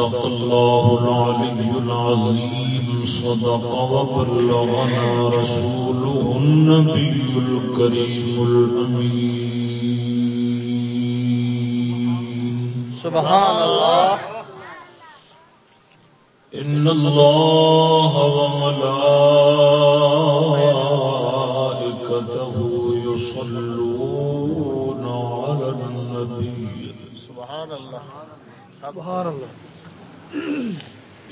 صدق الله العلي العظيم صدق وبلغنا رسوله النبي الكريم الأمين. سبحان الله. إن الله وملائكته يصلون على النبي. سبحان الله. سبحان الله.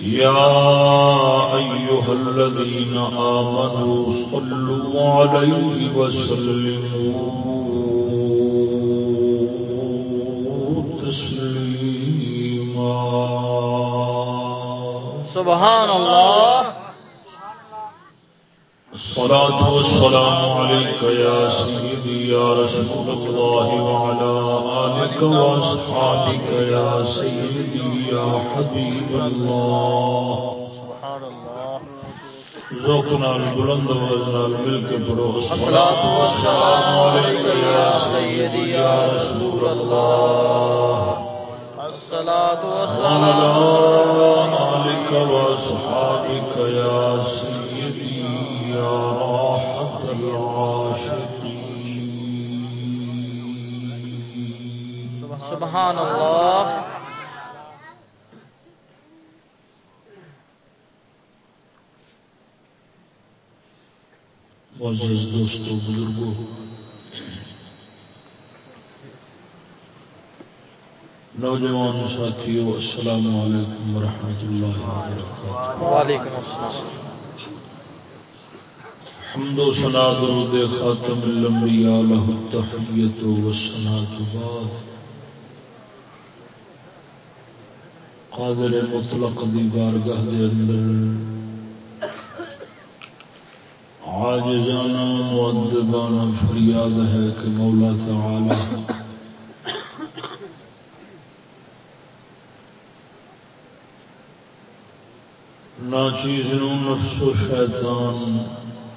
يا أيها الذين آمنوا صلوا عليه وسلموا تسليما. سبحان الله الصلاة والسلام عليك يا سيدي يا رسول الله وعلى آلك وأصحابك يا سيدي يا حبيب الله. سبحان الله ذوقنا البلند وزنا الملك برو الصلاة. والسلام عليك يا سيدي يا رسول الله. الصلاة والسلام وعلى آلك وأصحابك يا سيدي يا راحة العاشقين. سبحان الله. معزز دوستو نوجوان ساتھیو السلام علیکم ورحمۃ اللہ وبرکاتہ وعلیکم السلام حمد و ثنا درود خاتم الانبیاء له التحیت و بعد قادر مطلق دی بارگاہ دے اندر عاجزانہ مؤدبانہ فریاد ہے کہ مولا تعالی نہ چیز نفس و شیطان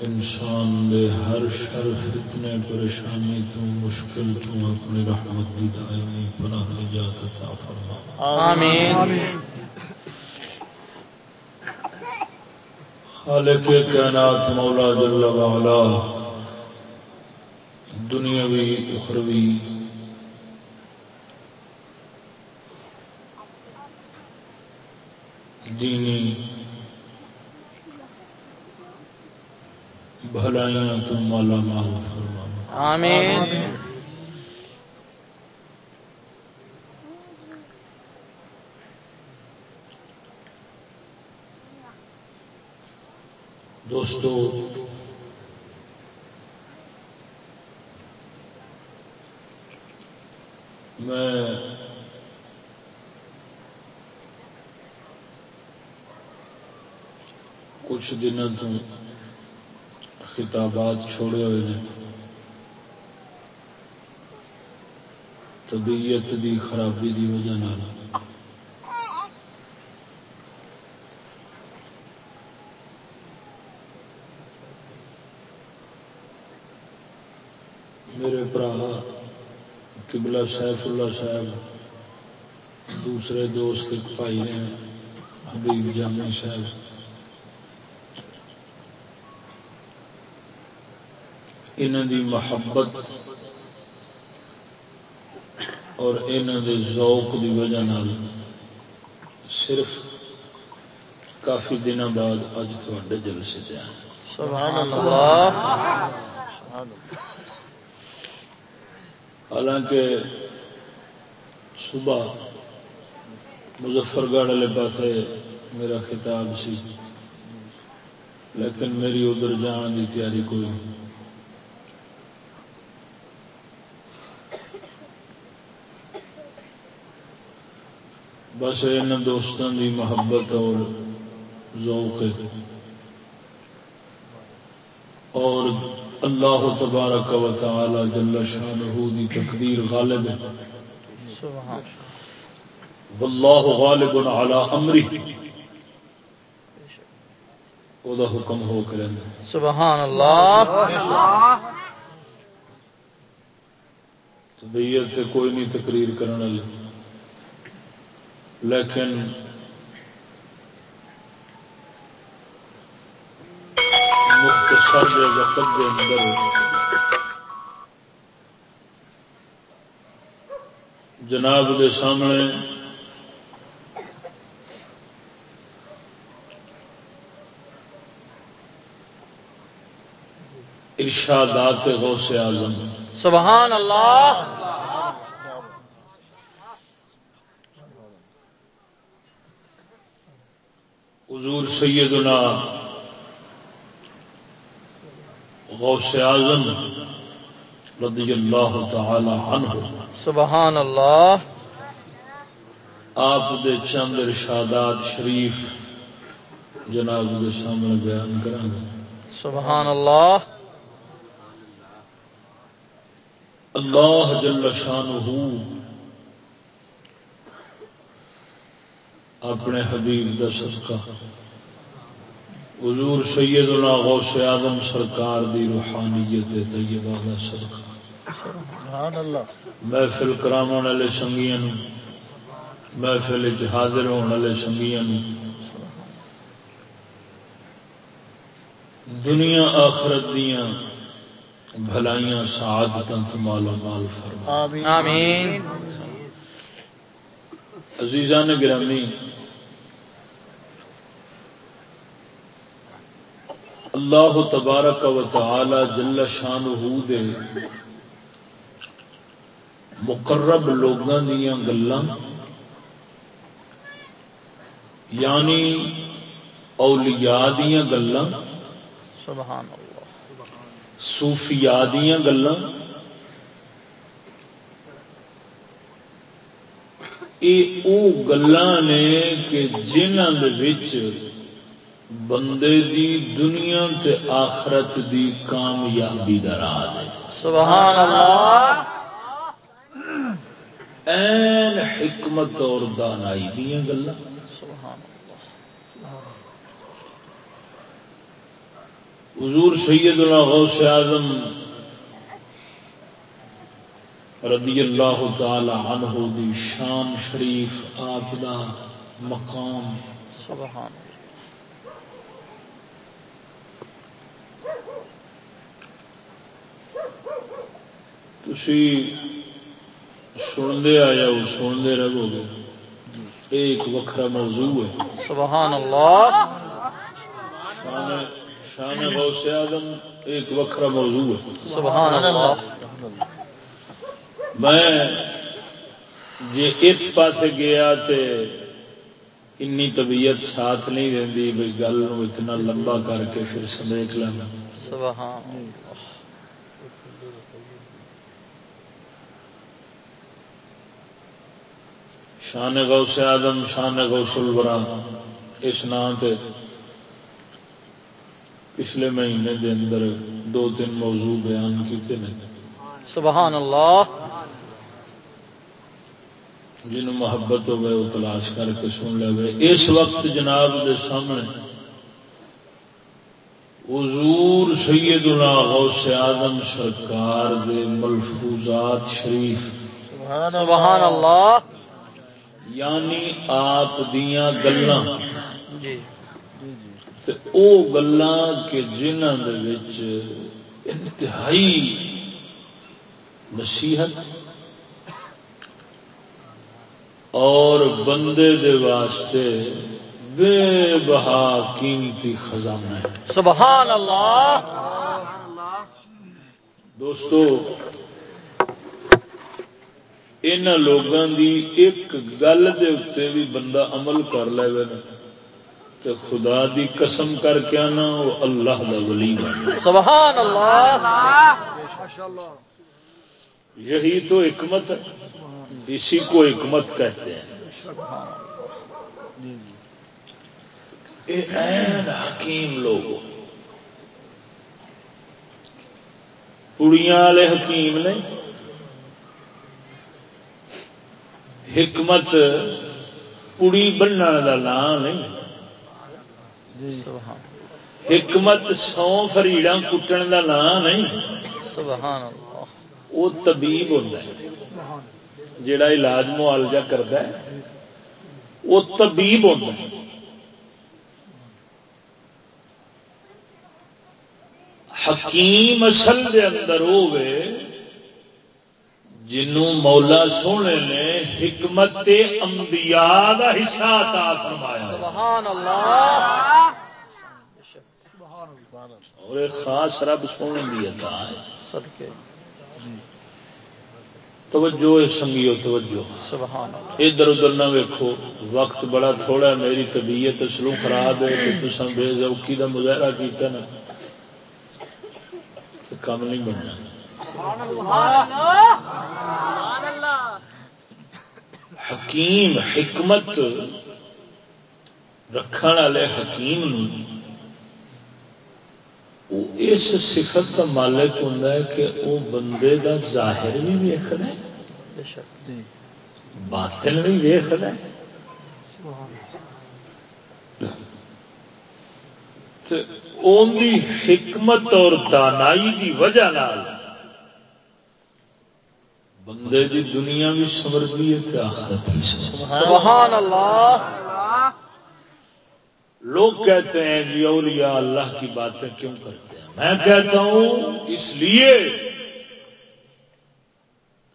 انسان دے ہر شر فتنے پریشانی تو مشکل تو اپنی رحمت دی دائمی پناہ نجات عطا فرما۔ آمین۔ خالق کائنات مولا جل وعلا دنیاوی اخروی۔ دینی بھلائیاں تو مالا مال فرما آمین۔ دوستو میں کچھ دنوں تو خطابات چھوڑے ہوئے ہیں۔ طبیعت دی خرابی دی وجہ نال میرے برا قبلہ سیف اللہ صاحب، دوسرے دوست ایک بھائی نے حبیب جامی صاحب۔ انہوں دی محبت اور انہوں دے ذوق دی وجہ نال صرف کافی دنوں بعد اج تھوڑے جلسے سے آئے۔ سبحان اللہ۔ حالانکہ صبح مظفر گڑھ والے پاس میرا خطاب سی، لیکن میری ادھر جان کی تیاری کوئی۔ نہیں بس ان دوستوں کی محبت اور ذوق اور اللہ تبارک و تعالی جل شانہ دی تقدیر غالب ہے۔ سبحان واللہ غالب علی امری۔ او دا حکم ہو کریں سبحان اللہ۔ طبیعت سے کوئی نہیں تقریر کرنے لیکن مختصر دے وقت دے اندر۔ جناب دے سامنے ارشادات غوث اعظم۔ سبحان اللہ۔ حضور سیدنا غوث اعظم رضی اللہ تعالی عنہ. سبحان اللہ. آپ دے چند ارشادات شریف جناب دے سامنے بیان کریں سبحان اللہ. اللہ جل شانہ اپنے حبیب دا صدقہ. حضور سیدنا غوث اعظم سرکار دی روحانیت طیبہ دا صدقہ۔ سبحان اللہ محفل کراون والے سنگیاں محفل وچ حاضر ہونے والے سنگیاں دنیا آخرت دیاں بھلائیاں سعادتاں تو مالو مال فرما۔ آمین۔ آمین۔ عزیزان گرامی اللہ تبارک و تعالی جل شانہ دے مقرب لوگوں دیا گلاں یعنی اولیاء دیا گلاں سبحان اللہ صوفیاء دیا گلاں یہ وہ گلاں نے کہ وچ بندے دی دنیا تے آخرت دی کامیابی دا راز ہے۔ سبحان اللہ این حکمت اور دانائی دیا گلا حضور سیدنا غوث اعظم رضی اللہ تعالی عنہ دی شان شریف آپ دا مقام۔ سبحان اللہ۔ تھی سنتے آیا وہ سنتے رہو گے یہ ایک وکھرا موضوع ہے سبحان اللہ شان شان غوث اعظم ایک وکھرا موضوع ہے سبحان اللہ میں جی اس پاس گیا تے انی طبیعت ساتھ نہیں دیں بھائی گل اتنا لمبا کر کے پھر سمیٹ لینا سبحان اللہ شان غوث آدم شان غوث الورا اس نام تے پچھلے مہینے دے اندر دو تین موضوع بیان کیتے ہیں سبحان اللہ۔ جنہوں محبت ہو گئے وہ تلاش کر کے سن لے گئے اس وقت جناب دے سامنے حضور سیدنا غوث آدم سرکار دے ملفوظات شریف۔ سبحان اللہ۔ یعنی آپ دیاں گلاں۔ جی۔ او کہ انتہائی نصیحت اور بندے دے واسطے بے بہا قیمتی خزانہ ہے۔ سبحان اللہ۔ دوستو ان لوگوں دی ایک گل دے اتنے بھی بندہ عمل کر لے تو خدا دی قسم کر کے آنا وہ اللہ دا ولی بن۔ سبحان اللہ یہی تو حکمت ہے اسی کو حکمت کہتے ہیں یہ این حکیم لوگ کڑیاں والے حکیم نے حکمت کڑی بننے کا نام نہیں۔ جی۔ سبحان۔ حکمت سو فریڑا کٹن کا نام نہیں۔ سبحان اللہ۔ وہ طبیب ہوتا ہے۔ جڑا علاج معالجہ کرتا ہے وہ طبیب ہوتا ہے۔ حکیم اصل دے اندر ہوے جنوں مولا سونے نے حکمت انبیاء دا حصہ عطا فرمایا۔ سبحان اللہ۔ اور ایک خاص رب سونے دی عطا ہے۔ صدقے۔ توجہ سنگیو توجہ۔ سبحان اللہ۔ ادھر ادھر نہ ویکھو وقت بڑا تھوڑا ہے میری طبیعت سلو خراب ہے تو تسان بے ذوقی کا مظاہرہ کیتا نا۔ کم نہیں بننا۔ حکیم حکمت رکھن والے حکیم وہ اس صفت کا مالک ہوں کہ وہ بندے دا ظاہر بھی ویخنا بے شک جی باطن بھی ویخنا دی حکمت اور دانائی دی وجہ نال بندے دی دنیا بھی سمرتی ہے آخرت بھی سبحان اللہ۔ لوگ کہتے ہیں جی اولیاء اللہ کی باتیں کیوں کرتے ہیں؟ میں کہتا ہوں اس لیے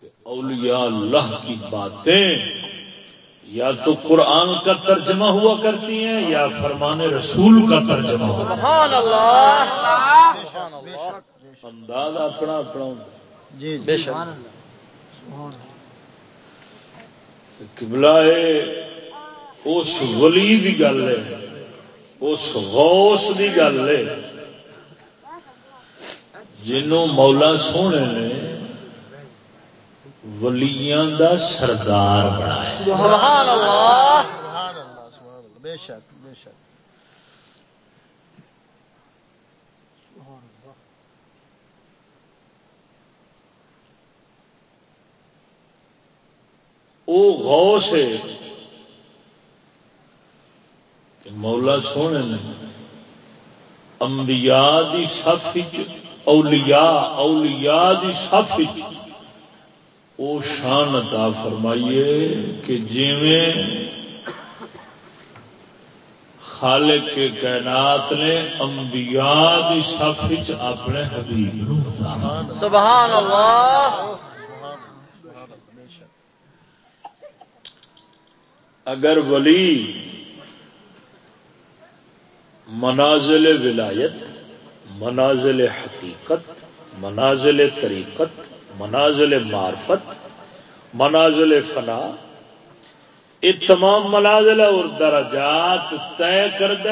کہ اولیاء اللہ کی باتیں یا تو قرآن کا ترجمہ ہوا کرتی ہیں یا فرمان رسول کا ترجمہ ہوا سبحان اللہ۔ سبحان بے اللہ۔ شک بے شک انداز اپنا اپنا ہے۔ جی بے جی شک قبلہ ہے اس ولی دی گل ہے اس غوث دی گل ہے۔ جنوں مولا سونے نے ولیاں دا سردار بنایا۔ سبحان اللہ۔ سبحان اللہ سبحان اللہ بے شک۔ بے شک وہ غوث ہے کہ مولا سونے نے انبیاء دی صف اولیاء اولیاء دی صف او شان عطا فرمائیے کہ جویں خالق کے کائنات نے انبیاء دی صف اپنے حبیب نو عطا سبحان اللہ سبحان اللہ سبحان اللہ بے شک اگر ولی منازل ولایت منازل حقیقت منازل طریقت منازل معرفت منازل فنا یہ تمام منازل اور درجات طے کرد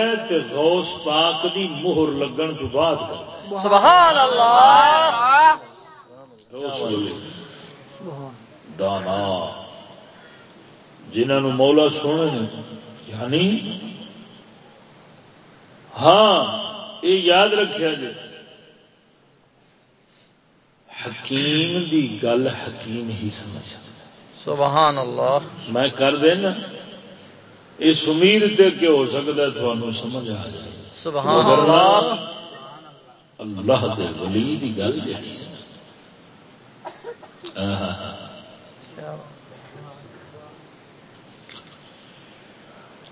غوث پاک دی مہر لگن تو بعد کرد سبحان اللہ! دانا۔ جنہوں مولا سونے نے یعنی ہاں یہ یاد رکھا جی حکیم دی گل حکیم ہی سمجھ سکتا سبحان اللہ۔ میں کر دینا۔ اس امید تے کہ ہو سکتا ہے تمہیں سمجھ آ جائے۔ سبحان مگر اللہ۔ اللہ دے ولی دی گل جی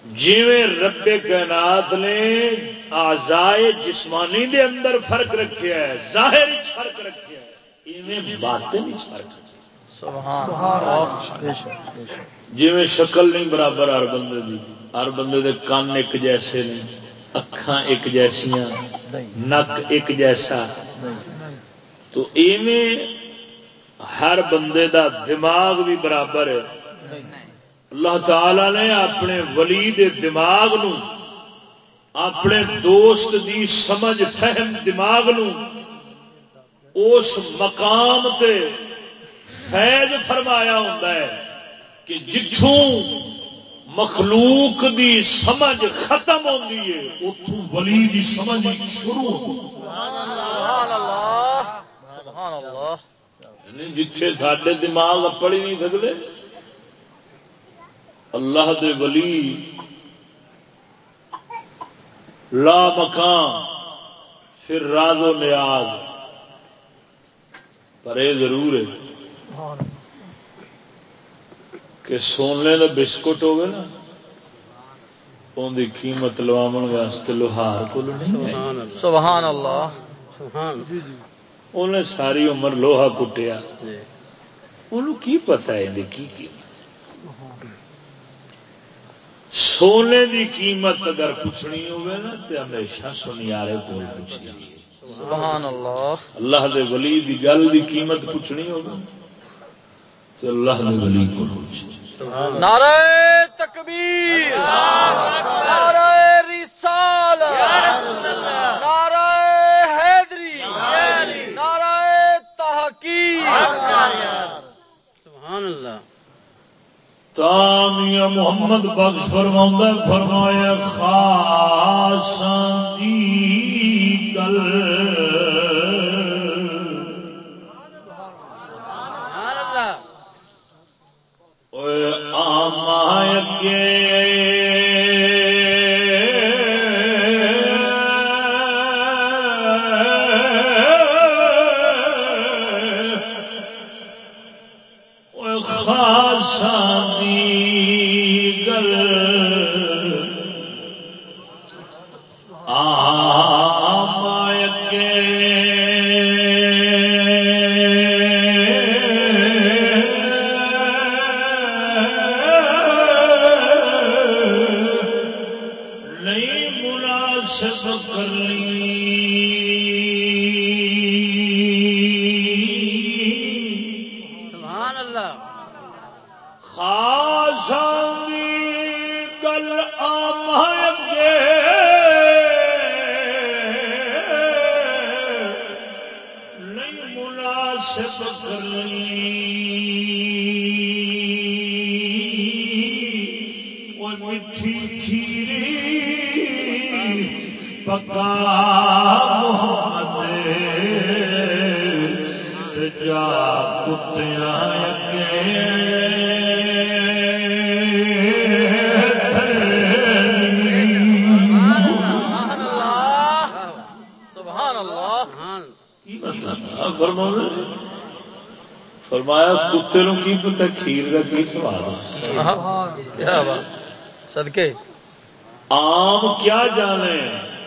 جیویں رب کائنات نے آزائے جسمانی دے اندر فرق رکھیا ہے ظاہر فرق رکھیا ہے۔ ایویں باطن وچ فرق رکھیا ہے۔ سبحان اللہ۔ بے شک بے شک جیویں شکل نہیں برابر ہر بندے دی ہر بندے دے کان ایک جیسے نے اکھاں ایک جیسیاں نہیں۔ نک ایک جیسا۔ تو ایویں ہر بندے دا دماغ بھی برابر ہے۔ اللہ تعالی نے اپنے ولی دے دماغ نو اپنے دوست دی سمجھ فہم دماغ نو اس مقام تے فیض فرمایا ہوتا ہے کہ جتوں مخلوق دی سمجھ ختم ہوتی ہے اتوں ولی دی سمجھ شروع اللہ یعنی جتھے سارے دماغ پڑھی نہیں سکتے اللہ دے ولی لا مکان پھر راز و نیاز۔ پر یہ ضرور ہے کہ سونے کا بسکٹ ہوگا نا ان کی قیمت لواو واسطے لوہار کو نہیں ہے۔ سبحان اللہ۔ انہیں ساری عمر لوہا کٹیا۔ انہوں کی پتا ہے یہ کی قیمت؟ سونے دی قیمت اگر پوچھنی ہوگی نا تو ہمیشہ سنیارے کو پوچھی سبحان اللہ۔ اللہ دے ولی دی گل دی قیمت پوچھنی ہوگی تو اللہ دے ولی کو پوچھی نعرہ تکبیر۔ نعرہ رسال نعرہ حیدری نعرہ تحقیق سبحان اللہ تامیہ محمد بخش فرما فرمایا خاص دی گل نو کی پتا کھیر کا کی سوال کیا بات؟ صدقے۔ عام کیا جانے؟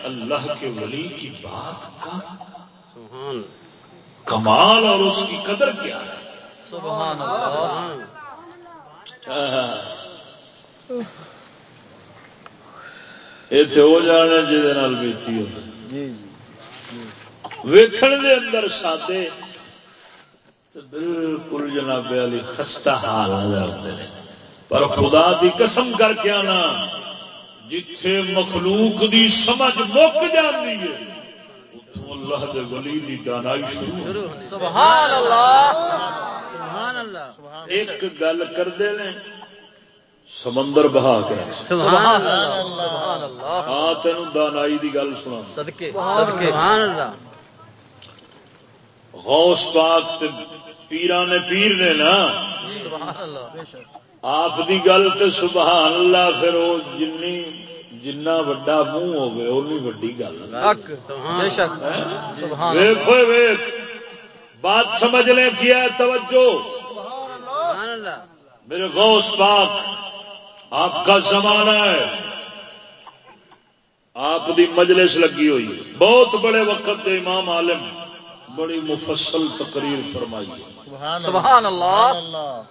اللہ کے ولی کی بات کا۔ سبحان۔ کمال اور اس کی قدر کیا ہے؟ سبحان اللہ۔ اتے ہو جہد بیتی ہو۔ جی جی ویکھن دے اندر سادے تے بالکل جناب علی خستہ حال نظر آتے ہیں۔ پر خدا دی قسم کر کے آنا جتھے مخلوق دی سمجھ مک جاندی ہے اللہ دے ولی دی دانائی شروع سبحان اللہ سبحان اللہ ایک گل کرتے ہیں سمندر بہا کے سبحان اللہ سبحان اللہ آ تین دانائی دی گل سنا صدقے۔ صدقے سبحان اللہ غوث پاک تے پیران نے پیر نے نا؟ آپ دی گل تے سبحان اللہ پھر وہ جنی جنہ وڈا منہ ہوگی اونی وڈی گل ویخ ویخ بات سمجھ لیں کیا ہے؟ توجہ۔ میرے غوث پاک آپ کا زمانہ ہے۔ آپ دی مجلس لگی ہوئی بہت بڑے وقت دے امام عالم۔ بڑی مفصل تقریر فرمائی ہے۔ سبحان اللہ۔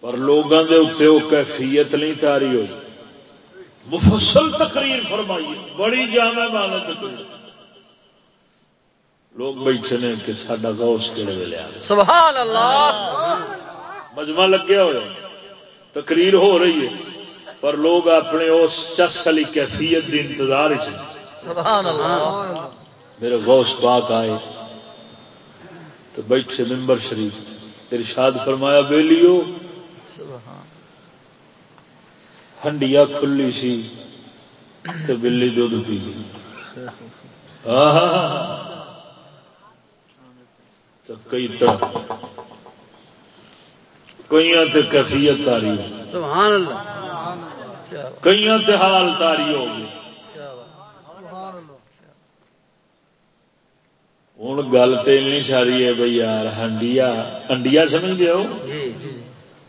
پر لوگوں کے اتنے وہ کیفیت نہیں تاری ہوئی۔ مفصل تقریر فرمائی ہے۔ بڑی جامع مانا تقریر لوگ بیٹھے نے کہ ساڈا غوث کہڑے ویلے سبحان اللہ۔ مجمع لگیا ہوا تقریر ہو رہی ہے۔ پر لوگ اپنے اس چس والی کیفیت کے انتظار چ سبحان اللہ۔ میرے غوث پاک آئے۔ تو بیٹھے ممبر شریف ارشاد فرمایا بیلیو سبحان ہنڈیا کھلی سی تو بلی دھد پی گئی تو کئی طرح کئی تے کیفیت تاری۔ بات کئی تے حال تاری ہو گئی کیا بات ہوں گل تو این ساری ہے بھائی یار ہنڈیا ہنڈیا سمجھ ہو جی جی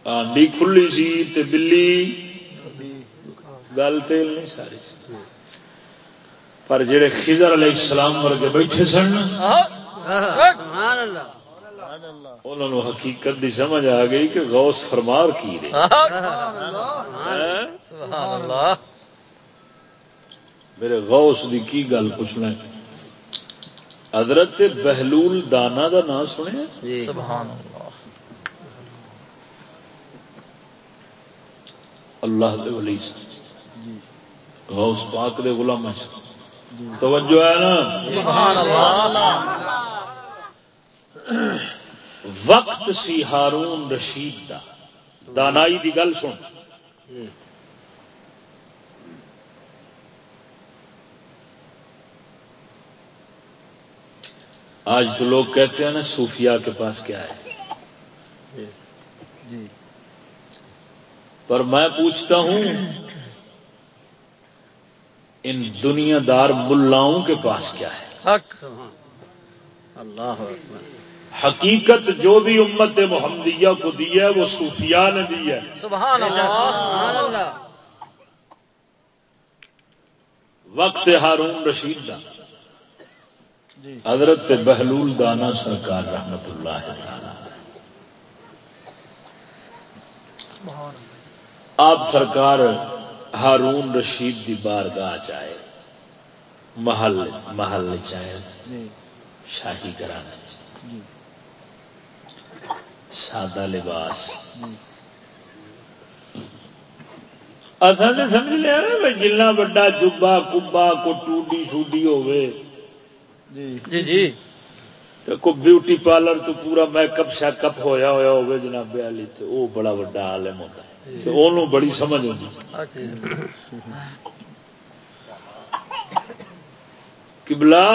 ہانڈی کھلی سی تے بلی گل تو این ساری پر جڑے خضر علیہ السلام ورگے بیٹھے سن سبحان اللہ انہوں نے حقیقت دی سمجھ آ گئی کہ غوث فرمار کی رہے سبحان اللہ میرے غوث دی کی گل پوچھنا ہے حضرت بہلول دانا دا نام سنیا؟ جی۔ سبحان اللہ اللہ دے ولی غوث پاک دے غلام سے توجہ ہے نا؟ سبحان اللہ وقت سی ہارون رشید دا۔ دانائی دی گل سن۔ آج تو لوگ کہتے ہیں نا صوفیاء کے پاس کیا ہے؟ جی۔ پر میں پوچھتا ہوں ان دنیا دار ملاؤں کے پاس کیا ہے؟ حق۔ اللہ حقیقت جو بھی امت محمدیہ کو دی ہے وہ صوفیاء نے دی ہے۔ سبحان اللہ۔ سبحان اللہ۔ وقت ہارون رشید جی حضرت بہلول دانا سرکار رحمت اللہ تعالی آپ سرکار ہارون رشید دی بارگاہ چائے محل محل چائے جی۔ شاہی گھرانے جی۔ سادہ لباس۔ جی۔ اصل تو سمجھ لیا نا جلنا بڑا جبا کبا کو ٹوڈی شوڈی ہوے جی۔ جی جی۔ تو کو بیوٹی پارلر تو پورا میک اپ شیک اپ ہویا ہویا ہوگا جناب علی تو وہ بڑا بڑا عالم ہوتا ہے۔ تو انہوں بڑی سمجھ ہوتی قبلہ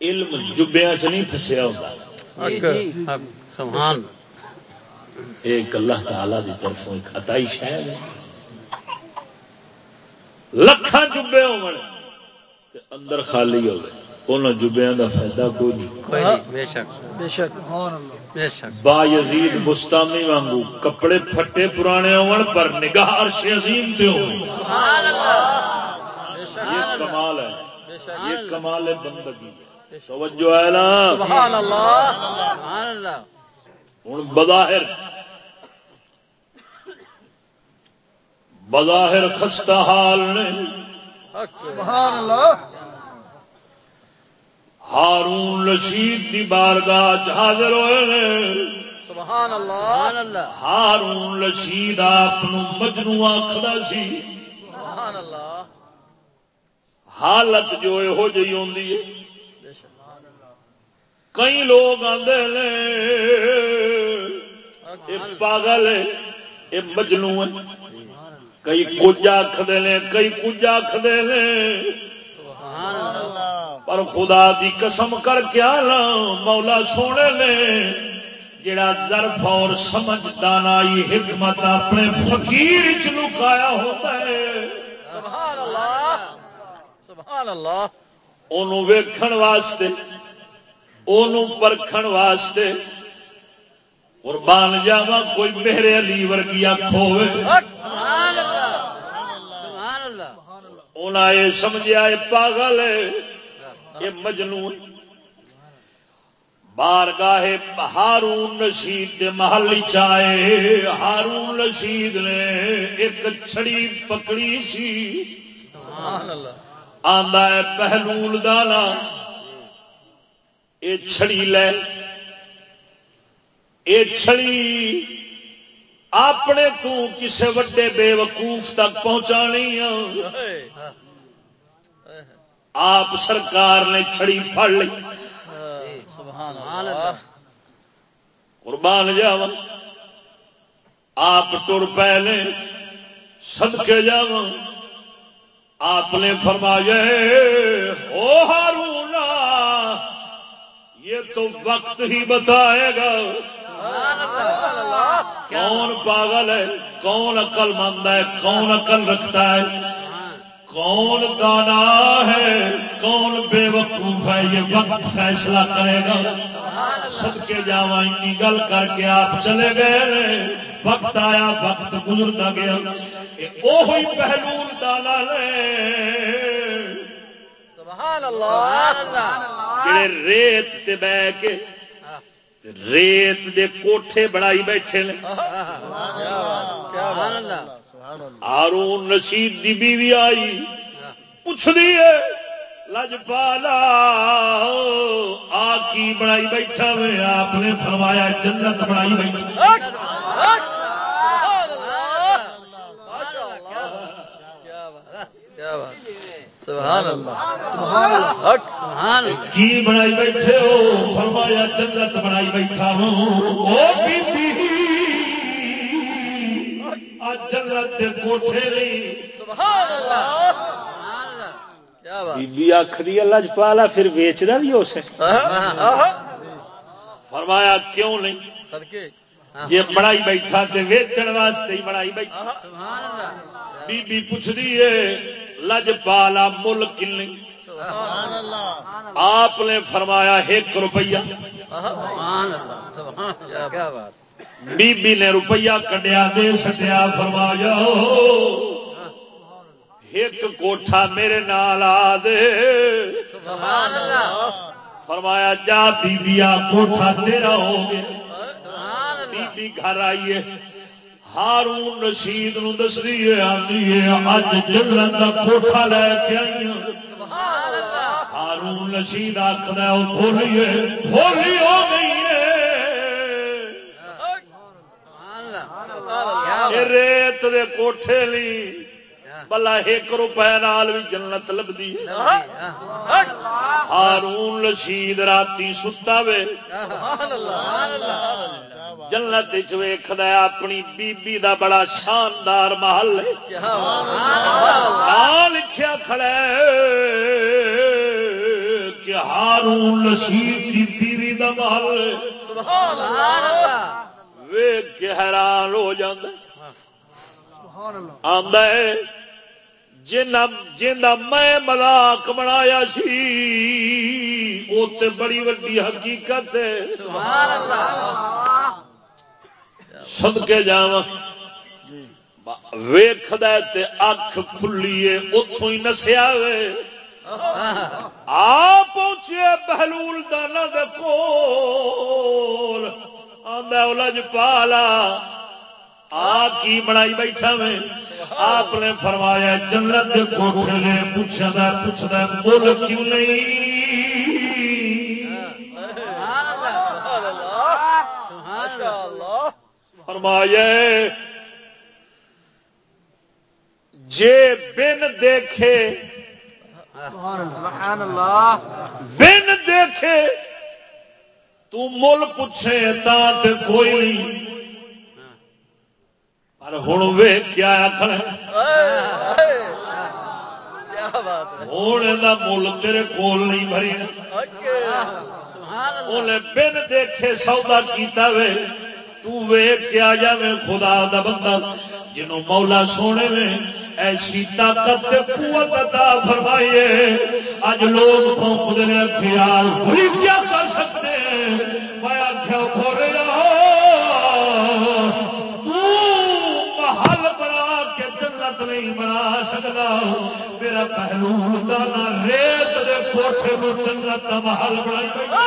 علم جبیا چ نہیں پسیا ہوتا حق حق سبحان۔ ایک اللہ تعالی دی طرفوں ایک عطائی شاید ہے۔ لکھان جبے ہو اندر خالی ہو گئے ان جبیا کا فائدہ کوئی نہیں۔ کوئی نہیں بے شک۔ بے شک بے شک۔ با یزید مستامی وانگو کپڑے پھٹے پرانے ہون پر نگاہ عرش عظیم تے ہو سبحان اللہ۔ بے شک۔ یہ کمال ہے۔ بے شک۔ یہ کمال ہے۔ بندگی توجہ ہے نا؟ سبحان اللہ۔ سبحان اللہ۔ ہوں بظاہر بظاہر خستہ حال نے حق سبحان اللہ۔ ہارون رشید کی بارگاہ حاضر ہوئے نے۔ سبحان اللہ۔ ہارون رشید آپ مجنو آخر سی۔ سبحان اللہ۔ حالت جو یہو جی ہوتی ہے۔ کئی لوگ آتے یہ پاگل ہے یہ مجنو ہے۔ کئی کچھ آخر نے کئی کچھ آخر نے۔ پر خدا دی قسم کر کے آنا مولا سونے نے جڑا ظرف اور سمجھ دانائی حکمت اپنے فقیر چ لکایا ہوتا ہے۔ سبحان اللہ سبحان اللہ۔ انہوں ویکھن واسطے انہوں پرکھن واسطے قربان جاوا کوئی میرے علی ورگی اکھ ہوے حق سبحان اللہ سبحان اللہ۔ انہاں یہ سمجھا یہ پاگل ہے یہ مجنو بارگاہ ہارون رشید دے محل چائے ہارون رشید نے ایک چھڑی پکڑی سی۔ آندا ہے پہلول دانا یہ چھڑی لے۔ یہ چھڑی اپنے تو کسے وڈے بے وقوف تک پہنچانی آ آپ سرکار نے چھڑی پھڑ لی۔ قربان جاوا آپ ٹر پے نے سد کے جا آپ نے فرمایا او ہارونا یہ تو وقت ہی بتائے گا۔ کون پاگل ہے کون عقل مند ہے کون عقل رکھتا ہے۔ کون دانا ہے؟ کون بے وقوف ہے؟ یہ وقت فیصلہ کرے گا۔ سد کے جا گل کر کے آپ چلے گئے وقت آیا وقت گزرتا گیا۔ وہی پہلو دانا نے ریت بہ کے ریت دے کوٹھے بڑائی بیٹھے ہارون رشید دی بیوی آئی پوچھ دیے لج پالا آ کی بڑائی بیٹھا میں آپ نے فرمایا جنت بڑائی بیٹھا کی بنائی بیٹھے ہو؟ فرمایا جنت بنائی بیٹھا ہوں۔ جنت کوٹھے بی آخری لجپالا پھر ویچنا بھی اسے۔ فرمایا کیوں نہیں؟ جی بڑائی بیٹھا تو ویچن واسطے ہی بڑائی بیٹھا بی بی پوچھ دیے لج پالا مل کن آپ نے فرمایا ایک روپیہ۔ بی بی نے روپیہ کٹیا دے سٹیا فرمایا ایک کوٹھا میرے نال آ دے۔ فرمایا جا بی بیا کوٹھا تیرا ہو گیا۔ بی بی گھر آئیے۔ ہارون رشید نو دس دیے آدھی اج جنرل کا کوٹھا لے کے آئی ہارون رشید بولی ہو گئی۔ ریت دے کوٹھے لی بلا ایک روپے نال بھی جنت لبھی ہارون رشید راتی ستا وے۔ جنت ویخد اپنی بیبی دا بڑا شاندار محل لکھیا کھڑے کہ ہارون رشید کی بیوی دا محل ویگ کے حیران ہو جا میں ملاک بنایا سی وہ بڑی وڈی حقیقت ہے۔ سد کے جا ویخد اکھ کھلیے اتوں ہی نسیا وے۔ آ پہنچے بہلول دانا دے کول۔ آدھا لج پالا۔ آ کی بنائی بیٹھا میں آپ نے فرمایا جنت کوٹھے نے پوچھا پوچھتا بول کیوں نہیں؟ فرمایا، جے بن دیکھے بن دیکھے تو مل پوچھے، تا تے کوئی نہیں۔ پر ہوں وے کیا آخر ہوں مل تیرے کول نہیں بھری انہیں بن دیکھے سودا کیتا وے تو وے کیا جاوے خدا دا بندہ جنوں مولا سونے میں ایسی طاقت قوت عطا فرمائیے اج لوگ پونکتے ہیں خیال بڑی کیا کر سکتے ہیں میں آخیا ہو رہا بنا کے جنت نہیں بنا سکتا۔ میرا پہلو دانا ریت دے کوٹھے کو جنت کا محل بنا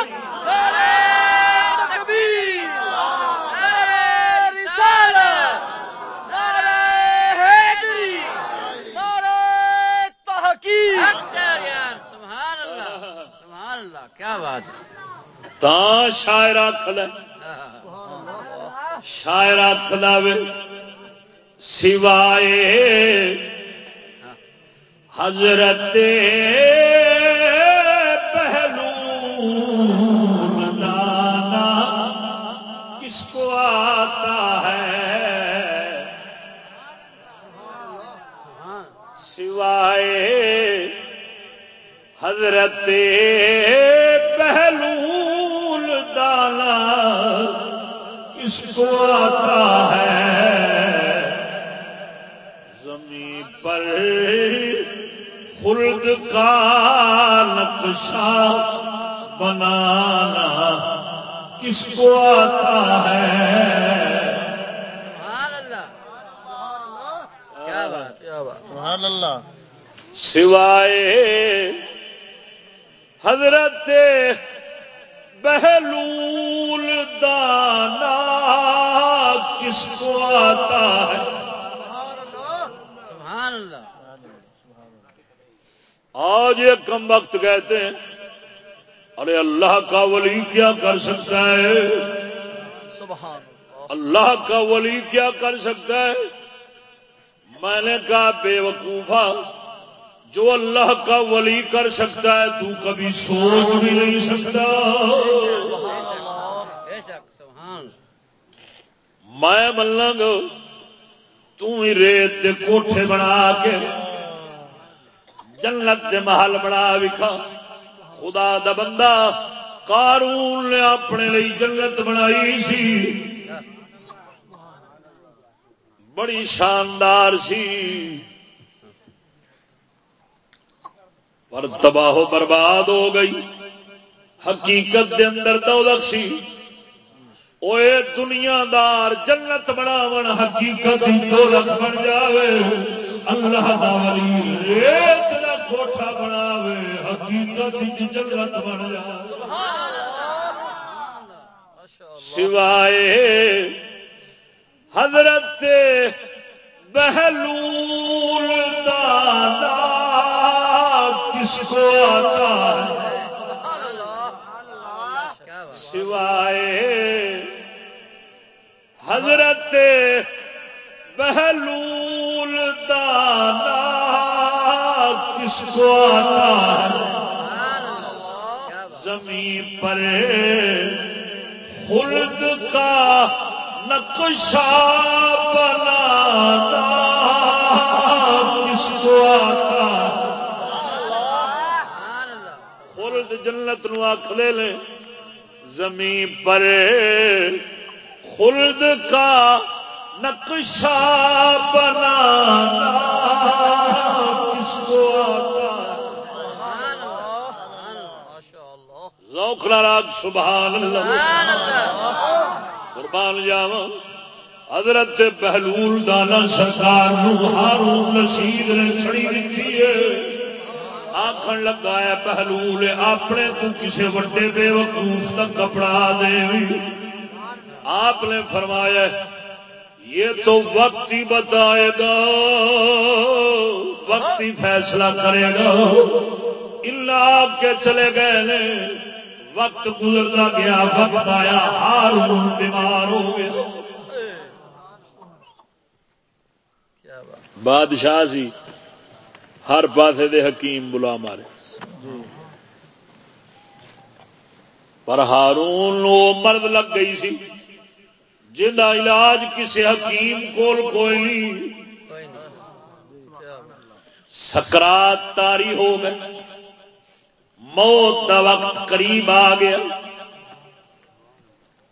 کیا بات تا شاعر آخد شاعر آخد سوائے حضرت پہلو دانا کس کو آتا ہے؟ سوائے حضرت پہلول دانا، کس کو آتا ہے؟ خلد کا نقشہ بنانا کس کو آتا ہے؟ سبحان اللہ۔ سوائے حضرت بہلول دانا کس کو آتا ہے؟ آج یہ کم وقت کہتے ہیں ارے اللہ کا ولی کیا کر سکتا ہے؟ سبحان اللہ۔ کا ولی کیا کر سکتا ہے؟ میں نے کہا بے وقوفا جو اللہ کا ولی کر سکتا ہے تو کبھی سوچ بھی نہیں سکتا۔ میں ملنگ تھی ریت کوٹھے بنا کے جنت دے محل بنا وکھا خدا دا بندہ قارون نے اپنے لیے جنت بنائی سی۔ بڑی شاندار سی۔ پر تباہ و برباد ہو گئی۔ حقیقت دے اندر دولت سی۔ اوے دنیا دار جنت بناون حقیقت دولت بن جاوے۔ اللہ دا ولی ریت کوٹھا بناوے حقیقت جنت بن جاوے سوائے حضرت بہلول دادا کس کو آتا ہے؟ سوائے حضرت بہلول دادا کس کو آتا ہے۔ زمین پر خلد کا نقشہ بنانا کس کو آتا خلد جنت نو آخ لے لیں زمین پر خلد کا نقشہ بنانا کس کو آتا ذوق راگ سبحان اللہ۔ قربان جاوا حضرت بہلول دانا سرکار نو ہارون رشید نے چھڑی دیتی ہے۔ آخر لگا ہے بہلول اپنے تو کسی وڈے بے وقوف کا کپڑا دے آپ نے فرمایا یہ تو وقت ہی بتائے گا، وقت ہی فیصلہ کرے گا۔ اللہ کے چلے گئے نے وقت گزرتا گیا، وقت آیا ہارون بیمار ہو گیا بادشاہ سی ہر پاسے دے حکیم بلا مارے۔ پر ہارون مرد لگ گئی سی۔ جہاں علاج کسی حکیم کول کوئی نہیں. سکرات تاری ہو گئے. موت دا وقت قریب آ گیا.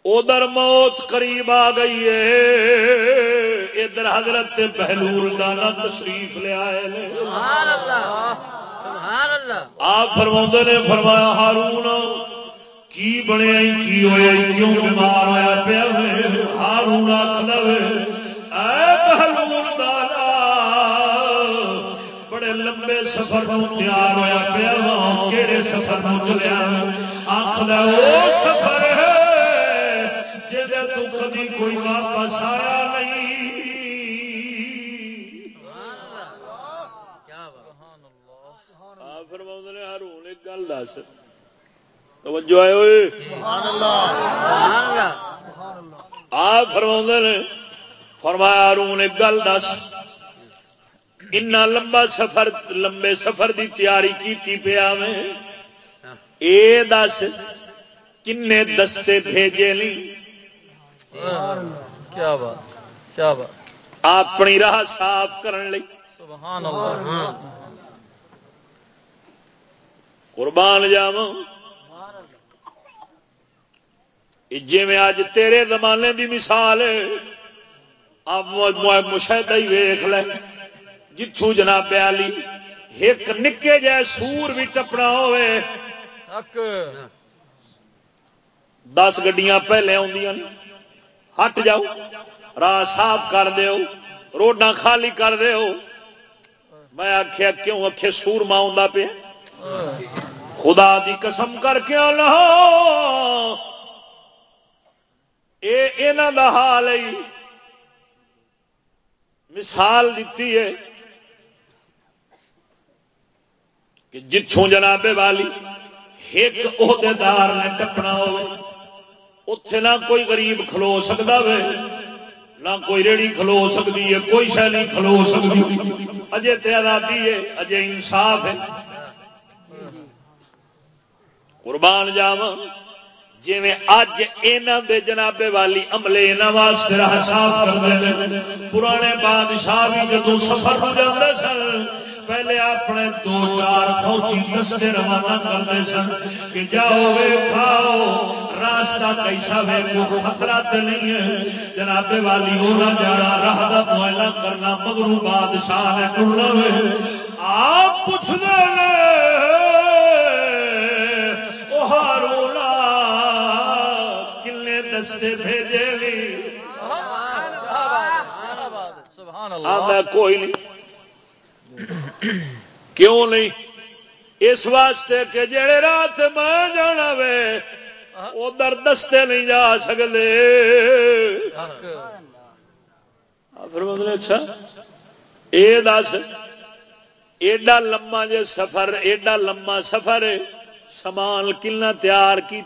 ادھر موت قریب آ گئی ہے. ادھر حضرت بہلول دانا تشریف لے آئے آپ فرما نے فرمایا ہارون کی بنیا کی ہوا کیوں بیمار ہوا پیا آخر بہلول دانا بڑے لمبے سفر تیار ہوا پیا کہڑے سفر چلیا؟ وہ سفر کبھی کوئی واپس آیا نہیں۔ فرما نے ہارون ایک گل دس۔ توجہ آئے ہوئے۔ آپ فرما نے فرمایا ہارون ایک گل دس۔ اتنا لمبا سفر لمبے سفر دی تیاری کی پیا میں۔ اے دس کنے دستے بھیجے نہیں۔ کیا بات کیا بات۔ اپنی راہ صاف کرن لئی۔ قربان جاو جی میں اج تیرے زمانے دی مثال مشاہدہ ہی ویخ لے جتوں جناب علی ایک نکے جائے سور بھی ٹپنا ہوئے۔ دس گڈیاں پہلے آدی ہٹ جاؤ راہ صاف کر دیو روڈاں خالی کر دیو میں آخیا کیوں آخے سور ماں پہ خدا دی قسم کر کے آنا دا حال ہے مثال دیتی ہے کہ جتوں جناب والی ایک عہدے دار نے ٹپنا ہو اتے نہ کوئی غریب کھلو سکتا وے، نہ کوئی ریڑی کھلو سکتی ہے، کوئی شہ نہیں کھلو سکتی اجے آزادی ہے، اجے انصاف ہے۔ قربان جاوا جی اج دے جنابے والی عملے یہاں واسطے راہ صاف کرتے پرانے بادشاہ بھی جدو سفر ہو جاتے سن، پہلے اپنے دو چار فوجی دستے روانہ کرتے سن کہ جاؤ کھاؤ، راستہ کیسا وے کو خطرہ تے نہیں ہے۔ جناب والی ہونا جانا، راہ کا معائنہ کرنا مگرو بادشاہ ہے ٹرنا آپ پوچھ دے دستے بھیجے بھی۔ کوئی نہیں۔ کیوں نہیں؟ اس واسطے کہ جڑے رات میں جانا وے ادھر دستے نہیں جا سکتے پھر مطلب اچھا۔ یہ دس ایڈا لما جے سفر ایڈا لما سفر سامان کلنا تیار کی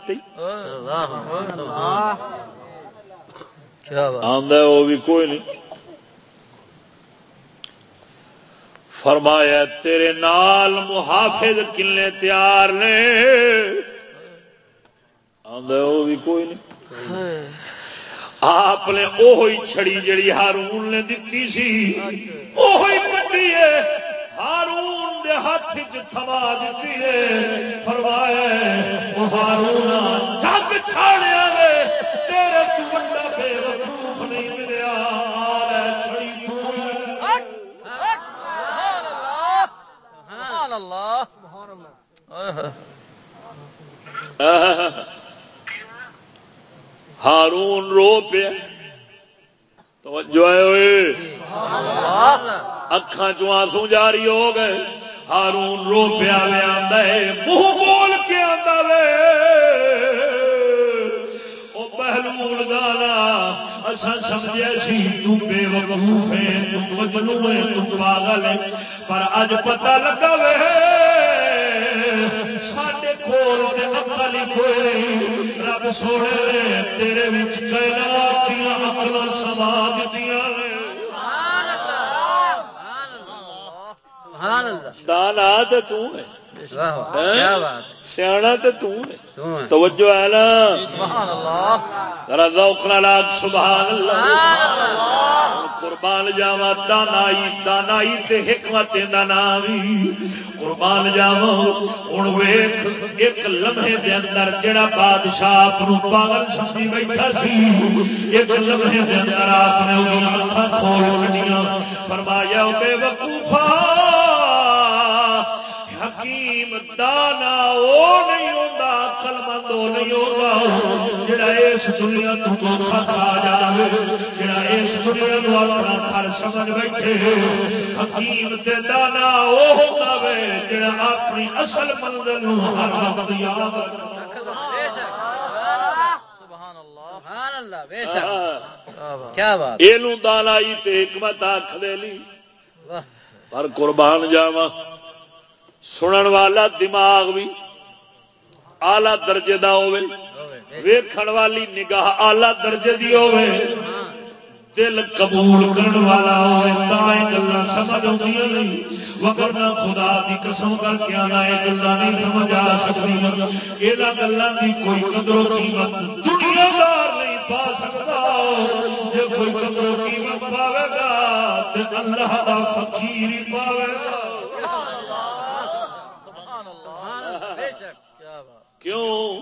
وہ بھی کوئی نہیں۔ فرمایا تیرے نال محافظ کلے تیار نے۔ وہ بھی کوئی نہیں۔ آپ نے اوہی چھڑی جڑی ہارون نے دتی سی۔ اوہی کٹی ہے۔ ہارون دے ہاتھ چ تھما دیتی ہے فرمایا وہ ہارون جگ چھاڑیا تیرے چمڈا بے وقوف نہیں ملیا ہارون رو پیا ہوئے اکھان چو جاری ہو گئے، ہارون رو پیا منہ بول کے آتا وے! وہ پہلو گانا اصا سمجھے سی وقوف ہے ہے پاگل ہے، پر اج پتہ لگا وے! ساڈے کول اکل کوئی رب سونے تیرے اکل سما دیتی دانا تو سیاح تو توجہ ہے نا؟ سبحان اللہ قربان جاوا دانائی دانائی تے حکمت دا نام قربان جاوا ہوں ویخ ایک لمحے دے اندر جڑا بادشاہ پاگل سمجھی بیٹھا سی ایک لمحے دے اندر آپ نے اکھا کھول چڑیاں فرمایا بے وقوفا حکیم دانا وہ نہیں ہوتا کلمند وہ نہیں ہوگا جڑا اس دنیا تو دھوکھا کھا جائے جڑا اس دنیا کو اپنا گھر سمجھ بیٹھے، حکیم تے دانا وہ ہوتا وے، جڑا اپنی اصل منزل ہر وقت یاد یہ دانا حکمت آخ دے لی پر قربان جاوا سنن والا دماغ بھی آلہ درجے کا ویکھن والی نگاہ آلہ درجے کی ہوے دل قبول کرن والا ہوے گلا سمجھ آدی نہیں۔ وگرنا خدا دی قسم کر کے آنا یہ گلا نہیں سمجھ آ سکتی یہ گلوں کی کوئی قدر و قیمت دنیا دار نہیں پا سکتا جی کوئی قدر و قیمت پاوے گا، تے اللہ دا فقیر پاوے گا۔ کیوں؟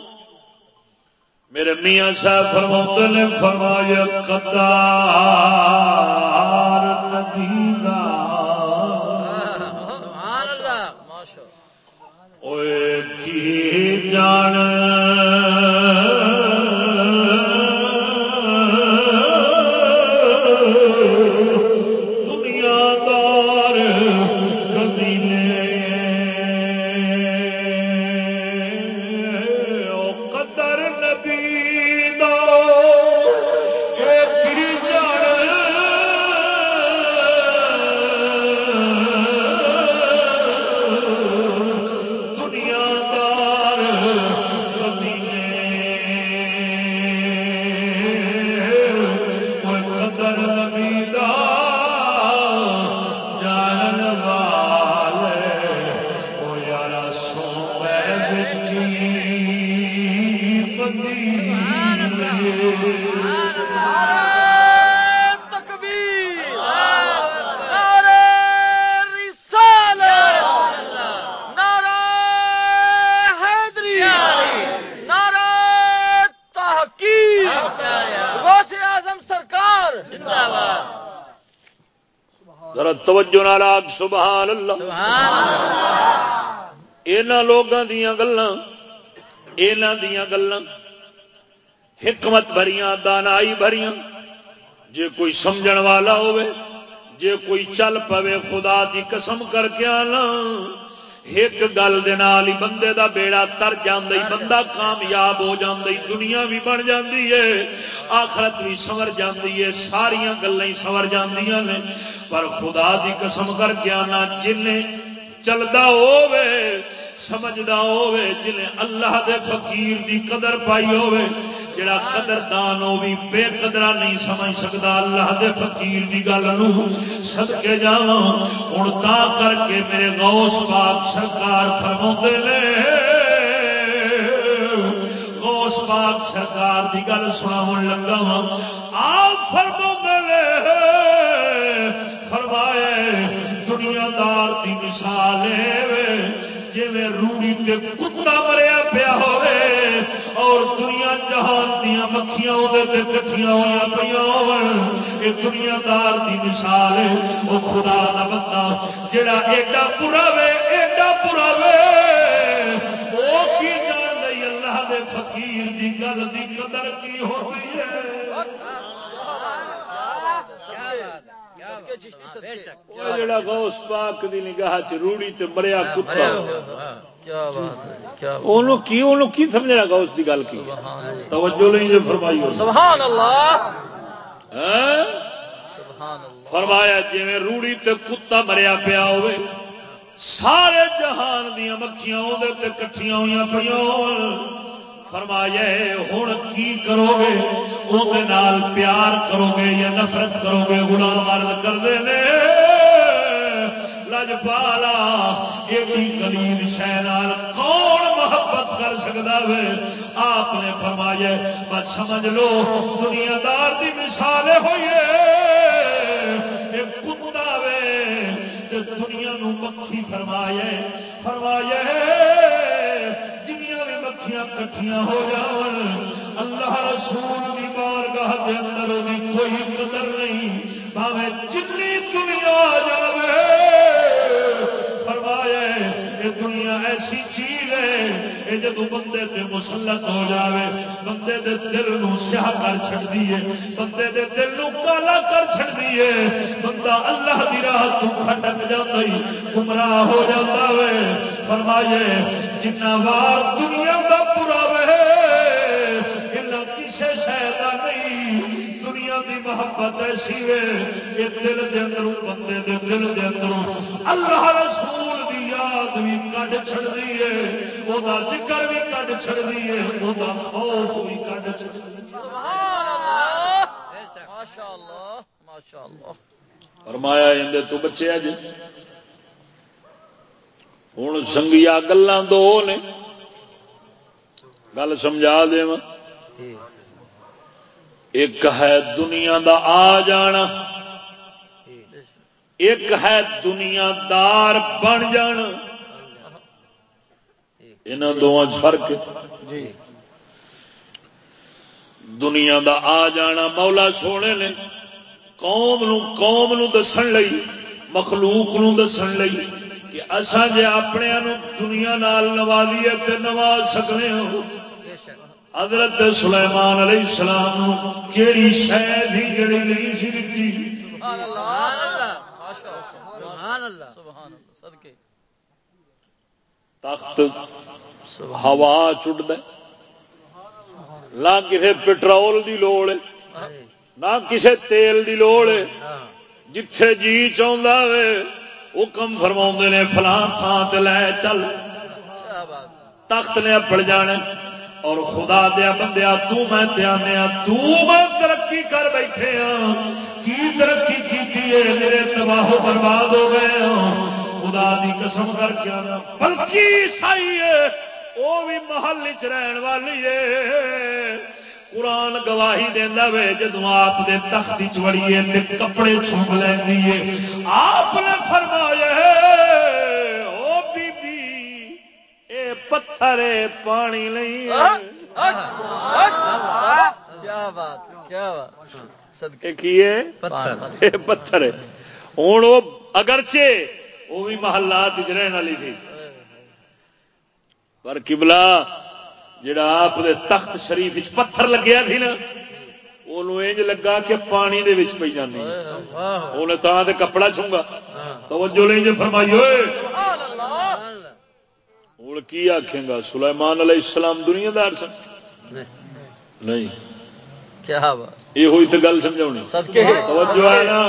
میرے میاں صاحب فرما نے فرمایا کی جان ناراگ سبحان اللہ۔ یہاں لوگوں دیا گلان یہاں دیا گلان حکمت بھریاں دانائی بھریاں۔ جے کوئی سمجھن والا ہوئے جے کوئی چل پوے خدا دی قسم کر کے آنا۔ ایک گل ہی بندے دا بیڑا تر جاندی بندہ کامیاب ہو جاندی دنیا بھی بن جاندی ہے آخرت بھی سور جاندی ہے ساریا گلیں سور جاندیاں نے۔ پر خدا دی قسم کر کے آنا جن چلتا ہوے سمجھتا ہوے جن اللہ دے فقیر دی قدر پائی ہوے جڑا قدردان ہو بھی بے قدرا نہیں سمجھ سکتا اللہ دے فقیر دی گل سد کے جا ہوں تا کر کے میرے غوث پاک سرکار فرما نے، غوث پاک سرکار دی گل سنا لگا ہوں آپ فرما لے فرمائے دنیا دار کی مثال جی روڑی تے کتا مریا پیا ہوئے اور دنیا جہان دیا مکھیاں کٹھیاں ہوئی پہ ہو دنیا دار کی مثال ہے وہ خدا کا بندہ، جڑا ایڈا برا وے، ایڈا برا وے۔ وہ کی جان گئی اللہ دے فقیر دی گل دی قدر کی ہو گئی ہے؟ غوث پاک دی نگاہ چ روڑی تے مریا کتا۔ کی سمجھنا غوث دی گل کی؟ توجہ نہیں جو فرمائی سبحان اللہ۔ فرمایا جی روڑی تے کتا مریا پیا ہوئے سارے جہان دیا مکھیاں وہ کٹھیاں ہوئی پہ فرمایا ہوں کی کرو گے وہ پیار کرو گے یا نفرت کرو گے گنا مرد کرتے لج پالا، ایڈی کلیل شہر کون محبت کر سکتا ہے آپ نے فرمایا بس سمجھ لو دنیا دار کی مثال ہوئی کتا وے دنیا مکھی فرمایا فرمایا سخیاں کٹھیاں ہو جان اللہ رسول کی بارگاہ کے اندر بھی کوئی قدر نہیں، بھاوے جتنی دنیا آ جائے فرمایا یہ دنیا ایسی چیز ہے یہ جب بندے تے مسلط ہو جاوے، بندے دے دل نو سیاہ کر چڑتی ہے، بندے دے دل نو کالا کر چڑتی ہے۔ بندہ اللہ دی راہ تو کھٹک جاتا ہی گمراہ ہو جاتا ہے فرمائے جنا وار دنیا کا پورا وے کسی شہر کا نہیں۔ دنیا کی محبت ایسی وے، یہ دل دے اندروں، بندے دے دل دے اندروں۔ اللہ رسول یاد بھی کڈ چڑتی ہے وہ ذکر بھی کڈ چڑتی ہے وہ خوف بھی کڈ چڑتی فرمایا اندر تو بچے جی ہوں سنگیا گلان دو نے۔ گل سمجھا دے ایک ہے دنیا دا آ جانا۔ ایک ہے دنیا دار بن جان۔ یہاں دونوں فرق جی۔ دنیا دا آ جانا مولا سونے نے قوم نو قوم نو دسن لئی مخلوق نو دسن لئی کہ اصا جے اپنے نو دنیا نال نوازیے تے نواز سکنے ہو۔ حضرت سلیمان علیہ السلام کیڑی شے تھی جڑی نہیں سی دتی۔ سبحان اللہ۔ سبحان اللہ. سبحان اللہ صدقے. تخت ہوا چڈ نہ کسی پٹرول دی لوڑ ہے نہ کسی تیل دی لوڑ ہے۔ جتھے جی چاہتا وے حکم فرما نے فلاں تھان تے لے چل۔ تخت نے اپڑ جانے اور خدا دیا بندیا تو میں ترقی کر بیٹھے ہاں۔ کی ترقی کی میرے تباہ برباد ہو گئے ہاں۔ خدا دی قسم کر کے آنا۔ بلکہ عیسائی ہے، وہ بھی محل چ رہن والی ہے۔ قرآن گواہی دینا وے جدو آپ دے تخت چڑیے کپڑے چھپ لینی ہے۔ آپ پتھر پانی نہیں ہے۔ کیا بات کیا بات۔ صدقے۔ اے کی ہے؟ پتھر۔ ہوں وہ اگرچہ وہ بھی محلات رہن والی تھی۔ پر قبلہ جڑا آپ دے تخت شریف پتھر لگیا تھی نا انج لگا کہ پانی انہیں تاں تے کپڑا چھونگا توجہ نہیں جو فرمائی ہوئے سبحان اللہ ہوں کی آخیں گا؟ سلیمان علیہ السلام دنیا دار سن۔ نہیں۔ یہ ہوئی تو گل صدقے۔ توجہ ہے نا؟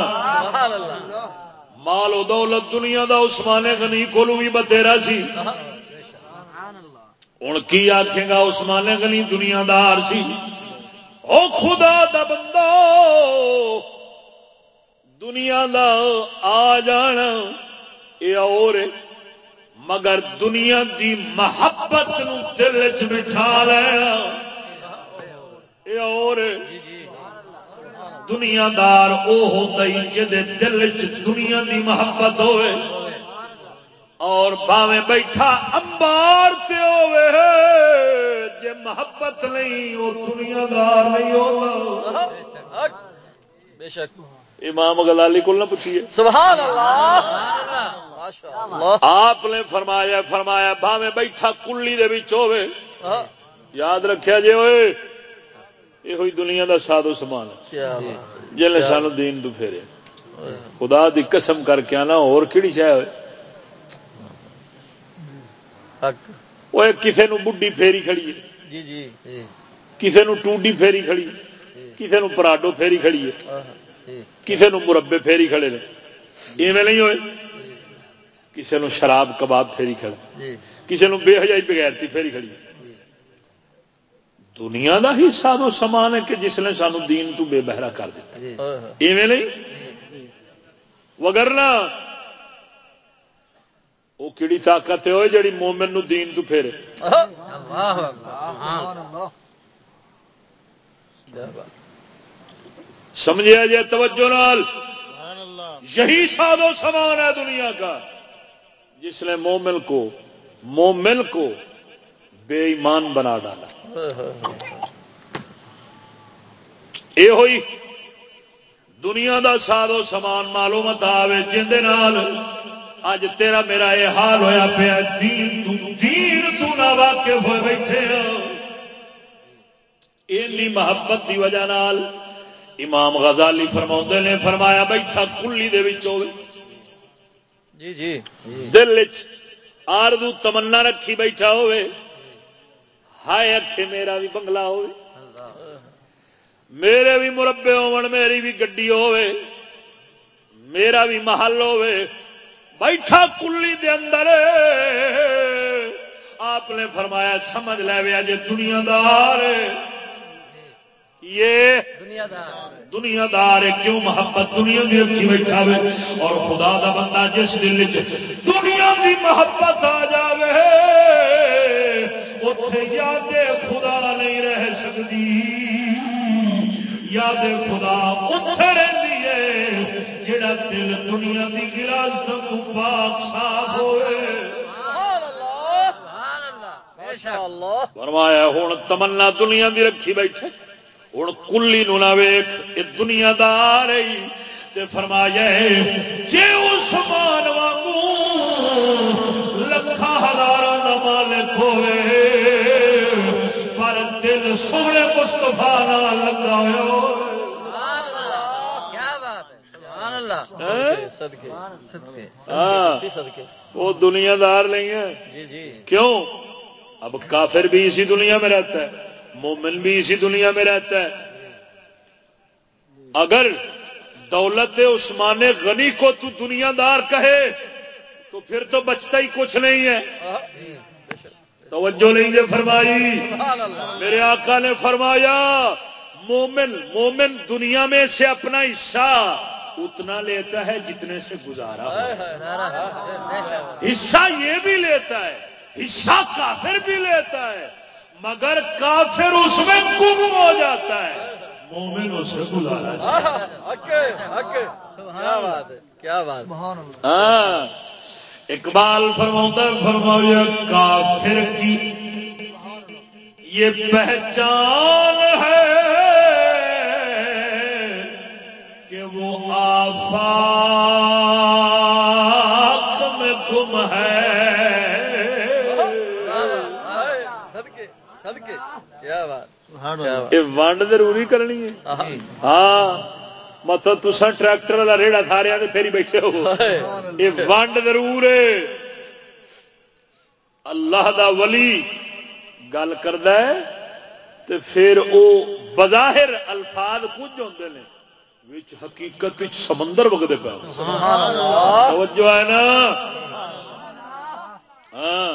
مال و دولت دنیا دا عثمان غنی کولو بھی بتیرا سی۔ ہوں کی آخے گا؟ عثمان غنی دنیا دار سی۔ او خدا دا بندہ دنیا دا آ جانا۔ یہ اور۔ مگر دنیا دی محبت نو دل چ بٹھا لینا یہ اور دنیا دار او ہوتا ہی جدے دل چ دنیا دی محبت ہوئے اور باویں بیٹھا امبار تے ہوئے جے محبت نہیں وہ دنیا دار نہیں ہوتا۔ بے شک۔ امام غزالی کو نہ پوچھیے۔ سبحان اللہ۔ آپ نے فرمایا فرمایا باویں بیٹھا کلی دے وچ ہوئے یاد رکھیا جے ہوئے یہ ہوئی دنیا دا سادو سامان ہے۔ نے سانو دین تو پھیرے۔ خدا دی قسم کر کے آنا اور کہڑی شے ہوئے؟ وہ کسے نو بڈھی پھیری کھڑی ہے۔ جی جی۔ جی۔ کسے نو ٹوڈی پھیری کھڑی ہے۔ کسے نو پراڈو پھیری کھڑی ہے۔ جی۔ کسے نو مربے پھیری کھڑے نے۔ ایویں نہیں ہوئے۔ کسے نو شراب کباب پھیری کھڑے جی۔ کسے نو بے حجائی بغیرتی پھیری کھڑی۔ دنیا دا ہی سادو سامان ہے کہ جس نے سانو دین تو بے بہرا کر دیتا۔ جی۔ ایویں نہیں؟ وگرنا وہ کیڑی طاقت ہے جڑی مومن نو دین تو پھیرے۔ اللہ سبحان اللہ۔ کیا بات سمجھا جائے توجہ نال؟ سبحان اللہ۔ یہی سادو سامان ہے دنیا کا۔ جس نے مومن کو مومن کو بے ایمان بنا ڈالا۔ یہ ہوئی، دنیا دا سادو سامان معلومت آوے جندے نال۔ اج تیرا میرا یہ حال ہویا پیا، دین تو دین تو نہ واقف ہوئے بیٹھے ہاں۔ اینی محبت دی وجہ نال امام غزالی فرما نے، فرمایا بیٹھا کلی دے وچ ہوئے۔ جی جی۔ دل چ آرزو تمنا رکھی بیٹھا ہوئے۔ ہائے اکھے میرا بھی بنگلہ ہوئے۔ میرے بھی مربے ہون، میری بھی گڈی ہوئے۔ میرا بھی محل ہوئے۔ بیٹھا کلی دے اندر۔ آپ نے فرمایا، سمجھ لے ویا دنیا دار یہ دنیا دار کیوں محبت دنیا کی رکھی بیٹھا ہوئے اور خدا دا بندہ جس دل چ دنیا دی محبت آ جاوے اتے یاد خدا نہیں رہ سکتی یاد خدا اتے رہتی ہے جڑا دل دنیا کی گلاس تو پاک صاف ہوئے۔ فرمایا ہوں تمنا دنیا دی رکھی بیٹھے۔ ہوں کلی نو نہ ویخ یہ دنیا دار تے فرمایا جے عثمان وانگو لکھا ہزار کا مالک ہوئے پر دل سونے مستفا نہ لگا ہوا وہ دنیا دار نہیں ہے۔ جی، جی۔ کیوں؟ اب کافر بھی اسی دنیا میں رہتا ہے۔ مومن بھی اسی دنیا میں رہتا ہے۔ اگر دولت عثمان غنی کو تو دنیا دار کہے، تو پھر تو بچتا ہی کچھ نہیں ہے۔ توجہ نہیں جو فرمائی۔ میرے آقا نے فرمایا، مومن مومن دنیا میں سے اپنا حصہ اتنا لیتا ہے جتنے سے گزارا حصہ یہ بھی لیتا ہے، حصہ کافر بھی لیتا ہے۔ مگر کافر اس میں گم ہو جاتا ہے۔ مومن اسے گزارا کیا بات ہاں۔ اقبال فرما فرمایا کافر کی یہ پہچان ہے وہ آفاق ونڈ ضروری کرنی ہے۔ ہاں۔ مطلب تسا ٹریکٹر والا ریڑا تھا رہا پھر ہی بیٹھے ہو۔ یہ ونڈ ضرور ہے۔ اللہ دا ولی گل کرد پھر وہ بظاہر الفاظ کچھ ہوتے ہیں حقیقت سمندر وگتے پہ توجہ ہے نا؟ ہاں۔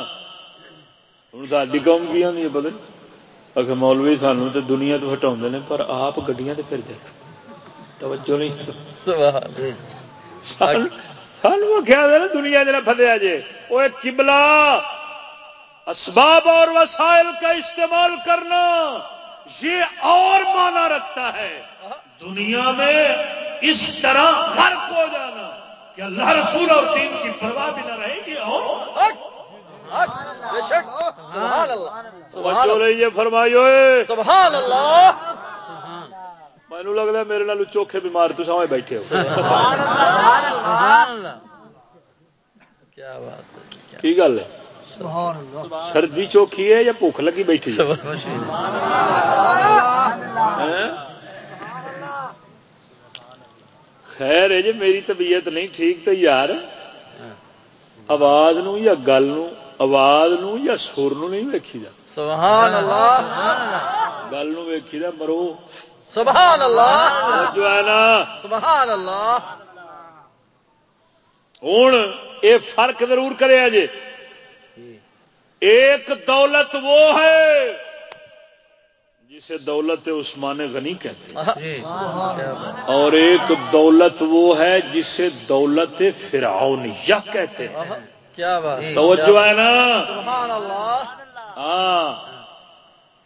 ہوں ساری قوم کی آدھی پتہ اگر مولوی سانو تو دنیا تو ہٹا نے پر آپ گڈیاں پھر دے توجہ نہیں سانو کیا دنیا جنا فتیا جے وہ کبلا اسباب اور وسائل کا استعمال کرنا یہ اور مانا رکھتا ہے دنیا میں اس طرح غرق ہو جانا کہ اللہ رسول اور دین کی پرواہ بھی نہ رہے گی اور فرمائی مینو لگتا میرے نال چوکھے بیمار تو سمجھ بیٹھے کی گل ہے؟ سردی چوکھی ہے یا بھوک لگی بیٹھی خیر ہے جی میری طبیعت نہیں ٹھیک تو یار آواز نو یا گل نو آواز نو یا سر نو نہیں ویکھی جا سبحان اللہ گل نو ویکھی جا مرو۔ سبحان اللہ جو ہے نا؟ سبحان اللہ ہوں یہ فرق ضرور کرے جی ایک دولت وہ ہے جسے دولت عثمان غنی کہتے ہیں۔ اور ایک دولت وہ ہے جسے دولت فرعونیہ کہتے ہیں۔ کیا بات توجہ ہے نا؟ ہاں۔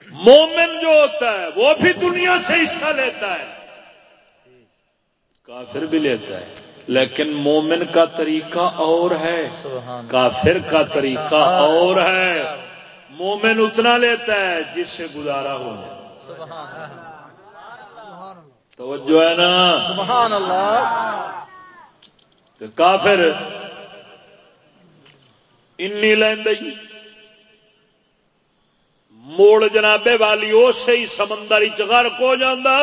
مومن جو ہوتا ہے وہ بھی دنیا سے حصہ لیتا ہے۔ کافر بھی لیتا ہے۔ لیکن مومن کا طریقہ اور ہے۔ کافر کا طریقہ اور ہے۔ مومن اتنا لیتا ہے جس سے گزارا ہو۔ جائے توجہ ہے نا؟ سبحان اللہ۔ کافر انی لینی موڑ جنابے والی اسی ہی سمندر چرک ہو جاتا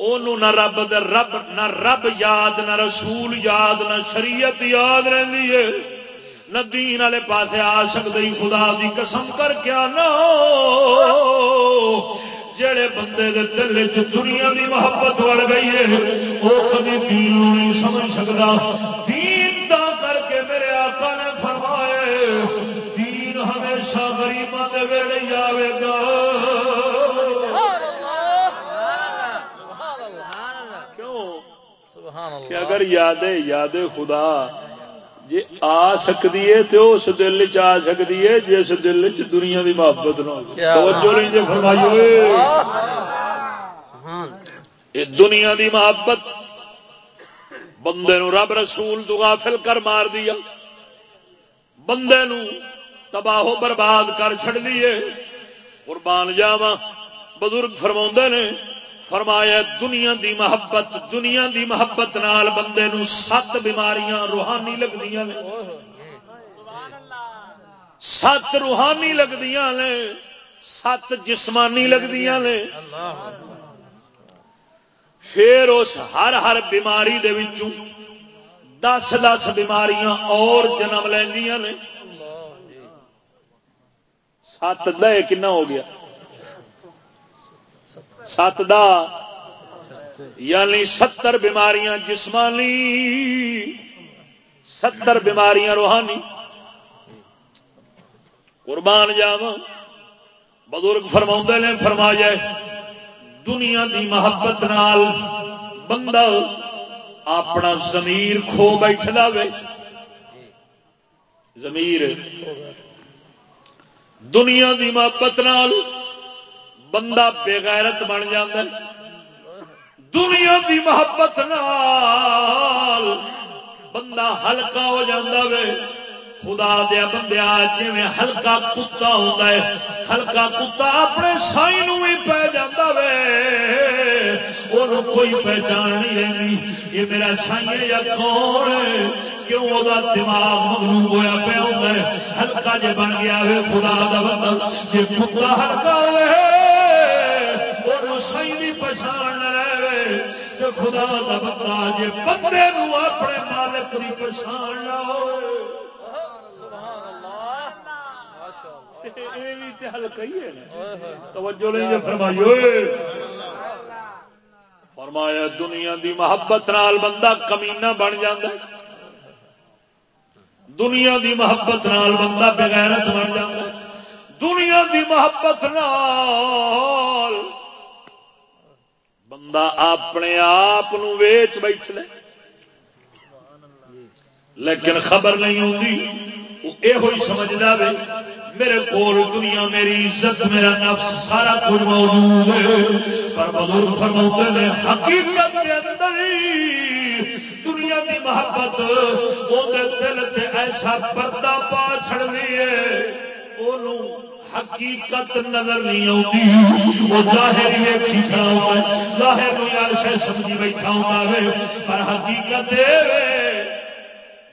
نہ رب رب، نہ رب یاد، نہ رسول یاد، نہ شریعت یاد رہی ہے۔ نہ دین والے پاس آ سکتے خدا دی قسم کر کے آنا۔ جڑے بندے دے دل چ دنیا دی محبت وڑ گئی ہے وہ کبھی دین نہیں سمجھ سکتا کہ اگر یادیں یادیں خدا جی آ سکتی ہے تو اس دل چ آ سکتی ہے جس دل چ دنیا کی محبت نہ یہ دنیا دی محبت بندے نو رب رسول تو غافل کر مار دیا. بندے نو تباہو برباد کر چڑ دیے قربان جاوا بزرگ فرما نے فرمایا، دنیا دی محبت، دنیا دی محبت نال بندے نو سات بیماریاں روحانی لگتی نے. سات روحانی لگتی نے، سات جسمانی لگتی نے۔ پھر اس ہر ہر بیماری دے وچوں دس دس بیماریاں اور جنم لینیا نے۔ سات دے کنا ہو گیا؟ سات دا یعنی ستر بیماریاں جسمانی، ستر بیماریاں روحانی۔ قربان جاوا بزرگ فرما نے فرما جائے دنیا دی محبت نال بندہ اپنا زمیر کھو بیٹھ وے۔ زمیر دنیا دی محبت نال بندہ بےغیرت بن جائے دنیا دی محبت نال بندہ ہلکا ہو وے۔ خدا دیا بندیا جی ہلکا کتا ہوتا ہے، ہلکا کتا اپنے سائی بھی پی جا وہ کوئی پہچان نہیں رہی یہ میرا سائی یا کون کیوں وہ دماغ مغلوب ہوا پیا ہوتا ہے؟ ہلکا جی بن گیا ہے خدا دا بندہ جی کتا ہلکا وہ خدا دا بندہ جی بندے اپنے مالک بھی پچھان نہ ہوئے۔ فرمایا دنیا دی محبت نال بندہ کمینا بن جا دنیا دی محبت نال بندہ بغیرت بن جا دنیا دی محبت نال بندہ اپنے آپ ویچ بیٹھ لے لیکن خبر نہیں ہوتی یہ سمجھتا وے، میرے کول دنیا میری عزت، میرا نفس سارا کچھ موجود ہے۔ پر بزرگ فرما نے، حقیقت کے اندر دنیا کی محبت، وہ دل سے ایسا پردہ پا چڑی ہے۔ وہ حقیقت نظر نہیں آتی۔ وہ ظاہر ہی کھڑا ہوا ہے۔ ظاہر یار شہ سمجھی بیٹھا ہوا ہے۔ پر حقیقت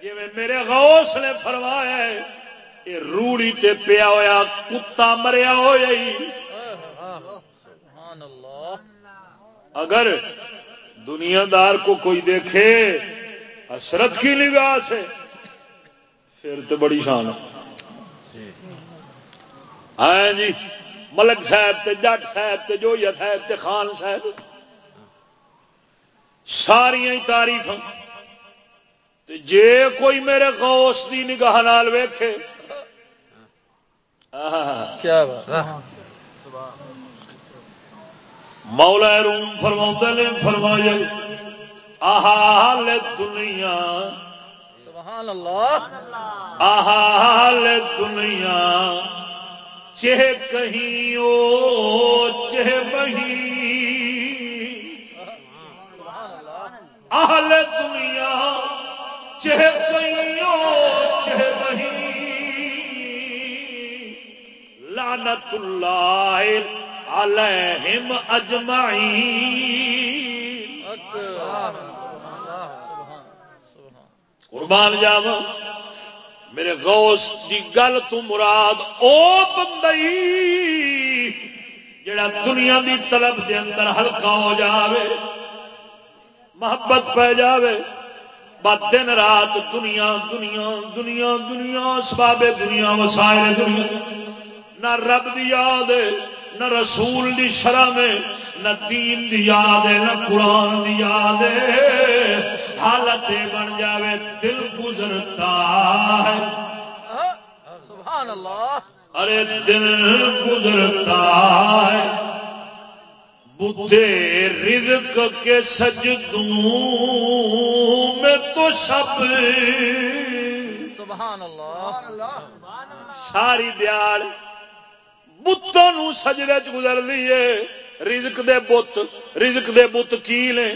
جی میرے غوث نے فرمایا ہے یہ روڑی تے پیا ہوا کتا مریا ہو اگر دنیا دار کو کوئی دیکھے، حسرت کی نگاہ سے پھر تو بڑی شان ہے۔ ہاں جی ملک صاحب تے جٹ صاحب تے جو صاحب تے خان صاحب ساریا تاریخ جے کوئی میرے غوث دی نگاہ نال ویکھے کیا مولا روم فرما نے فرمایا دنیا۔ سبحان اللہ۔ آہال دنیا۔ چہ کہیں او، چہ بہی آہل دنیا، چہ کہیں او، چہ بہی لعنت اللہ علیہم اجمعین۔ قربان جاوا میرے غوث دی گل تو مراد او بندئی جڑا دنیا دی طلب دے اندر ہلکا ہو جاوے، محبت پہ جاوے بات دن رات دنیا دنیا دنیا دنیا سباب دنیا، وسائل دنیا۔ نہ رب دی یاد ہے، نہ رسول دی شرم نہ دین دی یاد ہے، نہ قرآن دی یاد ہے۔ حالت بن جاوے دل گزرتا ہے۔ سبحان اللہ ارے دل گزرتا ہے۔ بدھے رزق کے سجدوں میں تو شب۔ سبحان اللہ ساری دیال بتوں سجدے چ گزر لیے رزق دے بت رزق دے بت کی نے؟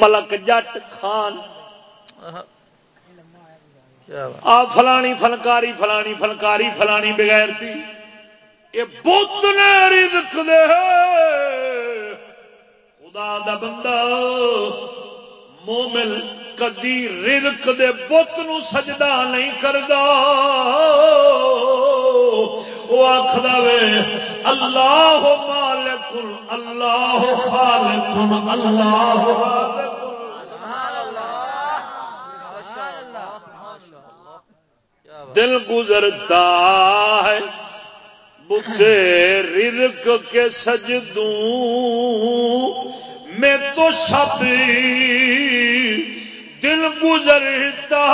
ملک جٹ خان۔ آ فلانی فلکاری فلانی فلکاری فلانی بغیر تھی یہ بت نے رزق دے خدا دا بندہ مومن کدی رزق دے بت نو سجدہ نہیں کرتا وہ آخر وے اللہ مالک اللہ خالق اللہ دل گزرتا ہے بتے رزق کے سجدوں میں تو سب دل گزرتا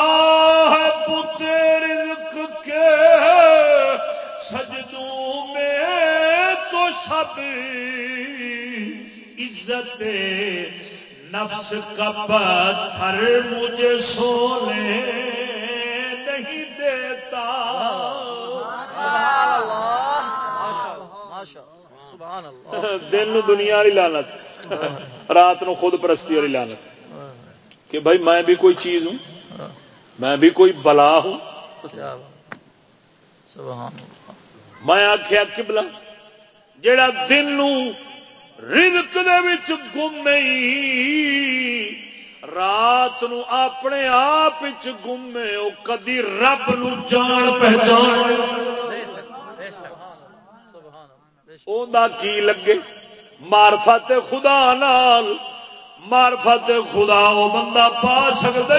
ہے بتے رزق کے سب عزت نفس کا پتھر مجھے سونے دن دنیا والی لانت رات نو خود پرستی والی لانت کہ بھائی میں بھی کوئی چیز ہوں میں بھی کوئی بلا ہوں۔ میں آخیا کبلا جڑا دن رزق گم رات نو اپنے آپ گمے وہ کدی رب نو جان پہچان کی لگے؟ مارفت خدا نال مارفت خدا وہ بندہ پا سکتا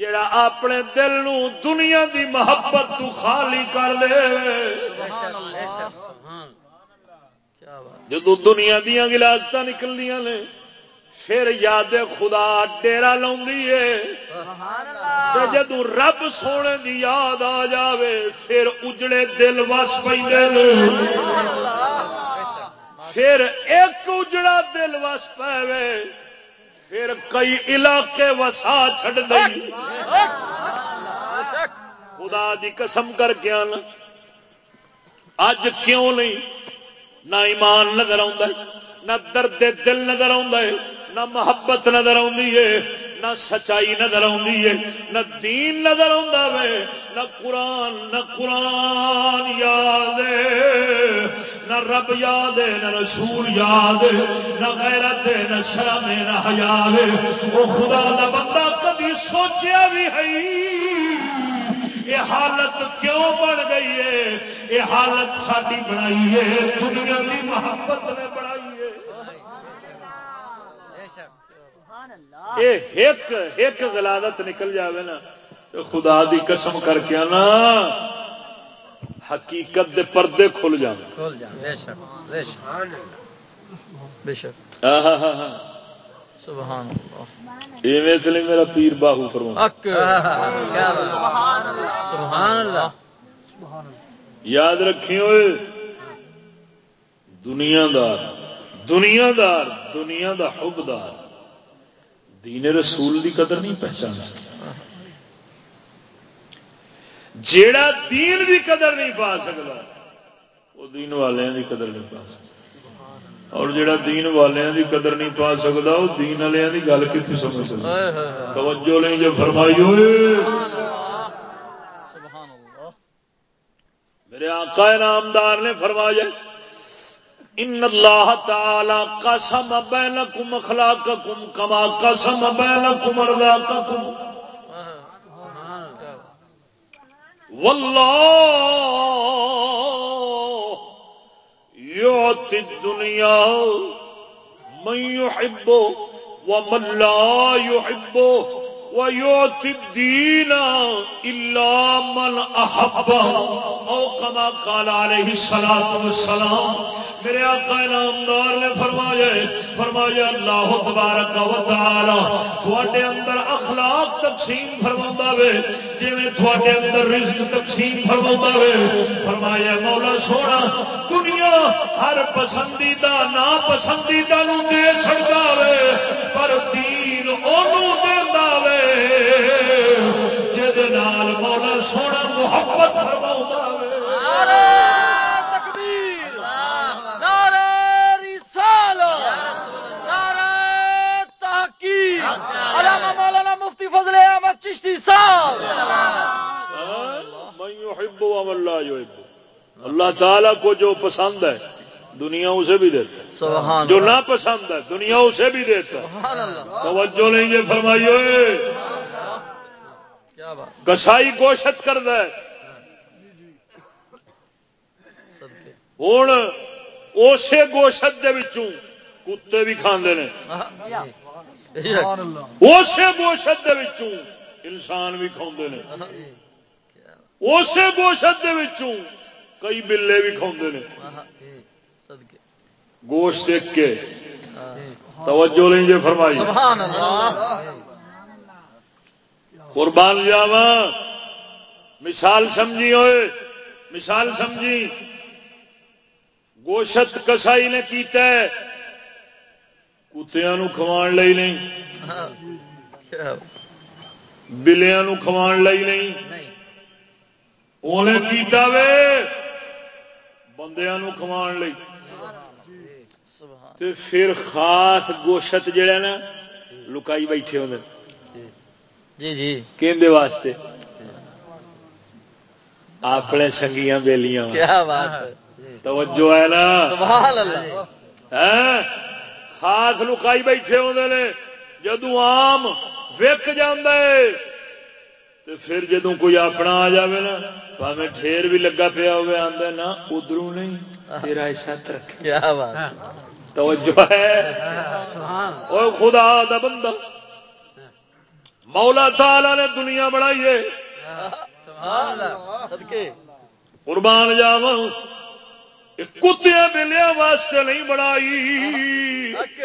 جڑا اپنے دل نو دنیا دی محبت تو خالی کر لے۔ جدو دنیا دیا گلاست نکلدیا نے، پھر یاد خدا ڈیرا جدو رب سونے دی یاد آ جاوے، پھر اجڑے دل وس پہ پھر ایک اجڑا دل وس پے پھر کئی علاقے وسا چڈ دئی۔ خدا دی قسم کر کے آنا۔ اج کیوں نہیں؟ نہ ایمان نظر نہ درد دل نظر آ نہ محبت نظر آئی ہے نہ سچائی نظر آئی ہے نہ دین نظر آئے نہ قرآن نہ قرآن یاد نہ رب یاد ہے نہ رسول یاد نہ غیرت ہے نہ شرم ہے نہ حیات وہ خدا دا بندہ کبھی سوچیا بھی ہے یہ حالت کیوں بن گئی ہے؟ یہ حالت ساری بنائی ہے دنیا کی محبت نے بنائی ایک غلادت نکل جاوے نا خدا دی قسم کر کے نا حقیقت دے پردے کھل جان میرا پیر باہو فرما یاد رکھی ہوئے دنیا دار دنیا دار دنیا دا حبدار دین رسول دی قدر نہیں پہچان سکتا۔ جیڑا دین دی قدر نہیں پا سکتا وہ دین والوں دی قدر نہیں پا سکتا اور جیڑا دین والوں دی قدر نہیں پا سکتا وہ دین والوں کی گل کتنے سمجھ سکتا توجہ نہیں جو فرمائی ہوئے میرے آقا نامدار نے فرمایا ان اللہ تعالی قسم بینکم اخلاقکم کما قسم بینکم ارزاقکم واللہ یعطی الدنیا من يحب ومن لا يحب ويعطي الدين إلا من أحب أو كما قال عليه الصلاة والسلام میرے آقا نامدار نے فرمایا فرمایا اللہ تبارک و تعالی تھوڑے اندر اخلاق تقسیم فرما وے جی تھوڑے اندر رزق تقسیم فرما وے۔ فرمایا، مولا سونا، دنیا ہر پسندیدہ نا پسندیدہ نو دے سکتا وے، پر دین اونوں دیندا وے۔ سونا محبت اللہ تعالی کو جو پسند ہے دنیا اسے بھی دیتا ہے۔ سبحان جو نہ پسند ہے دنیا اسے بھی دیتا ہے۔ توجہ نہیں یہ فرمائیے۔ کیا بات۔ کسائی گوشت کر صدقے۔ ہوں اسی گوشت دے وچوں کتے بھی کھاندے نے. اسی گوشت دے وچوں انسان بھی کھاندے نے۔ اسی گوشت دے وچوں کئی بلے بھی کھاندے نے۔ گوشت دیکھ کے۔ آہ. توجہ نہیں جی فرمائی۔ سبحان اللہ۔ قربان جاوا مثال سمجھی ہوئے۔ مثال سمجھی۔ گوشت کسائی نے کیتا ہے۔ کتیاں نو کھوان لئی نہیں۔ بلیاں کھوان لئی نہیں۔ نہیں۔ انہیں کیتا وے۔ بندیاں کھوان لئی۔ تے پھر خاص گوشت جڑا نا لکائی بیٹھے ہوندے۔ جی جی۔ کیندے واسطے۔ اپنے سنگیاں بیلیاں۔ واسطے۔ کیا بات ہے۔ توجہ ہے نا۔ سبحان اللہ۔ ہیں؟ خاص لکائی بیٹھے ہوندے نے۔ جدو آم وک جاندے تے پھر جدو کوئی اپنا آ جاوے نا پاویں ڈھیر بھی لگا پیا ہوئے آندے نا ادھروں نہیں تیرا ایسا ترک۔ کیا بات ہے۔ توجہ ہے۔ او خدا دا بندہ۔ مولا تعالی نے دنیا بنائی ہے۔ قربان جاواں۔ یہ کتیا بلیاں واسطے نہیں بنائی حق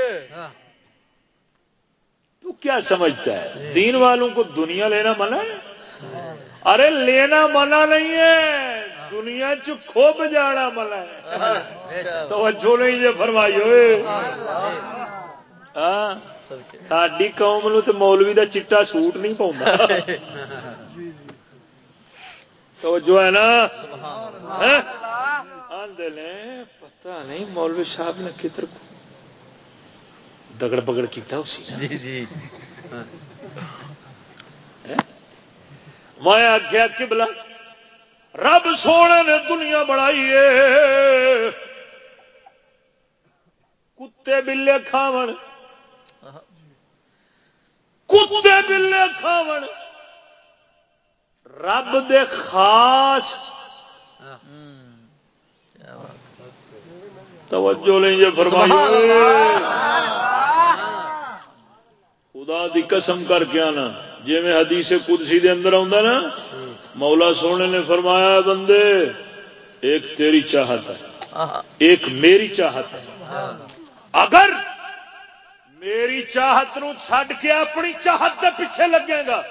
تو کیا سمجھتا ہے؟ دین والوں کو دنیا لینا منع ہے؟ ارے لینا منع نہیں ہے۔ دنیا چ کھوب جانا منع ہے۔ توجہ نہیں جی فرمائی ہوئے۔ ہاں۔ ساڈی قوم نو تے مولوی دا چٹا سوٹ نہیں پاؤندا۔ توجہ ہے نا؟ نے پتہ نہیں مولوی صاحب نے کدھر دگڑ بگڑ کیتا اسی جی جی۔ میں آخیا کبلا رب سونے نے دنیا بنائی ہے۔ کتے بلے کھاون۔ کتے بلے کھاون۔ رب دے خاص۔ توجہ نہیں جی فرمائی خدا دی قسم کر کے آنا۔ جی میں حدیث قدسی دے اندر آਉਂدا نا۔ مولا سونے نے فرمایا بندے ایک تیری چاہت ہے. ایک میری چاہت ہے اگر میری چاہت نو چھڈ کے اپنی چاہت دے پیچھے لگے گا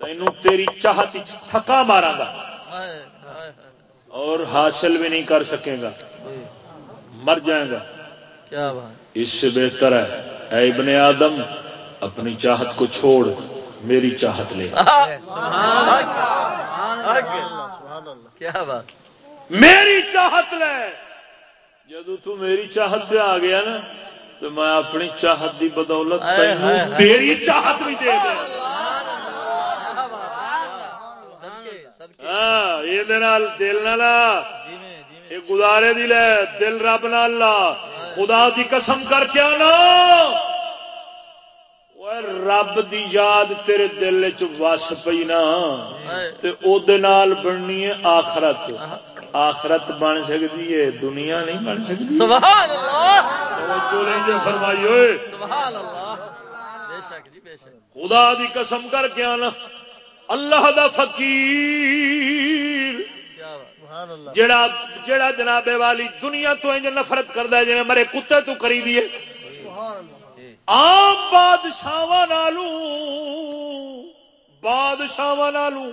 تینوں تیری چاہت تھکا مارا گا. اور حاصل بھی نہیں کر سکے گا. مر جائے گا کیا اس سے بہتر ہے اے ابن آدم اپنی چاہت کو چھوڑ میری چاہت لے. کیا بات؟ میری چاہت لے۔ جدو تو میری چاہت پہ آ گیا نا تو میں اپنی چاہت دی بدولت. تیری چاہت بھی دے صدقے ہاں یہ دل نہ لا یہ گزارے دل ہے دل رب نہ لا۔ خدا دی قسم کر کے آنا۔ رب دی یاد تیرے دل چ وس پئی نا ہائے. تے او دے نال بننی ہے آخرت آخرت بن سکتی ہے دنیا نہیں بن سکتی سبحان اللہ فرمائی ہوئے سبحان اللہ بے شک جی بے شک خدا دی قسم کر کے آنا اللہ دا فقیر سبحان اللہ جڑا جڑا جنابے والی دنیا تو انج نفرت کرتا ہے جی مرے کتے تو کری دیے عام بادشاہ نالوں بادشاہ نالوں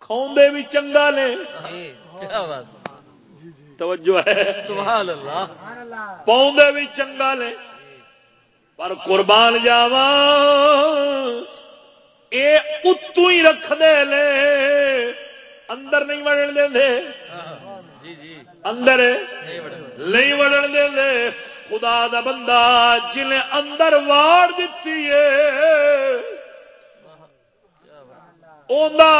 کھوندے بھی چنگا نے۔ بات توجہ ہے۔ سبحان اللہ پاؤندے بھی چنگا نے۔ پر قربان جاوا اے اتو ہی رکھ دے لے اندر نہیں وڑن دے دے۔ جی جی۔ اندر نہیں وڑن دے۔ خدا دا بندہ جنہیں اندر واڑ دیتی ہے۔ کیا بات اوندا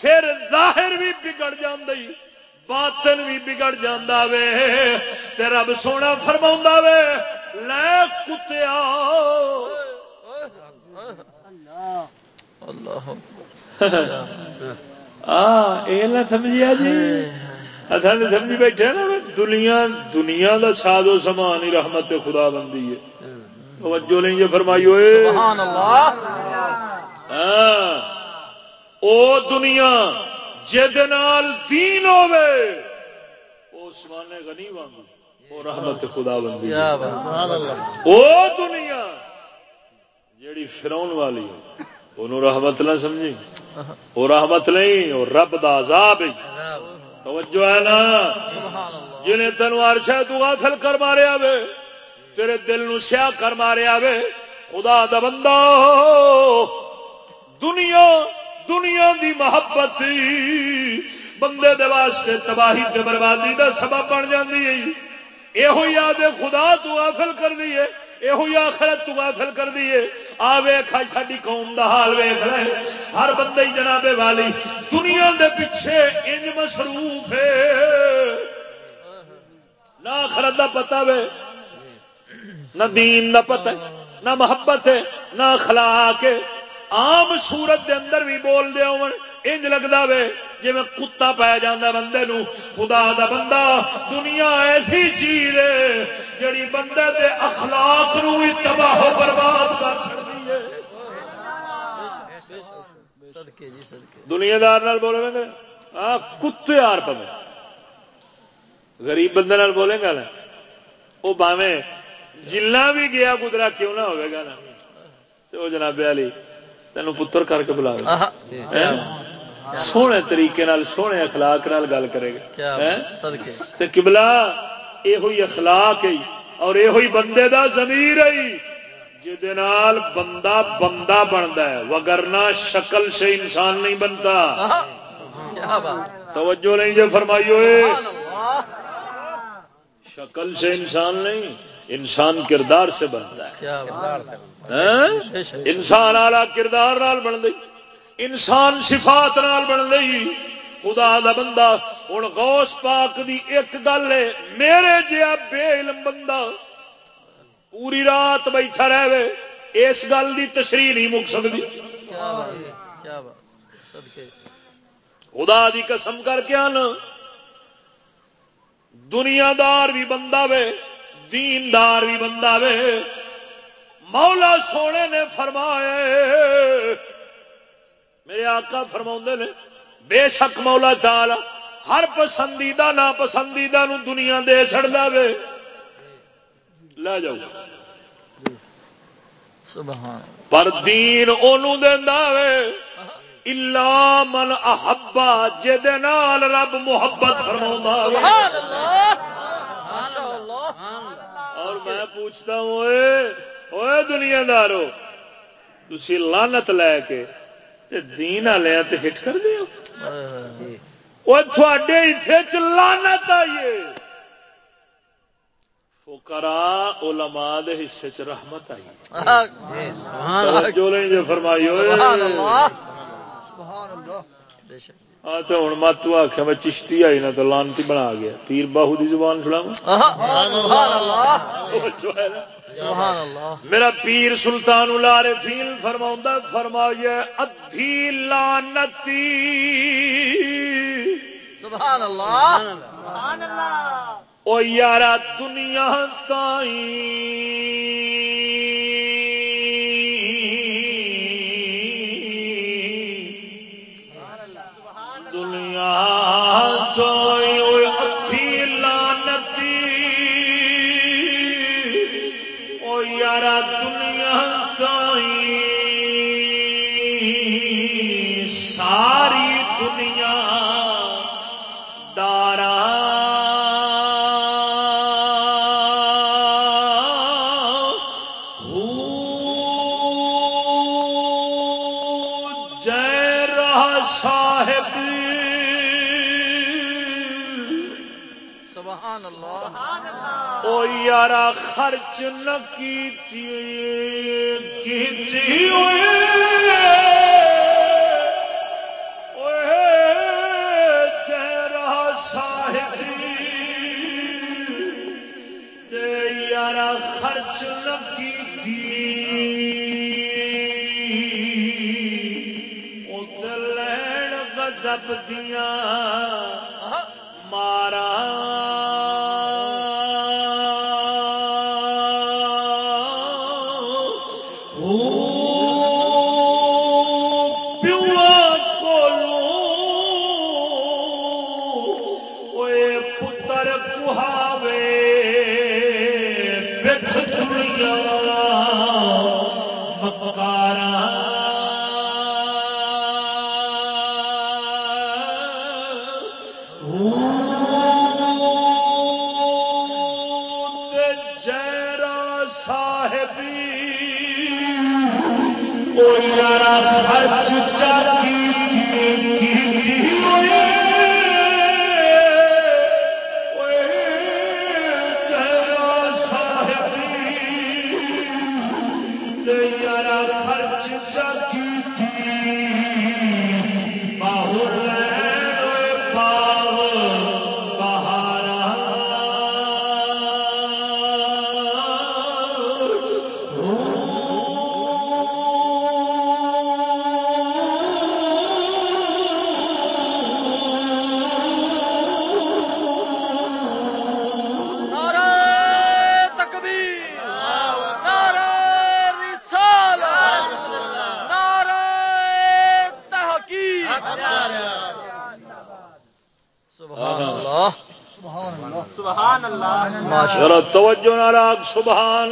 پھر ظاہر بھی بگڑ جی باطن بھی بگڑ جانا وے۔ تے رب سونا فرما وے لے کتیا۔ سمجھیا جی۔ اصل نہیں سمجھی بیٹھے نا دنیا دنیا کا ساد و سامان ہی رحمت خدا بندی ہے۔ توجہ نہیں جو فرمائی ہوئے۔ ہاں۔ او دنیا دین ہوے سوانے غنی وانگو۔ او رحمت خدا بندی او دنیا جیڑی فرون والی انہوں رحمت نہ سمجھی۔ وہ رحمت نہیں وہ رب دا عذاب۔ توجہ ہے نا؟ جنہیں تینوں ارشا تو غافل کر ماریا وے تیرے دل نو سیاہ کر ماریا وے خدا دا بندہ دنیا دنیا دی محبت بندے دے واسطے تباہی تے بربادی دا سبب بن جاتی ہے۔ یہ یاد خدا تو غافل کر دیے یہ آخرت تو غافل کر دیے آ ویخ ساری قوم دا حال ویخ رہے ہر بندے جناب والی دنیا دے پیچھے انج مصروف ہے۔ نہ آخرت دا پتا وے، نہ دین دا پتہ نہ محبت ہے، نہ اخلاق عام صورت دے اندر بھی بول دے ہون، انج لگتا وے جی میں کتا پی جانا بندے نو، خدا دا بندہ، دنیا ایسی چیز ہے، جڑی بندے دے اخلاق نو بھی تباہ برباد کر چڑتی ہے دنیا دار بولے گا ہاں کتے آر پہ غریب بندے بولے گا نا وہ باوے جلا بھی گیا گزرا کیوں نہ ہوگا نا تو جناب علی تینوں پتر کر کے بلا سونے طریقے نال سونے اخلاق نال گل کرے گا کبلا یہ اخلاق ہے اور یہ بندے دا ضمیر ہے جال بندہ بندہ بنتا ہے وگرنا شکل سے انسان نہیں بنتا۔ توجہ نہیں جو فرمائی ہوئے۔ شکل سے انسان نہیں انسان کردار سے بنتا ہے۔ انسان آلہ کردار نال بن گئی انسان صفات نال بن گئی۔ خدا دا بندہ ہوں غوث پاک دی ایک گل ہے میرے جیا بے علم بندہ پوری رات بیٹھا رہے اس گل دی تشریح نہیں مک سکتی۔ خدا دی قسم کر کے آنا دنیا دار بھی بندہ وے دیندار بھی بندہ وے۔ مولا سونے نے فرمایا میرے آقا فرما نے بے شک مولا تال ہر پسندیدہ نا پسندیدہ نو دنیا دے چڑ دے لے جاؤ پر دین دینا وے الا من احبا جال رب محبت فرما اور میں پوچھتا ہوں دنیا دارو تھی لانت لے کے دین والے ہٹ کر دے وہ تھوڑے اتنے چلانت آئیے فکرا علماء دے حصے چ رحمت آئی۔ جو جو فرمائی تو ہوں مت آخیا میں چشتی آئی نہ تو لانتی بنا گیا۔ پیر باہو دی زبان سنا میرا پیر سلطان الارے فیل فرما فرما ادھی لانتی سبحان اللہ او یارا دنیا تائی دنیا رب دیاں راگ سبحان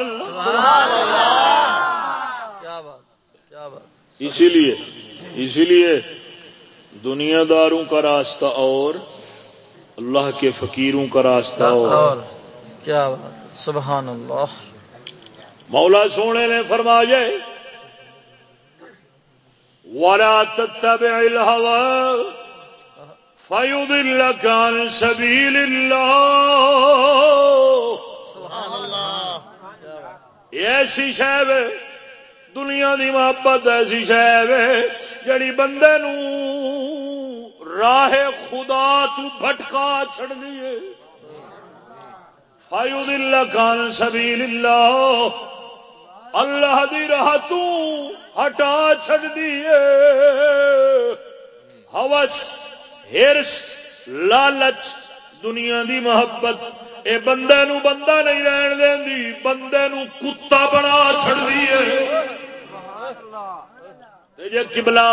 اسی لیے اسی لیے دنیا داروں کا راستہ اور اللہ کے فقیروں کا راستہ اور۔ کیا سبحان اللہ۔ مولا سونے نے فرمایا ولا تتبع الهوى فيضلك عن سبيل الله سبحان الله ایسی شہب دنیا دی محبت ایسی شہب جڑی بندے نو راہ خدا تو بھٹکا چھڑ دیے فیضلک عن سبیل اللہ اللہ دی راہ تو ہٹا چھڑ دیے ہوس، ہرس، لالچ، دنیا دی محبت اے بندے نو بندہ نہیں رہن دی بندے نو کتا بنا چڑی ہے۔ جی کبلا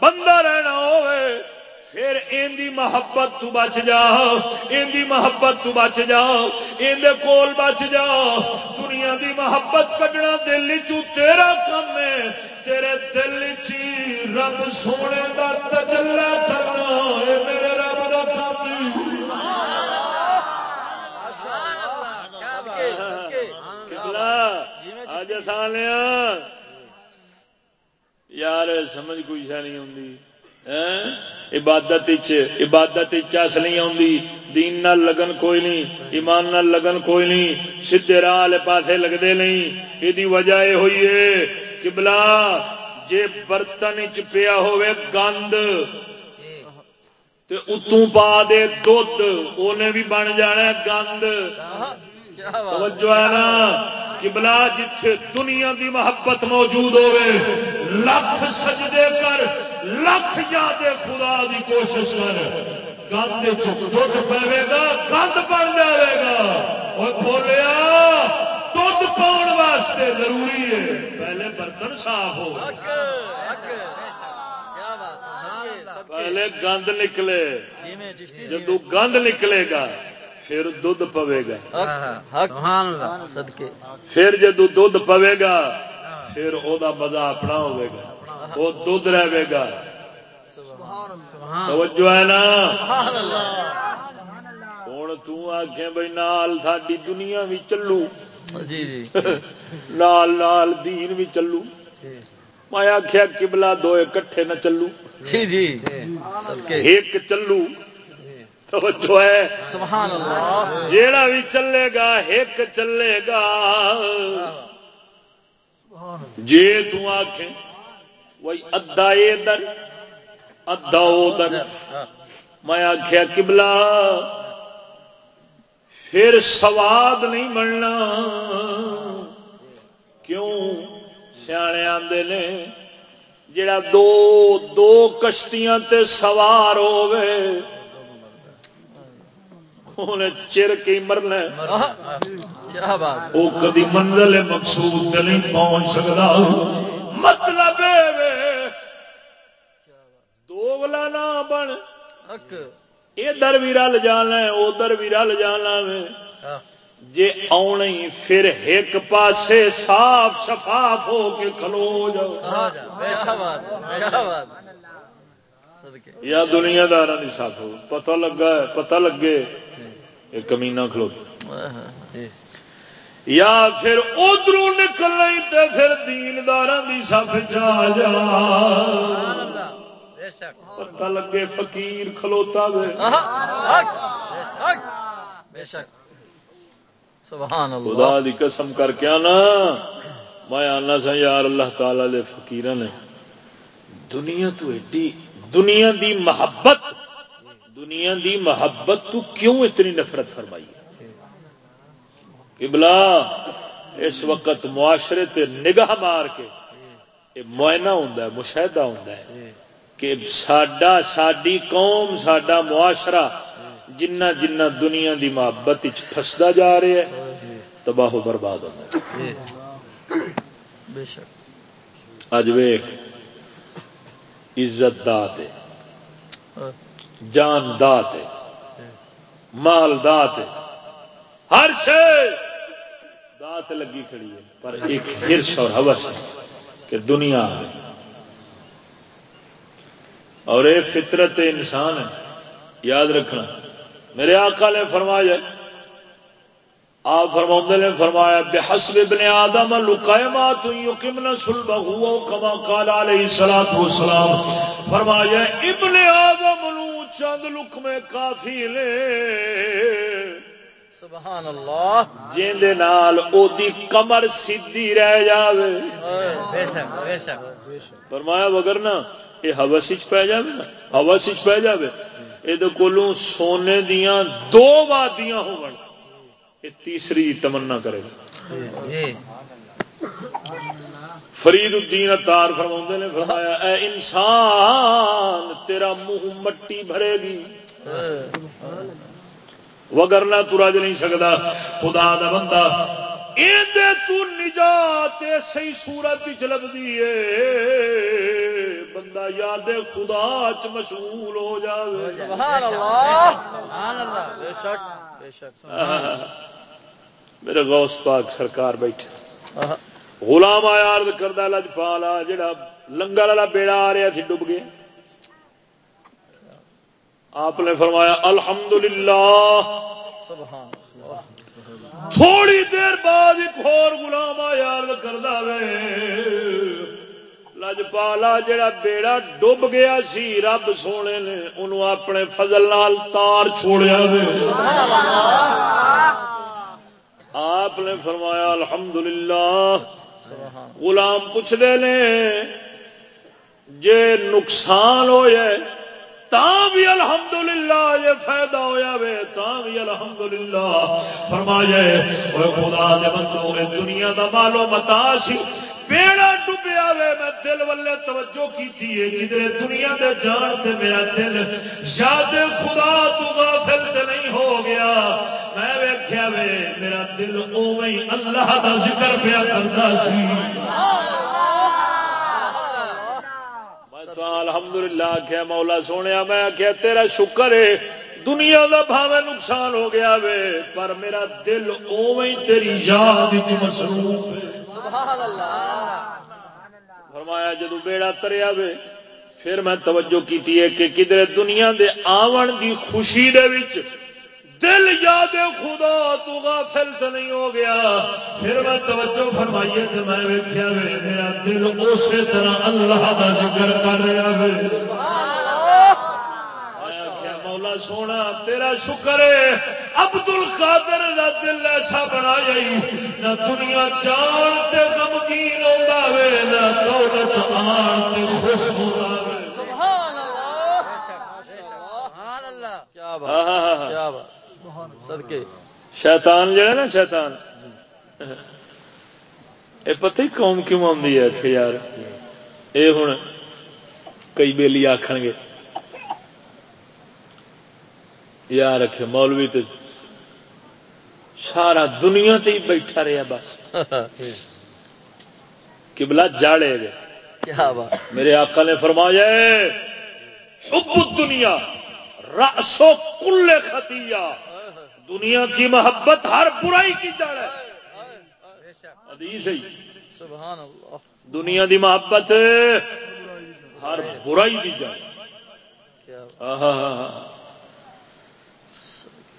بندہ رہنا ہوئے پھر ان دی محبت تو بچ جا ان دی محبت تو بچ جا ان دے کول بچ جا۔ دنیا دی محبت کڈنا دل چو تیرا کم ہے۔ تیرے دل چی رب سونے دا تجلا کرنا ہے میرے رب دا اج سالیا یار، سمجھ کوئی شا نہیں آتی ہاں؟ عبادت عبادت چس نہیں آتی دین نال لگن کوئی نہیں، ایمان نال لگن کوئی نہیں سیدے راہ والے پاسے لگتے نہیں۔ یہ وجہ یہ ہوئی ہے کبلا جے برتن چ پیا ہوئے گند اتوں پا دے دھد انہیں بھی بن جانا گند۔ توجہ ہے نا؟ کبلا جتھے دنیا دی محبت موجود ہوئے لکھ سجدے کر لکھ یادے خدا دی کوشش کر۔ گند دھد پے گا گند بن جائے گا۔ اور بولیا دھد پاؤن واسطے ضروری ہے۔ پہلے برتن صاف ہو۔ پہلے گند نکلے۔ جدو گند نکلے گا پھر دھد پوے گا پھر جدو دھد پوے گا پھر وہ مزہ اپنا ہوے گا وہ دھد رہے گا توجہ ہے نا؟ ہوں تک بھائی نال ساری دنیا بھی چلو۔ جی جی۔ لال لال دین بھی چلو۔ میں آخیا کبلا دو کٹھے نہ چلو۔ جی جی۔ ایک چلو۔ توجہ ہے۔ سبحان اللہ۔ جیڑا بھی چلے گا ایک چلے گا۔ جی تک وہی ادا ادھر در ادھر میں آخیا کبلا پھر سواد نہیں بننا۔ کیوں؟ سیانے آتے نے جڑا دو دو کشتیاں تے سوار ہوئے چر کی مرنا وہ کدی منزل مقصود نہیں پہنچ سکتا مطلب دو گلا نہ بن ادھر بھی رل جانا ادھر بھی رل جانا جی آنے پھر ایک پاسے صاف شفاف ہو کے کھلو جاؤ یا دنیا دار پتہ لگا پتہ لگے یہ کمینا کھلو۔ یا پھر ادھر نکل رہی تو پھر دیندار کی سب جا جا۔ پتہ لگے فقیر کھلوتا بے سبحان خدا دی قسم کر کے آنا۔ میں آنا سا یار اللہ تعالی دے فقیر نے۔ دنیا تو ایڈی دنیا دی محبت۔ دنیا دی محبت تو کیوں اتنی نفرت فرمائی قبلہ، اس وقت معاشرے تے نگاہ مار کے یہ معائنہ مشاہدہ ہوتا ہے کہ ساڈا، ساڈی قوم، ساڈا معاشرہ جنہ جنہ دنیا دی محبت فسدا جا رہا ہے، تباہ و برباد ہونا اج ویخ عزت دات جان دات مال دات ہر شے دات لگی کھڑی ہے، پر ایک ہرس اور ہوس ہے کہ دنیا آئے اور یہ فطرت انسان ہے، یاد رکھنا۔ میرے آقا نے فرمایا، آپ فرما نے فرمایا بے حسب ابن آدم لقائمات یقمن صلبہ کما قال علیہ الصلوۃ والسلام۔ فرمایا، ابن آدم چند لقمے کافی لے۔ سبحان اللہ۔ دے نال او دی کمر سیدھی رہ جاوے۔ بے شک بے شک۔ فرمایا وگر نا یہ ہوس پی جائے نا ہوس پی جائے یہ سونے دیا دو وادیاں ہو تیسری تمنا کرے۔ گا فرید الدین تار فرما نے فرمایا اے انسان تیرا منہ مٹی بھرے گی۔ وگرنا تو رج نہیں سکتا خدا دا بندہ۔ نجات سی سورت چلتی ہے بندہ یاد خدا چ مشغول ہو جائے میرے غوث پاک سرکار بیٹھے۔ غلام آیا کردہ لجپال آ جڑا لنگر والا بیڑا آ رہا تھی ڈب گیا آپ نے فرمایا الحمدللہ۔ سبحان تھوڑی دیر بعد ایک اور گلاما یاد کرتا لجپالا جڑا بیڑا ڈب گیا سی رب سونے نے انہوں اپنے فضل نال تار چھوڑیا آپ نے فرمایا الحمدللہ۔ غلام پوچھتے ہیں جے نقصان ہوئے بھی الحمدللہ یہ فائدہ ہویا وے بھی الحمدللہ۔ فرمایا خدا دے بندو اے دنیا دا مالو متا سی بیڑا ڈبیا وے، میں دل والے توجہ کی کدھر دنیا دے جان تے میرا دل یاد خدا تو غافل تے نہیں ہو گیا۔ میں ویکھیا وے، میرا دل اوویں اللہ دا ذکر پیا کرتا سی۔ الحمدللہ آخیا مولا سونے میں آخیا تیرا شکر ہے، دنیا کا بھاوے نقصان ہو گیا وے، پر میرا دل اوی تیری یاد مصروف ہے۔ فرمایا جدو بیڑا تریا وے پھر میں توجہ کی کہ کدھر دنیا دے آون دی خوشی دے وچ دل یاد خدا تو غافل تو نہیں ہو گیا۔ پھر میں توجہ فرمائیے تو میں ویکیا میرا دل اسی طرح اللہ کا ذکر کر رہا ہے مولا سونا تیرا شکر ہے۔ ابدل قادر کا دل ایسا بنا جائی نہ دنیا جان تے غمگین ہوتا ہے نہ دولت آن تے خوش ہوتا ہے سبحان اللہ۔ کیا بات کیا بات۔ شیطان جڑا نا شیطان۔ یہ پتہ ہی قوم کیوں آئی ہے کہ یار؟ یہ ہوں کئی بیلی آخ گے۔ یار رکھے مولوی تو سارا دنیا تے ہی بیٹھا رہا بس۔ کبلا جاڑے بات۔ میرے آقا نے فرمایا حب دنیا رسو کل خطیہ۔ دنیا کی محبت ہر برائی کی جڑ ہے۔ سبحان اللہ۔ دنیا دی محبت ہر برائی کی جڑ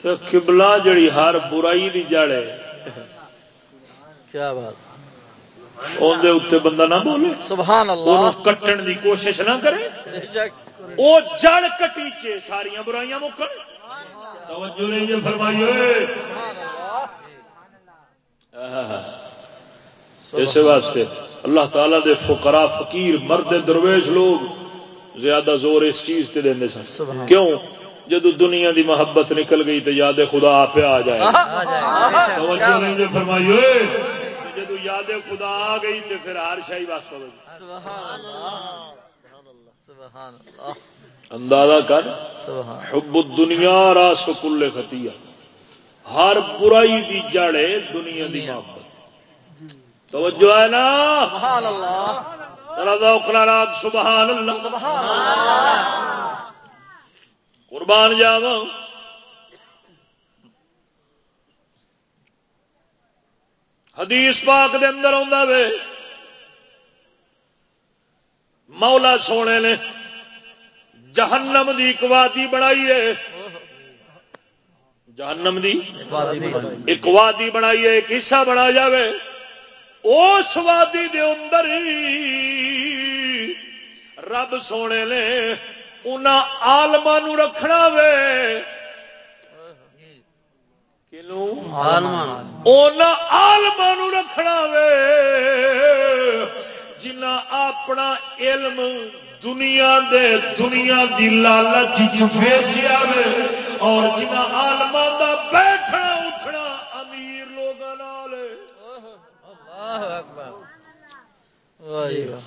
تو کبلا جڑی ہر برائی دی جڑ ہے۔ کیا بات۔ اندر اتنے بندہ نہ بولے۔ سبحان اللہ کٹن دی کوشش نہ کرے۔ وہ جڑ کٹیچے ساریا برائیاں مکن۔ توجہ نے جو فرمائی اس واسطے اللہ تعالی دے فقراء فقیر مرد درویش لوگ زیادہ زور اس چیز تے دیں سن۔ کیوں؟ جدو دنیا دی محبت نکل گئی تو یاد خدا آپ آ جائے۔ جدو یاد خدا آ گئی تو پھر ہر شاہی واسطہ اندازہ کر۔ حب الدنیا راس کل خطیہ۔ ہر برائی دی جڑ ہے دنیا دی محبت۔ توجہ ہے نا؟ سبحان اللہ۔ اخرا سبحان اللہ۔ سبحان اللہ۔ قربان جاوا حدیث پاک دے اندر آ مولا سونے نے جہنم دی ایک وادی بنائی ہے۔ جہنم دی ایک وادی بنائی ہے، ایک حصہ بنا جائے اس وادی دے اندر رب سونے نے آلما رکھنا وے۔ آلما رکھنا وے۔ جنا اپنا علم دنیا دے دنیا دی لالچ ویچیا اور جنہ آلما دا بیٹھنا اٹھنا امیر لوگوں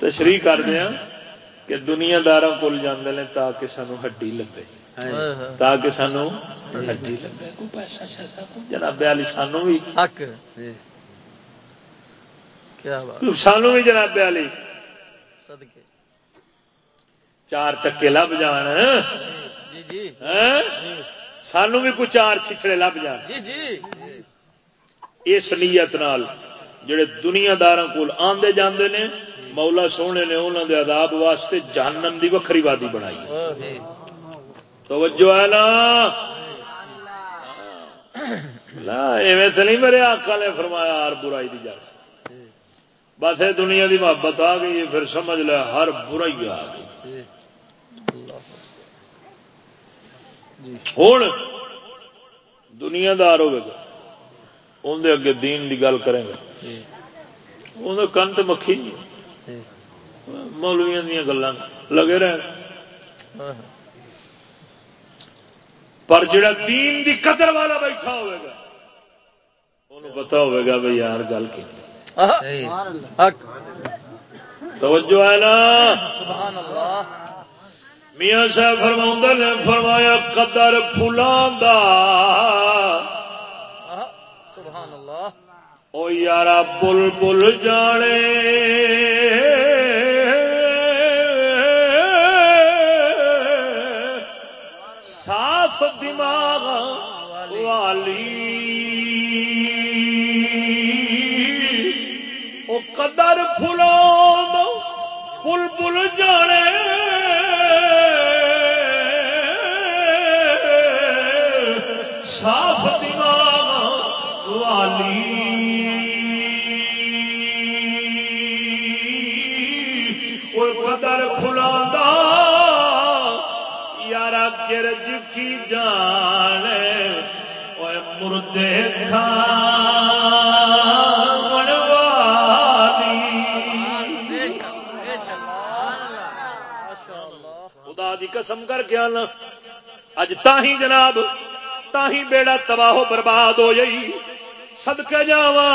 تشریح کر دیا۔ کہ دنیا دار کول جانے نے تاکہ سانو ہڈی لبے۔ تاکہ سانو ہڈی پیسہ شیسا جناب علی سانو بھی۔ سانو بھی جناب علی صدقے۔ چار ٹکے لب جان۔ جی، جی۔ سانو بھی کوئی چار چھچڑے لب جان۔ جی، اس نیت نال جڑے دنیا دار کو آدھے جاندے نے مولا سونے نے انہوں دے عذاب واسطے جہنم دی وکری وادی بنائی توجہ ہے نا؟ ایویں تو نہیں میرے آقا نے فرمایا، ہر برائی دی جان بس دنیا دی محبت آ گئی، پھر سمجھ لیا ہر برائی آ گئی۔ ہوں دنیا دار ہوگا اندر اگے دین دی گل کریں گے۔ اندر کن تو مکھی۔ مولویا دیا گلان لگے رہ پر جڑا دین دی قدر والا بیٹھا ہوئے گا انہوں پتا ہوئے گا بھائی یار گل کی۔ توجہ ہے نا؟ سبحان اللہ۔ میاں صاحب فرما نے فرمایا قدر فلان سبحان اللہ۔ او یارا بل بل جانے۔ والی۔ او قدر فلان پل پل جانے۔ صاف دماغ والی۔ او قدر کھلا یار گرج کی جانے۔ مردے خدا دی قسم کر کے آنا اج تاہی جناب تاہی بیڑا تباہ برباد ہو جائی سدکے جاوا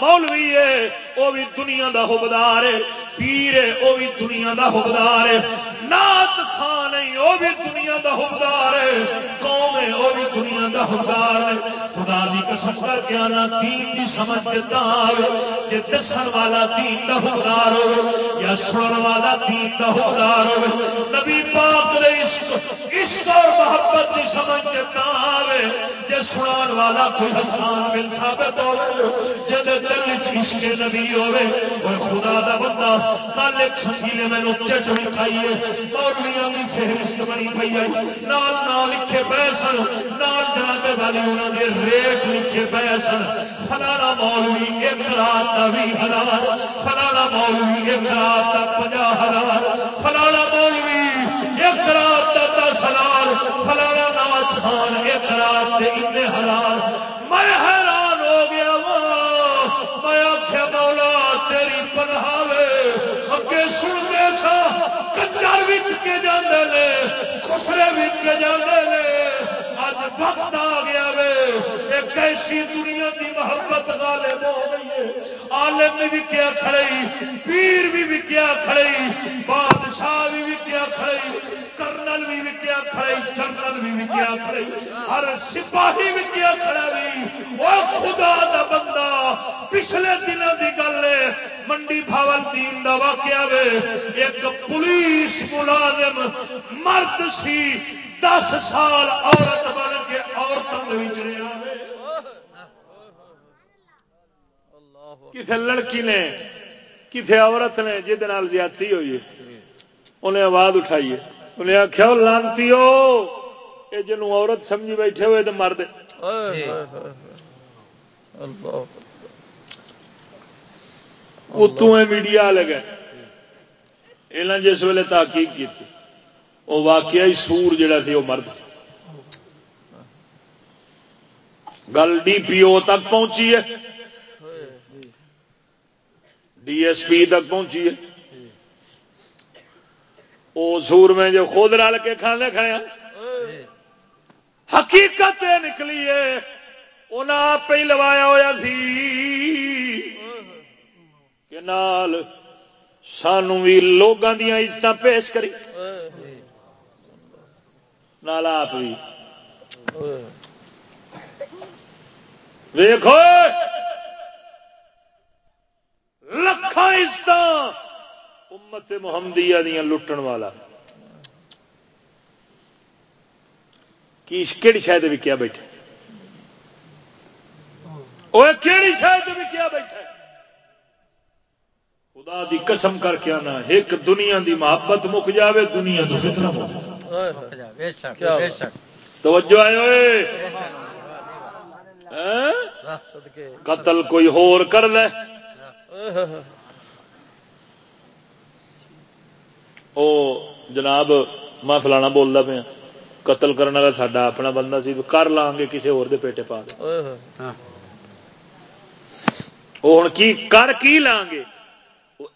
مولوی ہے وہ بھی دنیا دا حبدار ہے پیر ہے وہ بھی دنیا دا حبدار ہے نات خان نہیں وہ بھی دنیا دا حکمدار ہے۔ قوم ہے وہ بھی دنیا دا حکمدار ہے۔ خدا دی قسم کر کے آنا، دین دی سمجھ کے تار جے دسن والا دین دا حکمدار ہو یا سنن والا دین دا حکمدار ہو نبی پاک نے عشق اور محبت محبت کی سمجھ کے تار جے سنان والا کوئی حسان بن ثابت ہو جد دل عشق نبی ہوے وہ خدا دا بندہ کل ایک سنگیلے میں چٹ بھی کھائیے مولویاں کی فہرست بنی پی ہے۔ نال نال لکھے پے سن، نال جناب والی انہوں نے ریٹ لکھے پے سن۔ فلانا مولوی ایک رات کا بھی ہزار، فلانا مولوی ایک رات کا پنجا ہزار، فلانا مولوی کے جاندے نے۔ اج وقت آ گیا وے۔ ایک ایسی دنیا دی محبت غالب ہو گئی ہے۔ عالم بھی وکیا کھڑی پیر بھی وکیا کھڑی بادشاہ بھی وکیا کھڑی کرنل بھی وکیا کھڑی جنرل بھی وکیا کھڑی ہر سپاہی وکیا کھڑا بھی وہ خدا دا بندہ، پچھلے دنوں دی گل ہے۔ منڈی بھاول دین دا واقعہ وے۔ ایک پولیس ملازم مرد سی دس سال عورت بن کے عورتوں کسی لڑکی نے کسی عورت نے جہد زیادتی ہوئی ہے، انہیں آواز اٹھائی ہے۔ انہیں آخیا لانتی ہو یہ جنوں عورت سمجھی بیٹھے ہوئے تو مرد۔ اتوں میڈیا والے گئے۔ یہاں جس ویلے تحقیق کی وہ واقعی سور جڑا سی وہ مرد گل ڈی پی او تک پہنچی ہے ڈی ایس پی تک پہنچی ہے وہ سور میں جو خود رل کے کھانے کھایا حقیقت نکلی ہے انہیں آپ ہی لوایا ہوا سی کہ نال بھی لوگوں دیا عزت پیش کری نال آپ بھی ویخو لکھان عزت امت محمدیہ دیا لٹن والا۔ کہڑی شاید وکیا بیٹھے؟ وہ کہڑی شاید وکیا بیٹھے؟ خدا دی قسم کر کے آنا ایک دنیا دی محبت مک جاوے دنیا تو فتنہ ہو توجہ آئے ہوئے۔ قتل کوئی ہور کر لے۔ او جناب میں فلانا بولتا پیا۔ قتل کرنے والا ساڈا اپنا بندہ سی کر لان گے کسی اور دے پیٹے پا دے وہ ہوں کی کر کی لان گے؟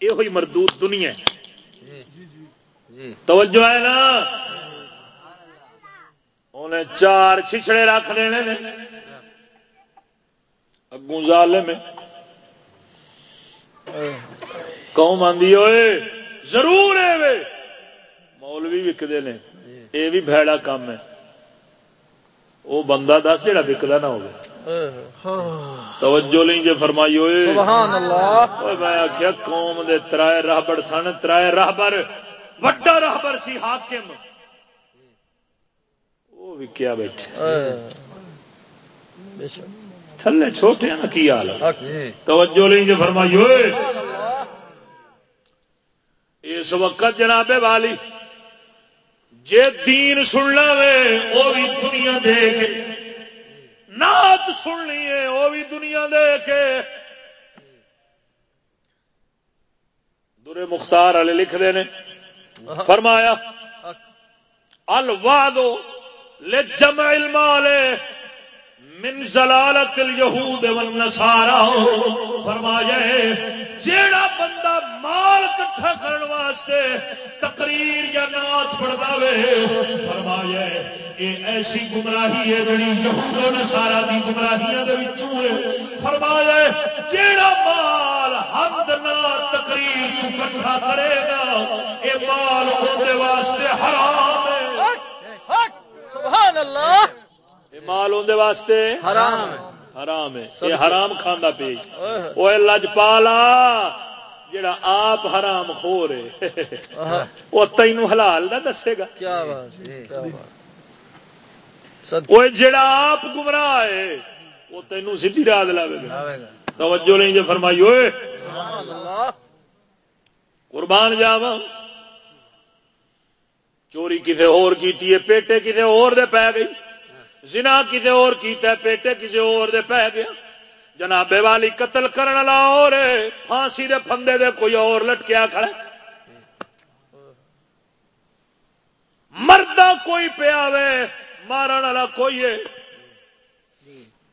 یہ مردود دنیا توجہ ہے نا۔ انہیں چار چھچڑے رکھ دینے نے۔ اگوں ظالم ہے۔ قوم آدھی ہوئے ضرور ہے وے۔ مولوی وکتے ہیں یہ بھی بھڑا کام ہے۔ وہ بندہ دس جا وکدا نہ ہو توجہ نہیں جی فرمائی ہوئے میں آخیا قوم دے ترائے راہبر سن ترائے راہبر وڈا راہبر سی حاکم۔ وہ وکیا بیٹھے تھلے چھوٹے نا کی حال توجہ نہیں جی فرمائی ہوئے اس وقت جناب والی جے دین سننا وے وہ بھی دنیا دیکھ نات سننی ہے وہ بھی دنیا دیکھے دورے مختار والے لکھتے ہیں فرمایا الوادو لے جمع المال من زلالت اليہود والنصارى. فرمایا جیڑا بندہ مال کٹھا کرنے واسطے تقریر یا نات پڑھتا وے، فرمایا یہ ایسی گمراہی ہے جڑی یہود و نصارا دی گمراہیاں دے وچوں ہے۔ فرمایا جیڑا مال حمد نہ تقریر اکٹھا کرے گا، اے مال او دے واسطے حرام سبحان اللہ اے مال اون دے واسطے؟ حرام ہے۔ حرام ہے۔ یہ حرام کھانا پی وہ لجپالا جڑا آپ حرام خو رہے وہ تینوں حلال نہ دسے گا۔ کیا بات وہ جڑا آپ گمراہ ہے وہ تینوں سیدھی راہ دلاوے گا۔ توجہ نہیں جو فرمائی ہوئے سبحان اللہ قربان جاوا چوری کسی اور کیتی ہے، پیٹے کسی اور دے پی گئی۔ زنا کسی اور کیتا ہے، پیٹے کسی اور دے پی گیا۔ جنابے والی قتل کرنے والا اور پھانسی دے پھندے دے کوئی اور لٹکیا کھڑا مردہ کوئی پیا وے مارن والا کوئی ہے۔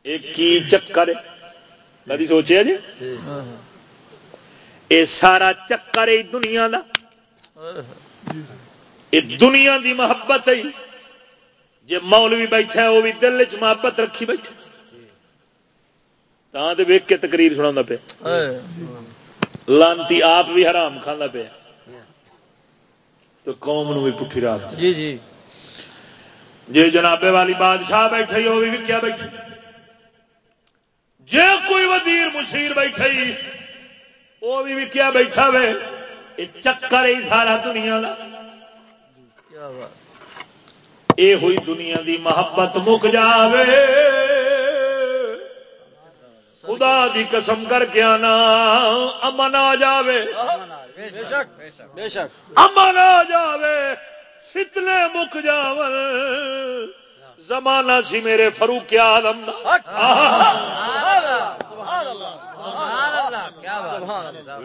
ایک کی چکر کدی سوچیا جی؟ یہ سارا چکر ہے دنیا دا۔ یہ دنیا دی محبت ہے۔ جی مولوی بیٹھا ہے وہ بھی دل چ محبت رکھی بیٹھا تا تو ویک کے تقریر سنا پیا۔ لانتی آپ بھی حرام کھانا پیا۔ تو قوم نو بھی پٹھی رات جی جی۔ جی جنابے والی بادشاہ بیٹھے وہ بھی وکیا بیٹھے جی کوئی وزیر مشیر بیٹھے وہ بھی وکیا بیٹھا وے۔ چکر ہی سارا دنیا کا یہ ہوئی دنیا دی محبت مک جاوے۔ خدا دی قسم کر کے آنا امن آ جاوے۔ بے شک بے شک امن آ جاوے فتنے مک جاون۔ زمانہ سی میرے فروخ آدم دا۔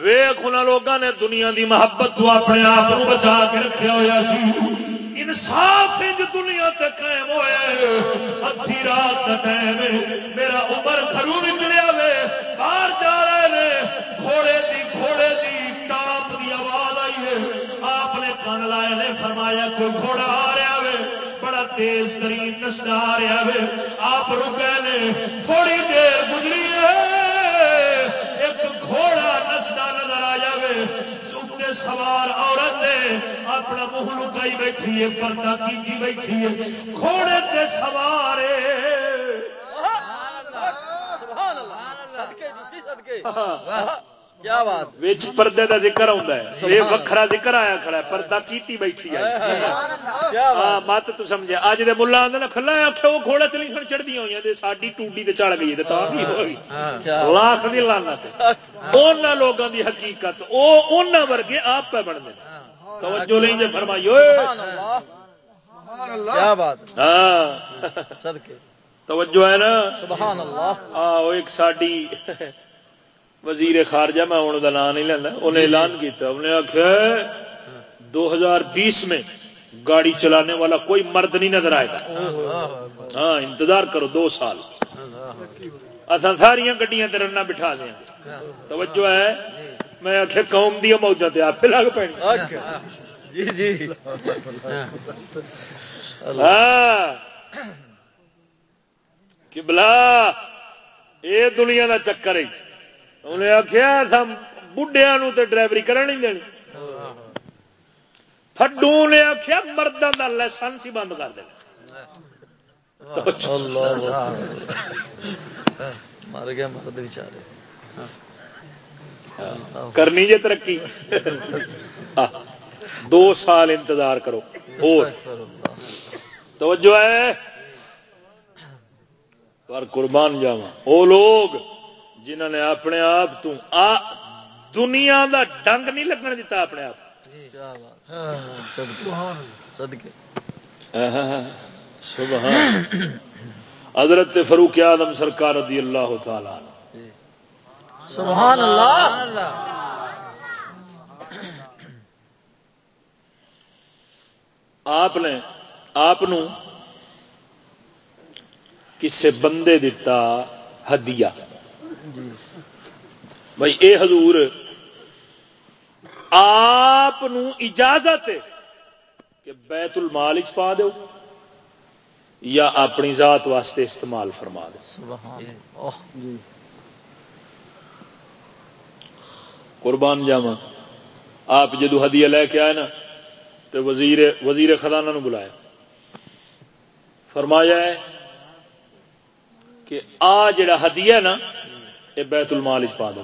ویخ ان لوگوں نے دنیا دی محبت تو اپنے آپ کو بچا کے رکھا ہوا سی۔ انصاف انج دنیا تے قائم ہوئے ادھی رات کا ٹائم میرا عمر گھروں نکلیا وے۔ باہر جا رہے نے۔ گھوڑے دی گھوڑے دی ٹاپ دی آواز آئی ہے۔ آپ نے کن لائے نے، فرمایا کوئی گھوڑا آ رہا وے۔ بڑا تیز ترین نستا آ رہا وے۔ آپ رکے نے۔ تھوڑی دیر گزری ہے ایک گھوڑا نستا نظر آ جائے سوتے سوار عورت اپنا منہ لکائی بیٹھی ہے پردہ کی بیٹھی ہے گھوڑے تے سوار ہے۔ سبحان اللہ صدقے جی صدقے۔ کیا بات وچ پردے دا ذکر آتا ہے۔ یہ وکھرا ذکر آیا کھڑا ہے پردہ کیتی بیٹھی ہے کیا ہاں بات مت تو سمجھے۔ اج دے ملا آندے نا کھلا آکھے وہ گھوڑے تے نہیں چڑھدی ہوئی تے ساڈی ٹوڈی تے چڑھ گئی تے تا بھی ہوئی۔ کیا لاکھ دی لعنت انہاں لوگاں دی حقیقت او انہاں ورگے آپ پہ بن دے توجہ نہیں جے فرمائی اوئے۔ سبحان اللہ۔ کیا بات ہاں۔ صدقے۔ توجہ ہے نا؟ سبحان اللہ۔ آ ایک ساڈی وزیر خارجہ میں ہوں دا نام نہیں لینا انہیں اعلان کیتا انہیں آخیا دو ہزار بیس میں گاڑی چلانے والا کوئی مرد نہیں نظر آئے گا۔ ہاں انتظار کرو دو سال۔ اصل ساریا گڈیاں رنا بٹھا دیا توجہ ہے؟ میں آخیا قوم دیا موجہ تے آپ لگ پی جی جی۔ ہاں۔ کہ بلا یہ دنیا کا چکر ہے۔ انہیں آخیا بڑھیا تو ڈرائیوری کرا نہیں دینی تھڈو نے آخیا مردوں کا لائسنس ہی بند کر دینا مر گیا مرد بچارے کرنی جی ترقی دو سال انتظار کرو اور توجہ ہے پر قربان جاوا وہ لوگ جنہوں نے اپنے آپ تو آ دنیا دا ڈنگ نہیں لگن دیتا اپنے آپ۔ حضرت فروخ آدم سرکار رضی اللہ تعالی سبحان اللہ۔ آپ نے آپ کسے بندے دتا ہدیہ۔ بھائی اے حضور آپ اجازت ہے کہ بیت المال چ پا دو یا اپنی ذات واسطے استعمال فرما دے جی۔ قربان جاوا آپ جدو ہدیہ لے کے آئے نا تو وزیر وزیر خزانہ نو بلایا۔ فرمایا ہے کہ آ جڑا ہدیہ نا یہ بیت المال پا دو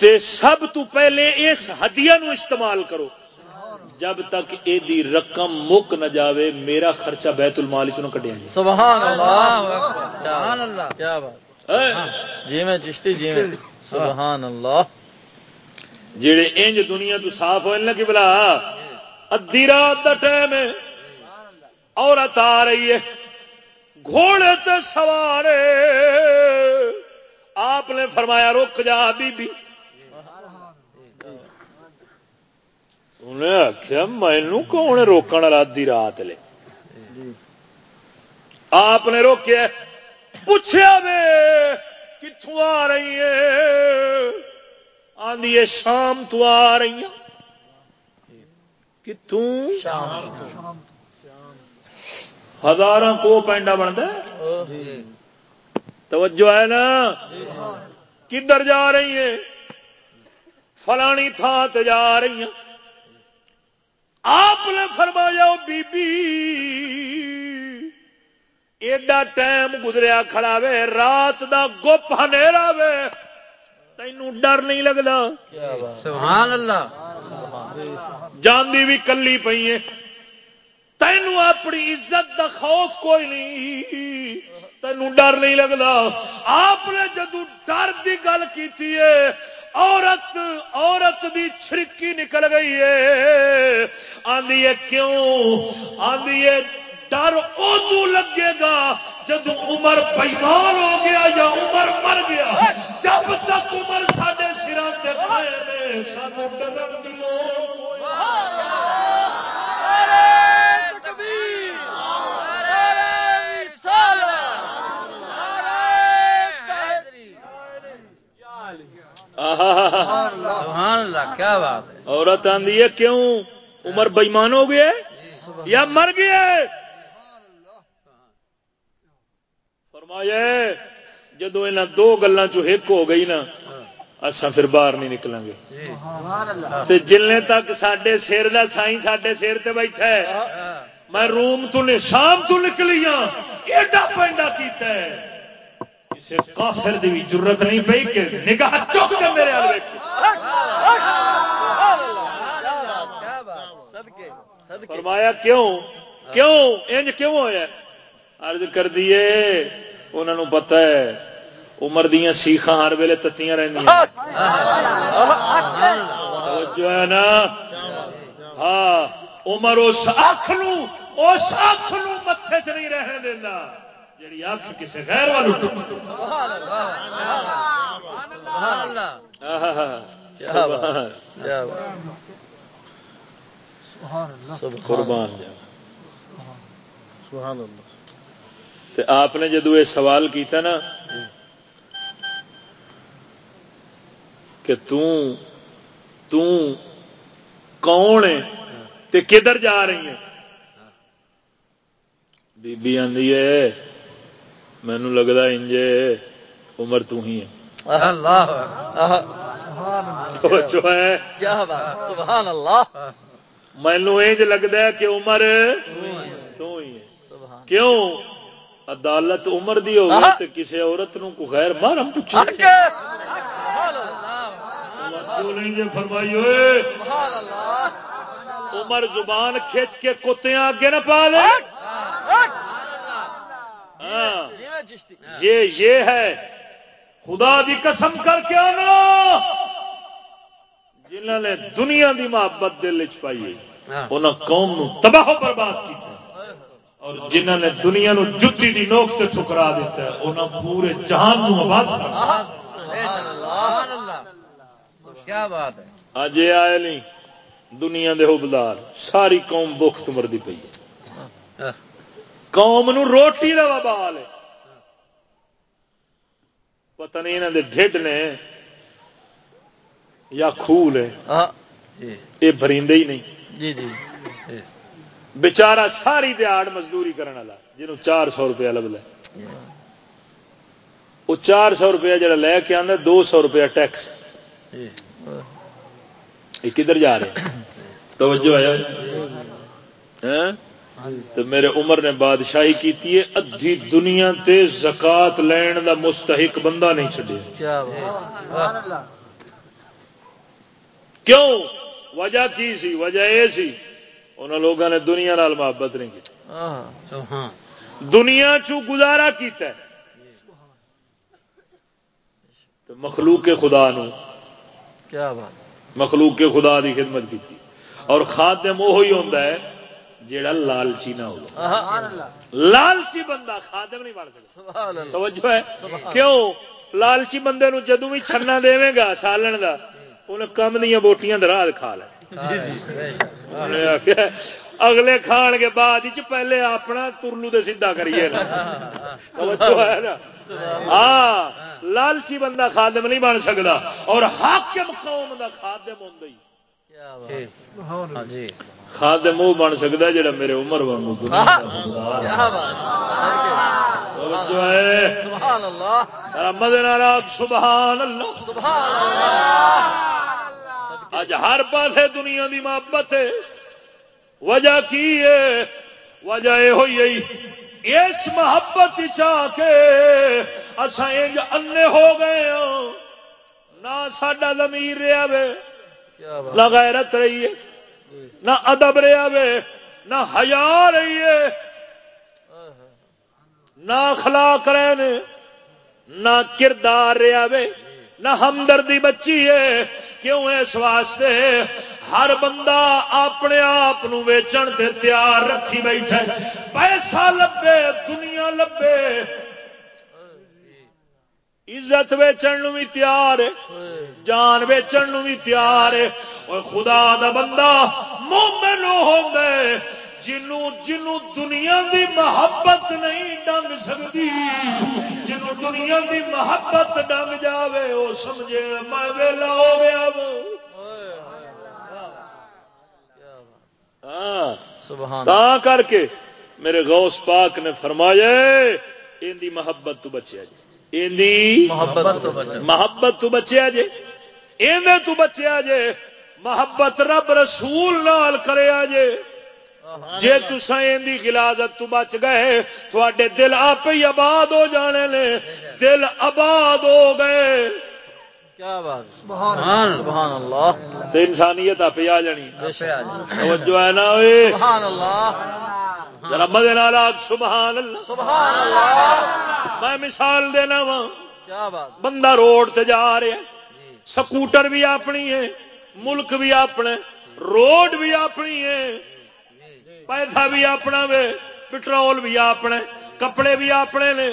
تے سب تو پہلے اس ہدیہ نو استعمال کرو۔ جب تک یہ رقم مک نہ جاوے میرا خرچہ بیت المال چ کٹیا سبحان اللہ کیا بات۔ جی میں چشتی جی میں۔ سبحان اللہ جڑے انج دنیا تو صاف ہوئے نا کہ بلا۔ ادی رات کا ٹائم ہے۔ عورت آ رہی ہے۔ گھوڑے تے سوار آپ نے فرمایا رک جا بی بی انہیں آخیا مینو کون روکن والا ادی رات لے۔ آپ نے روکیا پوچھا وے کتوں آ رہی ہے آدھی ہے، شام تو آ رہی ہیں۔ کتوں ہزار کو پینڈا بنتا توجہ ہے نا؟ کدھر جا رہی ہیں؟ فلانی تھان سے جا رہی ہیں۔ آپ نے فرمایا بی بی ایڈا ٹائم گزریا کھڑا وے رات دا گپ ہنیرا وے۔ تینوں ڈر نہیں لگتا سبحان اللہ۔ جاندی بھی کلی پی ہے تینوں اپنی عزت دا خوف کوئی نہیں۔ تینوں ڈر نہیں لگتا آپ نے جدو ڈر کی گل کی عورت عورت دی چھڑکی نکل گئی ہے۔ آدھی ہے، کیوں؟ آدھی ہے، ڈر ادو لگے گا جب عمر بےمان ہو گیا یا عمر مر گیا۔ جب تک عمر سارے سرا کے سانو ڈرن کی کیا بات عورت آدھی ہے کیوں؟ عمر بےمان ہو گیا یا مر گیا فرمایا جدو یہاں دو گلوں ایک ہو گئی نا اصا پھر باہر نہیں نکلیں گے۔ جلنے تک سڈے سر کا سائی سڈے سر تے بیٹھا ہے۔ میں روم تو شام تو نکلی ہاں ایڈا پینڈا کیتا ہے۔ کسی کافر دی بھی ضرورت نہیں پی کہ نگاہ چک کے میرے فرمایا، کیوں؟ کیوں؟ انج کیوں ہوا ارد کر دیے انہوں پتا ہے، عمر دیا سیخا ہر ویلے تتیاں رہی جو ہے نا؟ ہاں عمر اس اکھ اس اکھ متے چ نہیں رہنے دینا۔ جی اکھ کسی غیر والوں قربان سبحان اللہ آپ نے جدو یہ سوال کیتا نا کہ کون ہے تے کدھر جا رہی ہیں؟ بی بی آدھی ہے مینو لگتا انجے عمر تو ہی ہے۔ مینو انج لگتا ہے؟ کہ عمر تو ہی ہے۔ کیوں؟ عدالت عمر دی ہو تو کسی عورت نو کو غیر محرم پوچھے فرمائی ہوئے عمر زبان کھچ کے کتیاں اگے نہ پا لے ہاں۔ یہ یہ ہے۔ خدا دی قسم کر کے آنا۔ جنہوں نے دنیا دی محبت دل چ پائی انہوں قوم تباہ برباد کی اور جنہ نے دنیا نو جتی دی نوک تے ٹھکرا دیتا ہے انہاں پورے جہان نو آباد کیا بات ہے۔ اج یہ آئے نہیں دنیا دے حبدار ساری قوم بخت مردی پی ہے۔ قوم نو روٹی دا وبال ہے۔ پتہ نہیں انہاں دے ڈھڈ نے یا ہے یہ بریندے ہی نہیں جی جی بچارا ساری دیہڑ مزدوری کرنے والا جنہوں چار سو روپیہ لب لے وہ چار سو روپیہ جڑا لے کے آدھا دو سو روپیہ ٹیکس یہ کدھر جا رہے توجہ ہے؟ تو میرے عمر نے بادشاہی کی ادھی دنیا تے زکات لین دا مستحق بندہ نہیں چڈیا کیوں؟ وجہ کی سی؟ وجہ یہ سی ان لوگوں نے دنیا نال محبت نہیں کی۔ دنیا چو گزارا کیتا ہے؟ تو مخلوق کے خدا نو۔ کیا بات۔ مخلوق کے خدا دی خدمت کی اور خادم وہی ہوتا ہے جیڑا لالچی نہ ہو۔ لالچی بندہ خادم نہیں بن سکتا۔ توجہ ہے؟ کیوں؟ لالچی بندے نو جدو بھی چھنا دے گا سالن کا انہیں کم دیا بوٹیاں دراز کھا لے۔ اگلے کھان کے بعد پہلے اپنا ترلو دے سیدھا کریے ہاں لالچی بندہ خادم نہیں بن سکتا اور حاکم قوم دا خادم ہوں خادم وہ بن سکتا جڑا میرے عمر وانگو سبحان اللہ اج ہر پاسے دنیا دی محبت ہے۔ وجہ کی ہے؟ وجہ یہ ہوئی اس محبت چاہ کے اصل انے ہو گئے ہوں نہ ساڈا زمیر رہا وے۔ نہ غیرت رہی ہے۔ نہ ادب رہا وے نہ ہزار رہی ہے، نہ اخلاق رہے نہ کردار رہا وے نہ ہمدردی بچی ہے۔ کیوں اس واسطے؟ ہر بندہ اپنے آپ ویچن تے تیار رکھی بیٹھے پیسہ لبے، دنیا لبے۔ عزت ویچن بھی تیار ہے، جان ویچن بھی تیار ہے۔ اور خدا دا بندہ مومن ہوتا ہے جنوں جنوں دنیا دی محبت نہیں ڈنگ سکتی جنوں دنیا دی محبت ڈنگ جاوے وہ سمجھے میں ویلا ہو گیا ہاں کر کے میرے غوث پاک نے فرمایا ان دی محبت تو بچیا جی۔ ان محبت محبت تو بچیا جے ان تو بچیا جے محبت رب رسول نال کرے جے۔ جی تسان دی گلازت تو بچ گئے تھوڑے دل آپ ہی آباد ہو جانے نے۔ دل آباد ہو گئے۔ کیا بات سبحان سبحان اللہ۔ تے انسانیت آپ آ جانی۔ توجہ ہے نا سبحان اللہ۔ نال سبحان اللہ۔ سبحان اللہ۔ میں مثال دینا وا کیا بات بندہ روڈ تے جا رہا ہے۔ سکوٹر بھی اپنی ہے۔ ملک بھی اپنے روڈ بھی اپنی ہے پیسہ بھی اپنا وے پٹرول بھی اپنے کپڑے بھی اپنے نے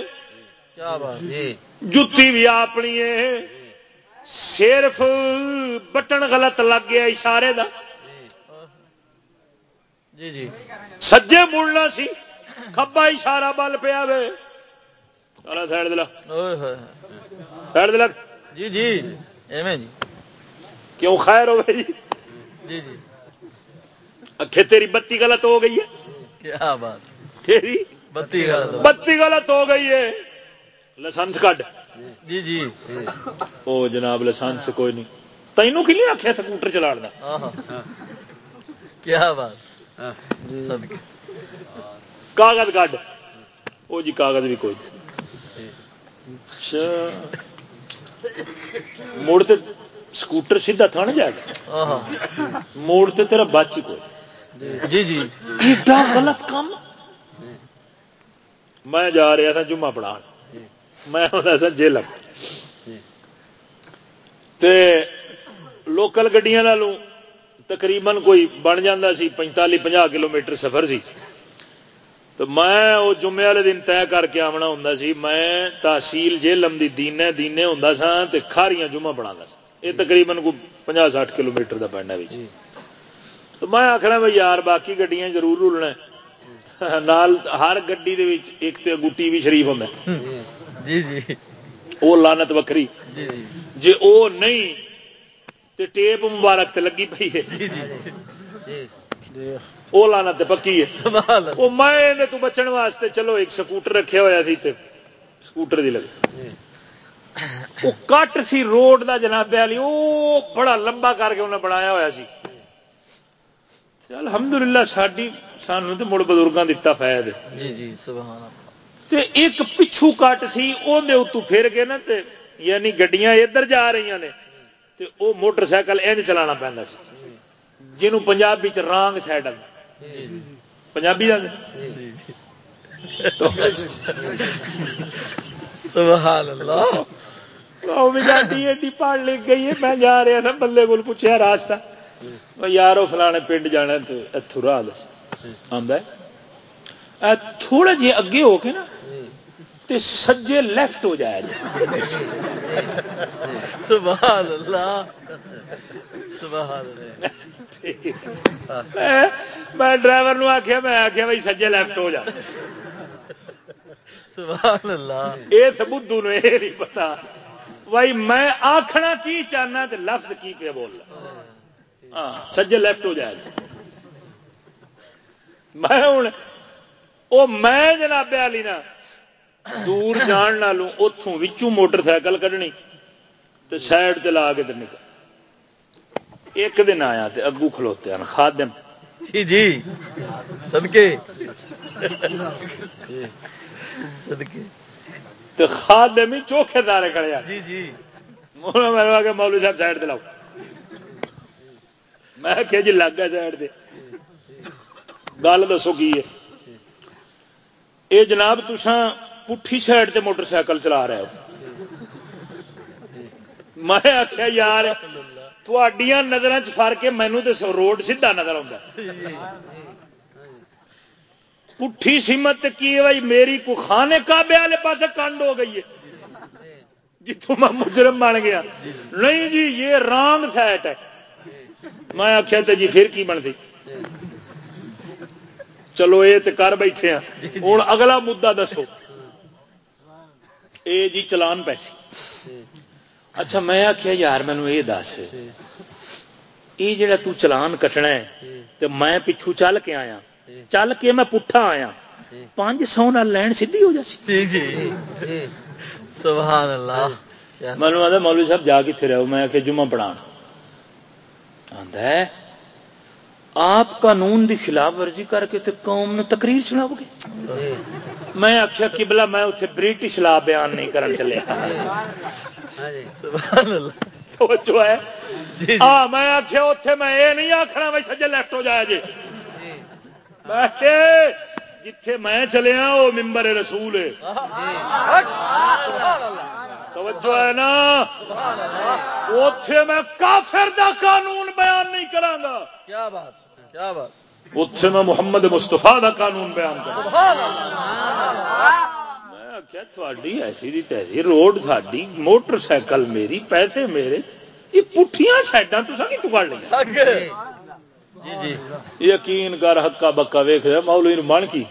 جتی بھی اپنی ہے۔ صرف بٹن غلط لگ گیا اشارے دا۔ جی جی۔ سجے مڑنا سی کبا اشارہ بل پیا وے۔ سائڈ دلا سائڈ دلا جی جی۔ ایویں جی۔ کیوں خیر ہوئے جی جی۔ جی اکھے تیری بتی غلط ہو گئی ہے۔ کیا بات۔ تیری بتی غلط بتی غلط ہو گئی ہے۔ لائسنس کٹ جی جی۔ او جناب لائسنس کوئی نہیں۔ تینوں کی نہیں آخیا سکوٹر چلا کیا بات۔ جی۔ کاغذ کٹ وہ جی کاغذ بھی کوئی۔ اچھا۔ مڑ تے سکوٹر سیدھا تھا نا جائے گا موڑ تے تیرا بچ کوئی جی جی ایڈا غلط کام میں جا رہا تھا جمعہ پڑھا میں ہونا سا جیل لوکل گڈیا تقریباً کوئی بن جا سی پینتالی پناہ کلو میٹر سفر سی تو میں وہ جمعے والے دن طے کر کے آنا ہوں سی میں تحصیل جیلم دی دینے دینے ہوں سا کھاریاں جمعہ بنا سا یہ تقریباً کوئی پناہ سٹھ کلو میٹر کا پڑنا بھی تو میں آخنا بھائی یار باقی گڈیاں ضرور رولنا نال ہر گڈی ایک تے ٹی وی شریف ہوں جی جی وہ لانت وکری جی وہ نہیں تے ٹیپ مبارک تے لگی پی ہے جی جی وہ لانا تو پکی ہے وہ میں تو بچن واسطے چلو ایک سکوٹر رکھا ہوا سی سکوٹر دی لگی وہ کٹ سی روڈ دا جناب والی وہ بڑا لمبا کر کے انہیں بنایا ہوا سی الحمدللہ ساری سانو تو مڑ بزرگوں دتا فائد جی جی سبحان تے ایک پچھو کٹ سی اتو پھر کے نا تے یعنی گڈیاں ادھر جا رہی نے تے او موٹر سائیکل انج چلانا پہنتا سی جنوں پنجابی چ رانگ سائڈ پنجابی سبحان اللہ پڑھ لکھ گئی ہے میں جا رہا تھا بندے کو پوچھا راستہ یار وہ فلانے پنڈ جانا تو اتو راہ دس آ تھوڑا جی اگے ہو کے نا تے سجے لیفٹ ہو سبحان اللہ سبحان میں ڈرائیور آخیا میں آخیا بھائی سجے لیفٹ ہو جا سبحان اللہ یہ تو بدھو نے یہ نہیں پتا بھائی میں آخنا کی چاہنا تے لفظ کی پہ بولنا۔ ہاں سجے لیفٹ ہو جائے۔ میں ہوں وہ میں جناب والی نا دور جان والوں اتوں وچوں موٹر سائیکل کھنی تو سائڈ سے لا کے نکل۔ ایک دن آیا تے اگو کھلوتے ہیں، خادم۔ جی جی۔ سدکے سدکے تو خادم ہی چوکھے دارے کھڑے جی جی۔ میں مولوی صاحب سائڈ دلاؤ میں کہ جی لگ گیا سائڈ سے گل دسو کی ہے۔ یہ جناب تسان پٹھی سائڈ سے موٹر سائیکل چلا رہے ہو۔ میں آخیا یار تھوڑیاں نظر چ فر کے مینو تو روڈ سیدھا نظر آتا پٹھی سیمت کی بھائی میری کو خانے کابے والے پاس کنڈ ہو گئی ہے۔ جتوں میں مجرم بن گیا۔ نہیں جی یہ رانگ سیٹ ہے۔ میں آخیا تو جی پھر کی بنتی؟ چلو یہ تو کر بیٹھے ہیں ہوں اگلا مدعا دسو۔ اے جی چلان پیسے۔ اچھا میں آخیا یار مینو یہ دس۔ یہ جڑا تو چلان کٹنا ہے تو میں پچھو چل کے آیا۔ چل کے میں پٹھا آیا پانچ سو نہ لین سی ہو جی جی سبحان اللہ مینو آتا مولوی صاحب جا کتنے رہو میں آ جمعہ پڑھا آدھا آپ قانون دی خلاف ورزی کر کے تے قوم نے تقریر سناؤ گے میں آخیا کبلا میں اتنے برٹش لا بیان نہیں کرن چلے ہاں میں آخیا اتے میں یہ نہیں آخنا بھائی سجے لیفٹ ہو جایا جی جتھے میں چلیا وہ ممبر رسول ہے۔ توجہ ہے نا؟ اتے میں کافر دا قانون بیان نہیں کرا کیا بات کیا بات۔ اتنے میں محمد مستفا کا قانون بیان کر تھوڑی ایسی تیسی روڈ ساری موٹر سائیکل میری پیسے میرے یہ پٹھیاں سائڈاں تو سکی تو کر لی یقین کر ہکا بکا ویخ مولوی من کی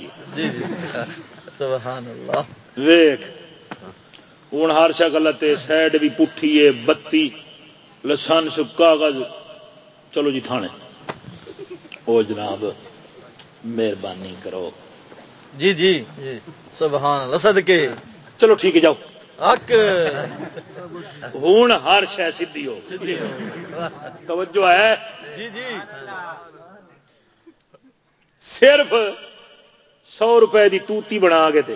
سبحان اللہ۔ ویخ ہوں ہر شکل سائڈ بھی پٹھی ہے بتی لسانس کاغذ۔ چلو جی تھانے۔ او جناب مہربانی کرو۔ جی جی۔ سبحان اللہ صدقے۔ چلو ٹھیک ہے جاؤ۔ حق. ہوں ہر شہ سی ہو۔ توجہ ہے؟ جی جی۔ صرف سو روپے دی توتی بنا کے تے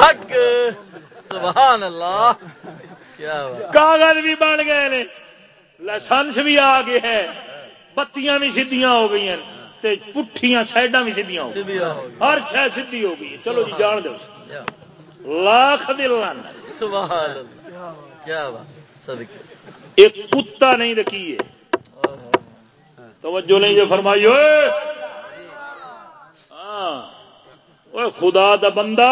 حق. سبحان اللہ۔ کاغذ بھی بن گئے نے۔ لائسنس بھی آ گئے ہیں۔ بتیاں بھی سیدیاں ہو گئی ہیں۔ تے پٹھیاں سائڈاں بھی سیدیاں ہو گئی ہر شہ سیدھی ہو گئی چلو جی جان دو۔ لاکھ دل سبحان اللہ۔ کیا بات۔ صدقے۔ ایک کتا نہیں رکھی ہے۔ توجہ نہیں جو فرمائی ہوئے۔ ہاں۔ خدا دا بندہ۔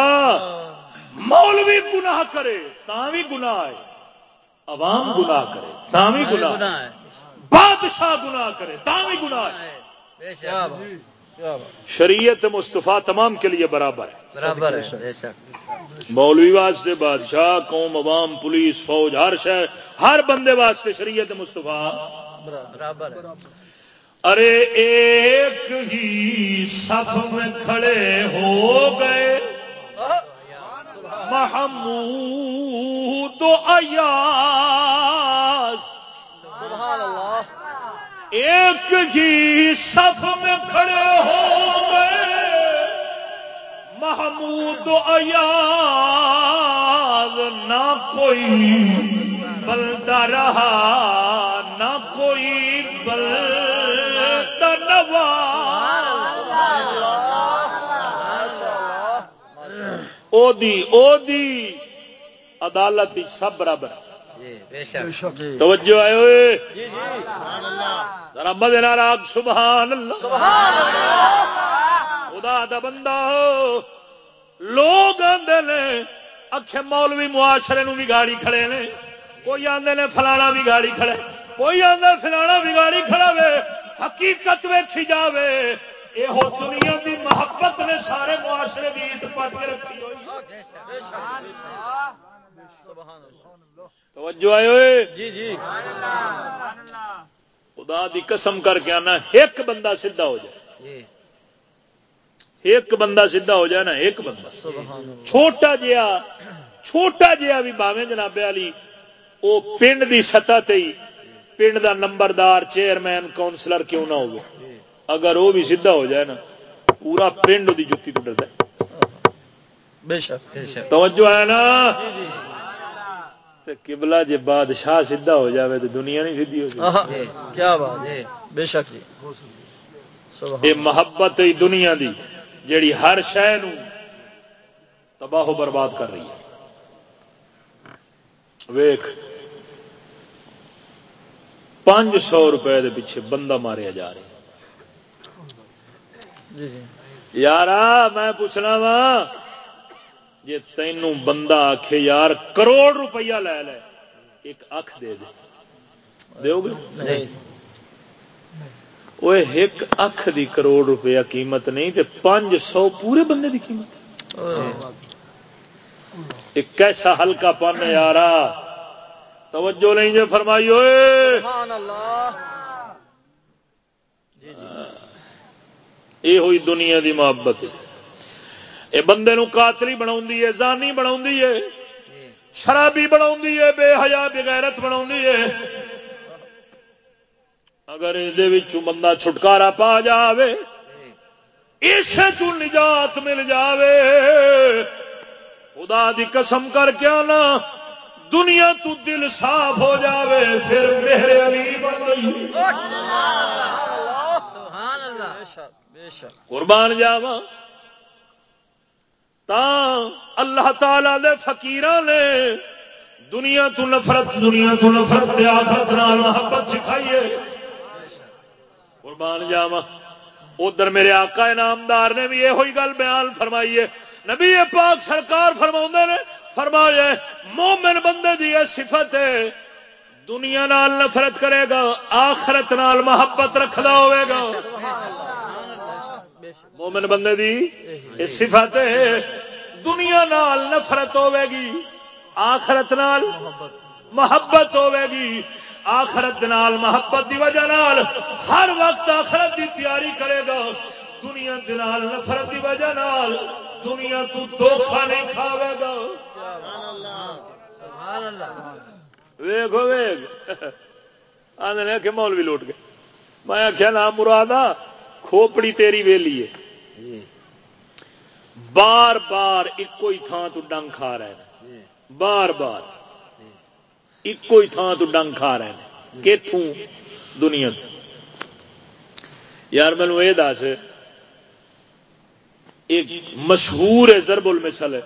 مولوی گناہ کرے تا بھی گناہ ہے۔ عوام گناہ کرے تا بھی گناہ ہے۔ بادشاہ گناہ کرے تا بھی گناہ ہے۔ شریعت مستفا تمام کے لیے برابر ہے۔ برابر ہے مولوی واسطے بادشاہ قوم عوام پولیس فوج ہر شہر ہر بندے واسطے شریعت مستفا برابر ارے ایک ہی صف میں کھڑے ہو گئے۔ محمود تو سبحان اللہ۔ ایک ہی صف میں کھڑے ہو گئے۔ محمود تو نہ کوئی بلدا رہا نہ کوئی بلدا نوا۔ او دی او دی عدالت سب برابر۔ توجہ آئے ہوئے۔ ذرا مدے ناراگ سبحان اللہ۔ خدا دا بندہ لوگ آتے نے اکھے مولوی معاشرے نو بھی گاڑی کھڑے نے۔ کوئی آدھے نے فلانا بھی گاڑی کھڑے۔ کوئی آدھا فلانا بھی گاڑی کھڑا وے۔ حقیقت ویکھی جاوے۔ یہ دنیا دی محبت نے سارے معاشرے کی عید پٹ کے رکھی ہوئی۔ توجہ آئے جی جی۔ خدا دی قسم کر کے آنا ایک بندہ سیدھا ہو جائے۔ ایک بندہ سیدھا ہو جائے نا ایک بندہ۔ چھوٹا جہا چھوٹا جہا بھی باویں جناب والی وہ پنڈ دی سطح تے ہی پنڈ دا نمبردار چیئرمین کاؤنسلر کیوں نہ ہو اگر وہ بھی سیدھا ہو جائے نا پورا پنڈ وہ جتی تو ڈرتا بے شک توجہ ہے نا؟ کبلا جی بادشاہ سیدھا ہو جاوے تو دنیا نہیں سیدھی ہو جائے کیا بات بے شک جی۔ یہ محبت ہی دنیا دی۔ جیڑی ہر شہ تباہ و برباد کر رہی ہے۔ ویخ پانچ سو روپئے دے پیچھے بندہ ماریا جا رہا جی جی۔ یار میں پوچھنا وا جی تینوں بندہ آخے یار کروڑ روپیہ لے لے ایک اکھ دے دے۔ گے وہ ایک اکھ دی کروڑ روپیہ قیمت نہیں تے پانچ سو پورے بندے دی قیمت ایک کیسا ہلکا پن یار توجہ نہیں جو فرمائی ہوئے یہ ہوئی دنیا دی محبت یہ بندے نو قاتلی بنا زانی بنا شرابی بنا بے حیا بغیرت بنا اگر یہ بندہ چھٹکارا پا جائے اس نجات مل جاوے۔ خدا دی قسم کر کے آنا، دنیا تو دل صاف ہو جاوے، پھر میرے علی بن گئی۔ قربان جاوا اللہ تعالی دے فقیر نے دنیا تو نفرت، دنیا تو نفرت آخرت محبت سکھائیے قربان جاوا ادھر میرے آقا انعامدار نے بھی یہ گل بیان فرمائیے نبی پاک سرکار فرما نے، فرمایا مومن بندے دی یہ صفت ہے، دنیا نال نفرت کرے گا، آخرت نال محبت رکھدا ہوئے گا۔ مومن بندے دی یہ صفت ہے، دنیا نال نفرت ہوے گی، آخرت نال محبت ہوے گی۔ آخرت نال، محبت دی وجہ نال ہر وقت آخرت دی تیاری کرے گا۔ دنیا نال، نفرت دی وجہ نال دنیا تو دھوکھا نہیں کھاوے گا۔ ویگو ویگ آدھے کہ مولوی لوٹ گئے۔ میں آخیا نام مراد کھوپڑی تیری ویلی ہے۔ بار بار ایک ہی تھان تو ڈنگ کھا رہے ہیں۔ بار بار۔ ایک ہی تھان تو ڈنگ کھا رہے ہیں۔ کتوں دنیا تو۔ یار مینو یہ دس ایک مشہور ہے ضرب المثل ہے۔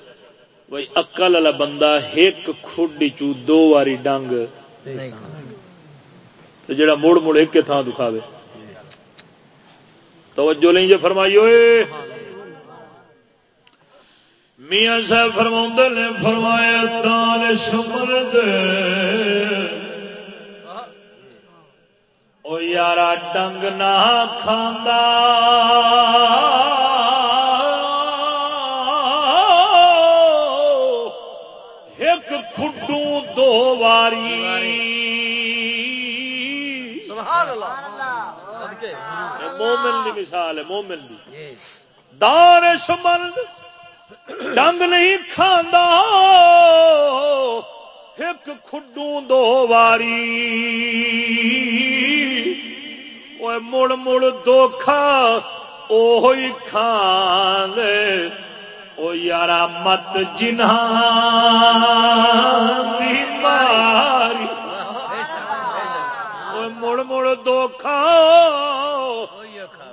بھائی اکل والا بندہ ایک کھڈی چو دو واری ڈنگ۔ تو جڑا مڑ مڑ ایک تھان دکھاوے توجہ نہیں جو فرمائی ہوئے میاں صاحب فرما نے فرمایا تال سمر او یارا ڈنگ نہ کھانا ایک کھڈو دو واری۔ سبحان اللہ مومن دی مثال ہے مومن دی۔ دار شمل ڈنگ نہیں کھانا ایک کھڈو دو واری مڑ مڑ دھوکھا اوہی کھان او یارا مت جنہ ماری مڑ مڑ دھوکھا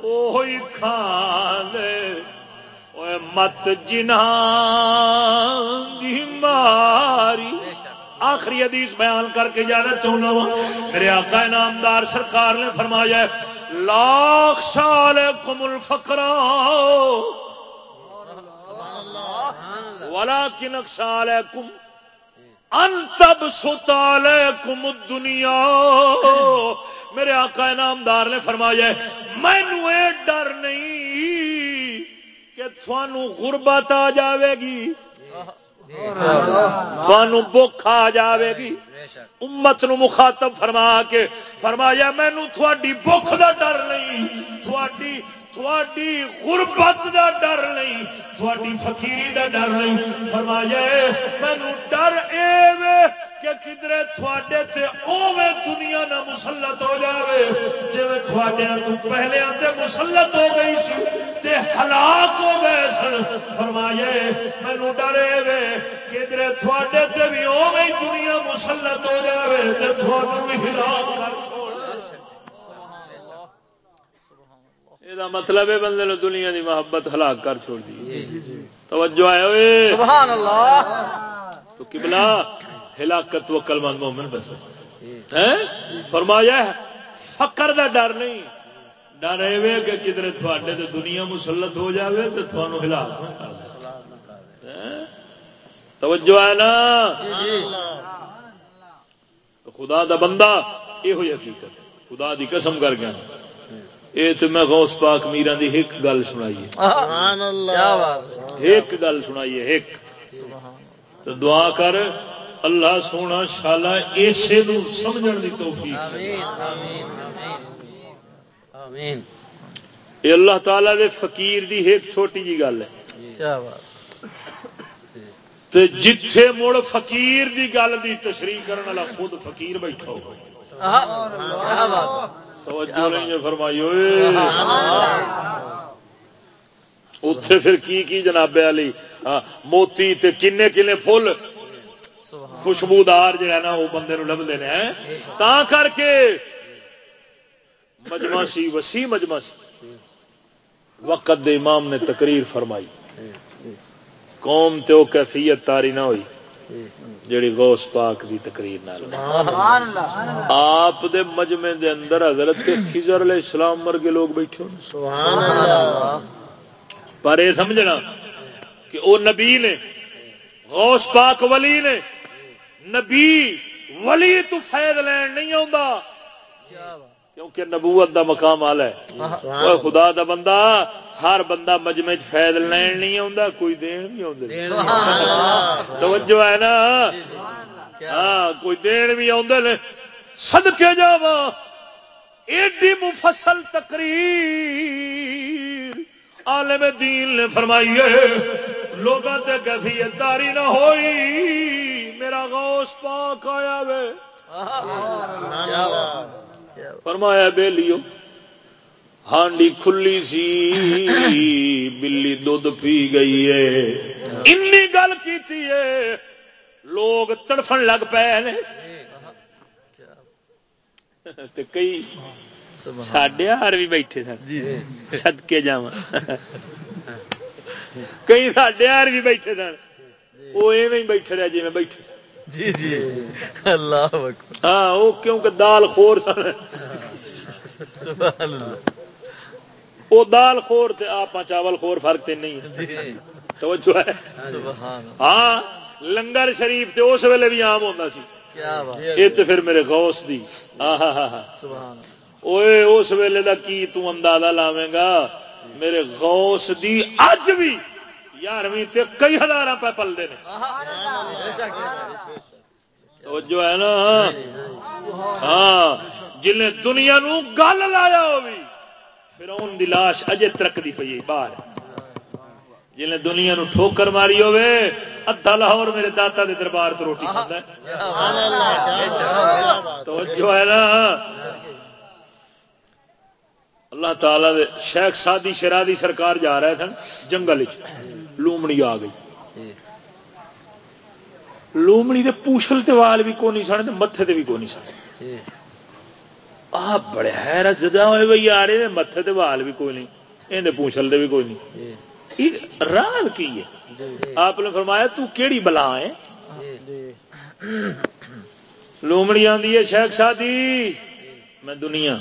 اوہی کھان مت جنہ ماری۔ آخری حدیث بیان کر کے جانا چاہنا وا میرے آقا نامدار سرکار نے فرمایا لاکھ سال کمل فکرا والا کی نقصال ہے کم۔ انتب سوتال کم دنیا میرے آقا نامدار نے فرمایا مینو ڈر نہیں۔ کہ تھانو غربت آ جاوے گی بخ آ جائے گی امت نو مخاطب فرما کے فرمایا، مینو تھوڑی بخ دا ڈر نہیں، تھوڑی تھوڑی غربت دا ڈر نہیں، تھوڑی فقیری دا ڈر نہیں۔ فرمایا، مینو ڈر اے کہ کدھر تھوڑے تے اوے دنیا نہ مسلط ہو جاوے۔ جی تھوڑے تو پہلے تے مسلط ہو گئی سی تے ہلاک ہو گئے سن۔ فرمایا مینو ڈر اے کدھر تھوڑے تے بھی اوے دنیا مسلط ہو جاوے تے تھوڑے بھی ہلاک کر چھوڑ۔ یہ مطلب ہے بندے نے دنیا دی محبت ہلاک کر چھوڑ دی۔ جی، جی، جی۔ توجہ آئے ہوئے۔ سبحان اللہ۔ تو قبلہ۔ ہلاکت و کلمہ مومن بس فرمایا فقر دا ڈر نہیں۔ ڈر یہ کہ کدھر تھوڑے تے دنیا مسلط ہو جاوے تو تھانوں ہلاک توجہ ہے نا؟ خدا دا بندہ یہ ہوئی حقیقت خدا دی قسم کر گیا یہ تو میں غوث پاک میرا دی ایک گل سنائیے۔ ایک گل سنائیے ایک۔ تو دعا کر۔ اللہ سونا شالا اسے سمجھ کی توفیق یہ اللہ تعالی دے فقیر دی ایک چھوٹی جی گل ہے۔ جتھے مڑ فقیر دی گل دی تشریح کرنے والا خود فقیر بیٹھا ہو۔ توجہ نہیں فرمائی ہوئے۔ اتے پھر کی کی جناب علی؟ موتی تے کنے کنے فل خوشبودار جہا نا وہ بندے لبتے ہیں؟ تا کر کے مجمع سی وسیع مجمع سی وقت دے امام نے تقریر فرمائی۔ قوم تے وہ کیفیت تاری نہ ہوئی جڑی غوث پاک دی تقریر آپ دے مجمے دے اندر حضرت کے خضر علیہ السلام مرگے لوگ بیٹھے پر یہ سمجھنا کہ وہ نبی نے غوث پاک ولی نے نبی ولی تو فیض لین نہیں آتا کیونکہ نبوت دا مقام آل ہے۔ خدا دا بندہ ہر بندہ مجمے فائد لین نہیں آتا کوئی دین بھی توجہ ہے نا؟ ہاں کوئی دین بھی آدھے سد کے جا ایڈی مفصل تقریر عالم دین نے فرمائی ہے لوگوں سے کیفیت داری نہ ہوئی۔ میرا غوث پاک آیا وے۔ فرمایا بے لیو ہانڈی کھلی سی بلی دھد پی گئی ہے۔ گل کی لوگ تڑفن لگ پے کئی ساڈے ہر بھی بیٹھے سن۔ جی۔ سدکے جا کئی ساڈے ہر بھی بیٹھے سن۔ وہ ایویں بیٹھے رہے جی میں بیٹھے جی جی۔ اللہ ہاں وہ کیونکہ دال خور سن۔ وہ دال خور تے آپ چاول خور فرق تے نہیں۔ جی۔ توجہ ہے۔ ہاں لنگر شریف تے اس ویلے بھی عام ہوتا سی۔ یہ تو پھر میرے غوث دی۔ اوے اس ویلے دا کی تو اندازہ لاویں گا؟ میرے غوث دی اج بھی یارویں کئی ہزار روپے پلتے ہیں توجہ ہے نا؟ ہاں جن دنیا نو گل لایا ہو بھی فرعون دی لاش اجے ترک دی پئی باہر۔ جن دنیا نو ٹھوکر ماری ہوے ادھا لاہور میرے داتا دے دربار تو روٹی کھانا توجہ ہے نا؟ اللہ تعالی دے شیخ سادی شرادی سرکار جا رہے تھے جنگل چ لومڑی آ گئی لومڑی دے پوچھل تے وال بھی کو نہیں سڑ متے تے بھی کو نہیں سڑ آ بڑے حیرت زدہ ہوئے بھائی آ رہے متے تے وال بھی کوئی نہیں یہ پوچھل دے بھی کوئی نہیں راز کی ہے جی۔ آپ نے فرمایا تو کیڑی بلا ہے جی۔ لومڑی آدھی ہے شیخ شادی میں دنیا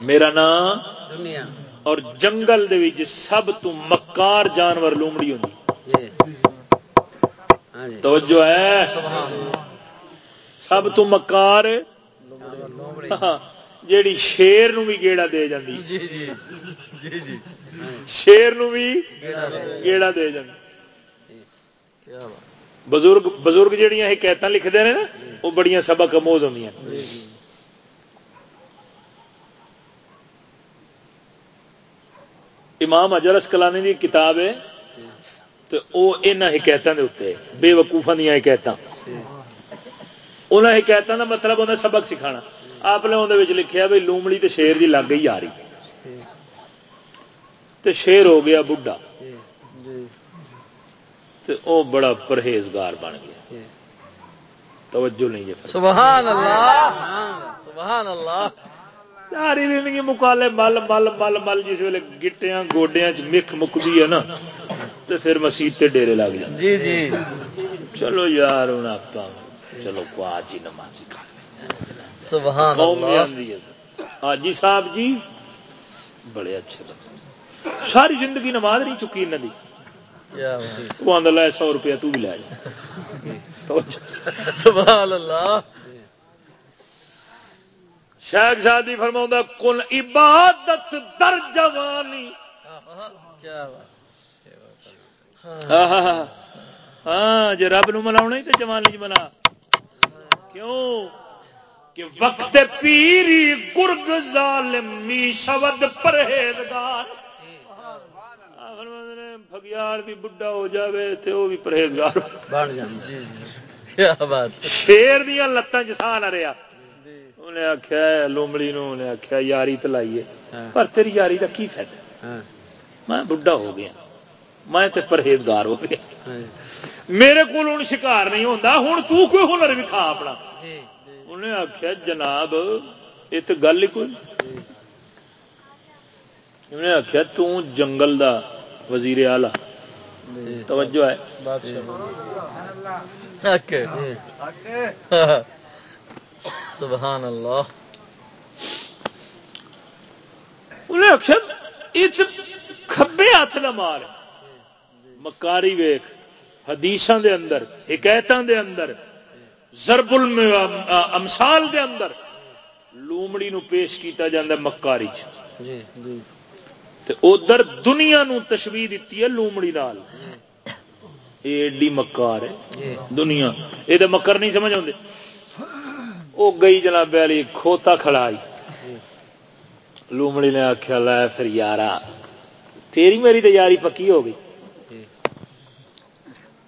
میرا نام دنیا اور جنگل دے سب تو مکار جانور لومڑی ہوتی جی۔ ہاں توجہ ہے۔ سب تو مکار جیڑی شیر نو بھی گیڑا دے جاندی۔ جی جی جی جی شیر نو بھی گیڑا دے جاندی۔ بزرگ بزرگ جہیا حکایت لکھتے ہیں نا وہ بڑی سبق اموز ہوں امام اجرس کلانی کی کتاب ہے، تو وہ یہاں حکایتوں کے اتنے بے وقوفا دیا حکایت انہیں حکایتوں کا مطلب انہیں سبق سکھانا۔ آپ نے اندر لکھا بھائی لومڑی تو شیر کی لگ ہی آ رہی تو شیر ہو گیا بڑھا تو وہ بڑا پرہیزگار بن گیا۔ توجہ نہیں جی۔ سبحان اللہ۔ سبحان اللہ۔ ساری زندگی مکالے مل مل مل مل جس ویلے گٹیا گوڈیا مکھ مکتی ہے نا تو پھر مسیح تے ڈیرے لگ جی جی چلو یار ہوں آپ چلو کو آج ہی نمازی کھا سبحان حاجی صاحب جی بڑے اچھے لگے ساری زندگی نماز نہیں چکی انہوں کی وہ آدھا لے سو روپیہ تو بھی لے جا سبحان اللہ شیخ شادی فرما کل عبادت در جوانی ہاں جی رب نو منا تو جوانی چ منا کیوں؟ کہ وقت پیری گرگ ظالمی شبد پرہیزگار۔ فگیار بھی بڈھا ہو جاوے تے وہ بھی پرہیزگار۔ بن جائے شیر دیا لتان چسا نہ رہا انہیں آخیا لومڑی نو انہیں آخیا یاری تلائیے ہاں۔ پر تیری یاری کا کی فائدہ۔ میں بڈھا ہو گیا میں تے پرہیزگار ہو گیا۔ میرے کو شکار نہیں ہوتا ہوں تو کوئی ہنر بھی کھا اپنا۔ انہیں آخیا جناب یہ تو گل ہی کوئی انہیں آخیا تنگل دا وزیر آلہ توجہ ہے سبحان اللہ۔ انہیں آخیا کبے ہاتھ نہ مار۔ مکاری ویخ حدیث دے اندر حکایتوں دے اندر زرب امسال دے اندر لومڑی نو پیش کیتا جا مکاری جی، جی۔ ادھر دنیا نو تشبیح دیتی ہے لومڑی نال۔ ایڈی مکار ہے۔ جی۔ دنیا یہ مکر نہیں سمجھ آتے وہ گئی جناب والی کھوتا کھڑائی لومڑی نے آخیا لے پھر یار تیری میری تو یاری پکی ہو گئی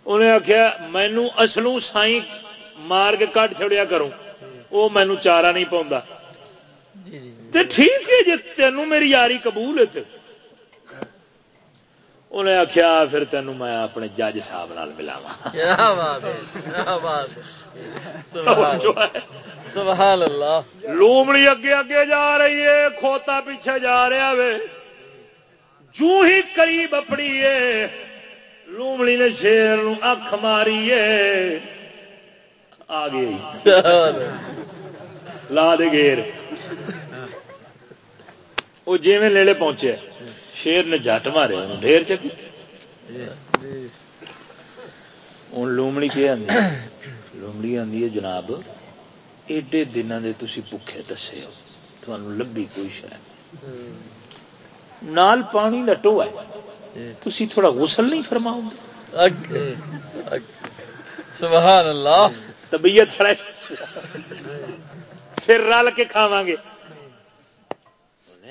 انہیں آخیا مینو اصلوں سائی مار کے کٹ چھڑیا کروں وہ مینو چارا نہیں پاؤں جی۔ ٹھیک ہے جی تینوں میری یاری قبول ہے انہیں آخیا پھر تینوں میں اپنے جج صاحب ملاوا لومڑی اگے اگے جا رہی ہے کھوتا پیچھے جا رہا وے جو ہی قریب اپنی ہے لومڑی نے شیر اکھ ماری ہے۔ آ گئی لا دے گیر وہ جی نیڑے پہنچے۔ شیر نے جٹ مارے ڈھیر چکی۔ ہوں لومڑی کیا آدھی لومڑی آدھی ہے جناب۔ ایڈے دنوں کے تھی بکھے دسے ہو تمہیں لبھی کوئی شاید نال پانی لٹو ہے تھی تھوڑا غسل نہیں فرماؤ سبحان اللہ۔ طبیعت فریش۔ پھر رل کے کھاوا گے۔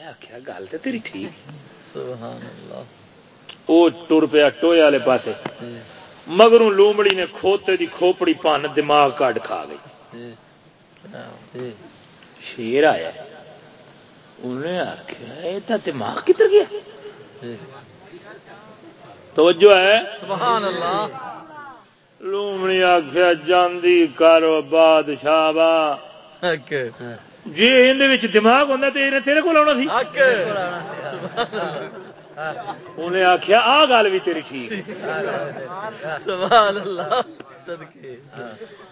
آخیا گل تو تیری ٹھیک۔ سبحان اللہ۔ وہ ٹر پیا ٹوئے والے پاسے۔ مگروں لومڑی نے کھوتے دی کھوپڑی پن دماغ کٹ کھا گئی۔ شیر آیا۔ انہیں آخیا یہ دماغ کدھر گیا؟ توجہ ہے۔ سبحان اللہ لومڑی آخیا جاندی کرو بادشاہ جی یہ دماغ ہوتا تو تیرے کو آنا سی۔ انہیں آخیا آ گل بھی تیری ٹھیک سبحان اللہ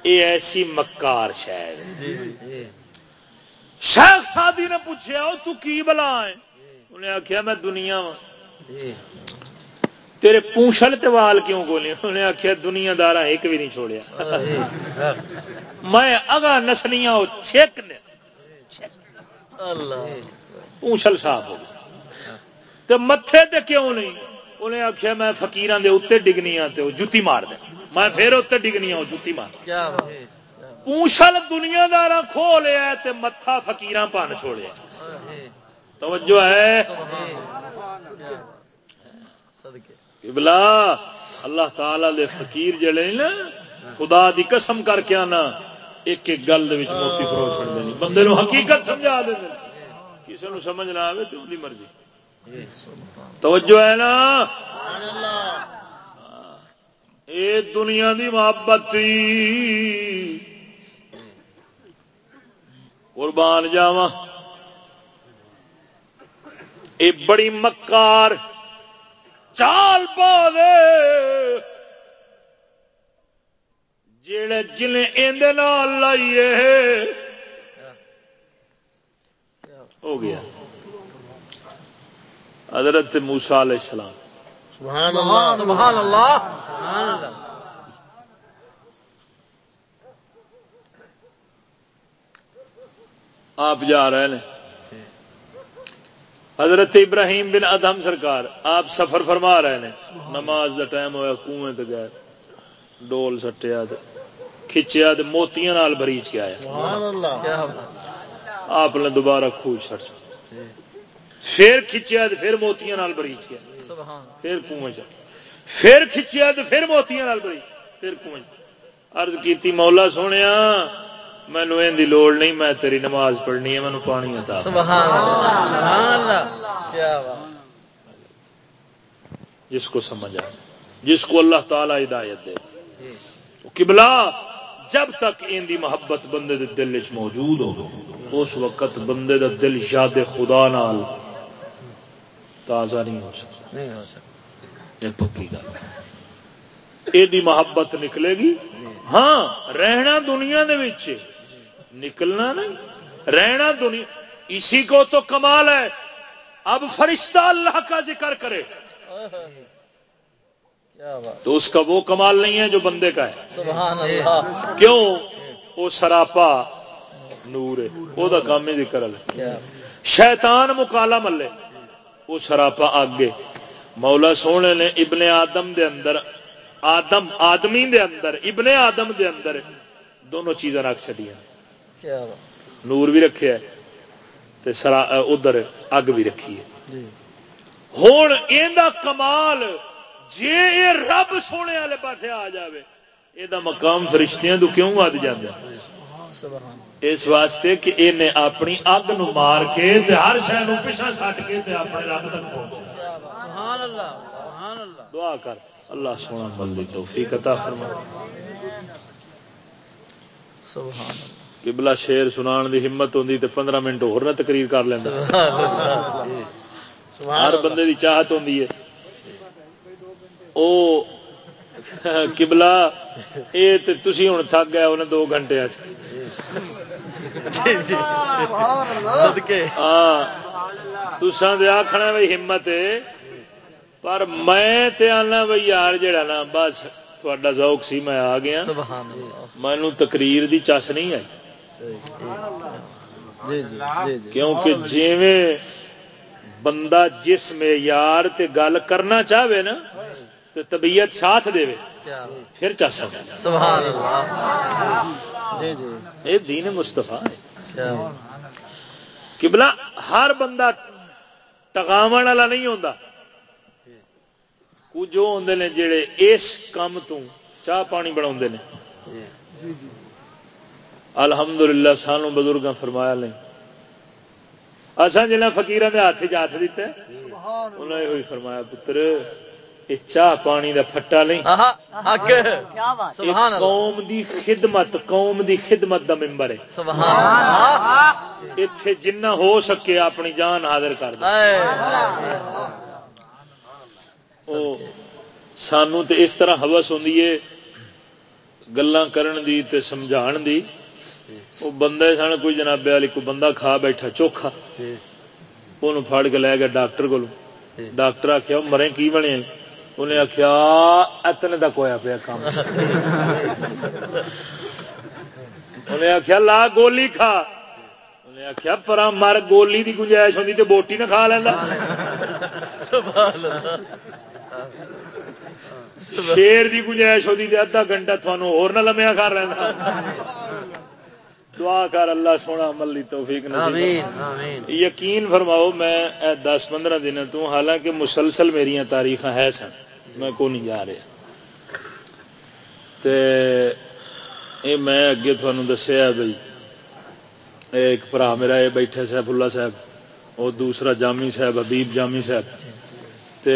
یہ ایسی مکار شاید شیخ سادی نے پوچھا تو کی بلا ہے انہیں آخیا میں دنیا تیرے پوچھل وال کیوں گولے انہیں آخیا دنیا دار ایک بھی نہیں چھوڑیا۔ میں اگا نسلیاں چھک نے۔ پوچھل صاحب ہو گئی تو متے تے کیوں نہیں؟ انہیں آخیا میں فکیران دے اتنے ڈگنی ہوں تو جتی مار دیں میں پھر اتنے ڈگنی ہوں جتی مار پوچھل دنیا دار کھو لیا تے متھا فکیر پن چھوڑیا توجہ ہے؟ بلا اللہ تعالی دے فقیر جڑے نا خدا دی قسم کر کے آنا ایک ایک گل موتی فرو چڑ دینی۔ بندے نو حقیقت سمجھا دیں کسی نو سمجھ نہ آئے تو ان مرضی۔ توجہ ہے نا؟ اے دنیا دی محبت قربان جاوا اے بڑی مکار چال پا دے۔ جڑے جنہیں اندر لائیے۔ ہو گیا۔ حضرت موسا علیہ السلام۔ سبحان اللہ سبحان اللہ. سبحان اللہ. آپ جا رہے ہیں. حضرت ابراہیم بن ادم سرکار آپ سفر فرما رہے ہیں. نماز دا ٹائم ہوا کنویں تو گئے. ڈول سٹیا کھچیا موتیاں نال بریچ کے آیا. آپ نے دوبارہ خوج چڑ پھر کھچیا پھر موتیاں نال بریچ گیا پھر کنویں چ پھر کھچیا پھر موتیاں نال بریچ پھر کنویں عرض کیتی مولا سونے مینو دی لوڑ نہیں میں تیری نماز پڑھنی ہے مینو پانی جس کو سمجھ آئے جس کو اللہ تعالی ہدایت دے۔ کبلا جب تک ان دی محبت بندے دے دل چ موجود ہو۔ اس وقت بندے دا دل یاد خدا نال تازہ نہیں ہو سکتا۔ پکی گل۔ یہ محبت نکلے گی؟ ہاں رہنا دنیا دے نکلنا نہیں رہنا دنیا۔ اسی کو تو کمال ہے۔ اب فرشتہ اللہ کا ذکر کرے۔ تو اس کا وہ کمال نہیں ہے جو بندے کا ہے۔ سبحان اللہ۔ کیوں؟ وہ سراپا نور ہے۔ وہ کام ہی ذکر ہے شیطان مکالا ملے۔ وہ سراپا آگے۔ مولا سونے نے ابن آدم دے اندر آدم آدمی دے اندر ابن آدم دے اندر دونوں چیزاں رکھ چڑیا نور بھی رکھے سرا ادھر اگ بھی رکھی ہے۔ ہوں یہ کمال جی یہ رب سونے والے پاس آ جائے یہ مقام فرشتیاں تو کیوں ود جا اس واسطے کہ یہ اپنی اگ نو مار کے ہر شہر پیچھا سٹ کے اپنے رب تک پہنچ دعا کر۔ اللہ سونا بندی توفیق عطا فرما سبحان اللہ قبلہ شیر سنان دی ہمت ہوندی تے پندرہ منٹ ہور نہ تقریر کر لینا۔ ہر بندے دی چاہت ہوندی ہے۔ او قبلہ اے تے تسی ہن تھک گئے انہیں دو گھنٹے ہاں۔ تساں دے آکھنا بھائی ہمت ہے۔ پر میں تے آنا بھائی یار جڑا نا بس تھوڑا ذوق سی میں آ گیا۔ مینو تقریر دی چس نہیں آئی۔ کیونکہ جیویں بندہ جس میں یار تے گل کرنا چاہے نا تو طبیعت ساتھ دے پھر چا سبحان یہ دین مستفا ہے۔ کبلا ہر بندہ ٹکاو والا نہیں ہوتا کچھ وہ ہوں نے جڑے اس کام تو چاہ پانی بنا الحمد للہ سانو بزرگ فرمایا نہیں اصا جنا فکیر کے ہاتھ چ دیتا انہیں یہ فرمایا، پتر چاہ پانی دا پھٹا نہیں قوم دی خدمت قوم دی خدمت دا ممبر ہے اتے جنہ ہو سکے اپنی جان حاضر کر سانو تے اس طرح ہوس ہوں گلان کرن دی تے سمجھان دی وہ بندے سن کوئی جناب والی کوئی بندہ کھا بیٹھا چوکھا وہ پھاڑ کے لے گیا ڈاکٹر کو ڈاکٹر آخیا مرے کی بنے انہیں آخیا اتنے تک ہوا پیا کام۔ انہیں آخیا لا گولی کھا۔ انہیں آخیا پر مر گولی کی گنجائش ہوتی تو بوٹی نہ کھا لینا شیر کی گنجائش ہوتی تو ادھا گھنٹہ تھانوں اور نہ لمیا کر لینا دعا کر اللہ سونا عمل توفیق یقین فرماؤ میں دس پندرہ دن تو حالانکہ مسلسل میری تاریخ ہے سن۔ میں کو نہیں جا رہا۔ تے میں اگے تھانوں دسیا بھائی ایک برا میرا یہ بیٹھے سیف اللہ صاحب اور دوسرا جامی صاحب حبیب جامی صاحب تے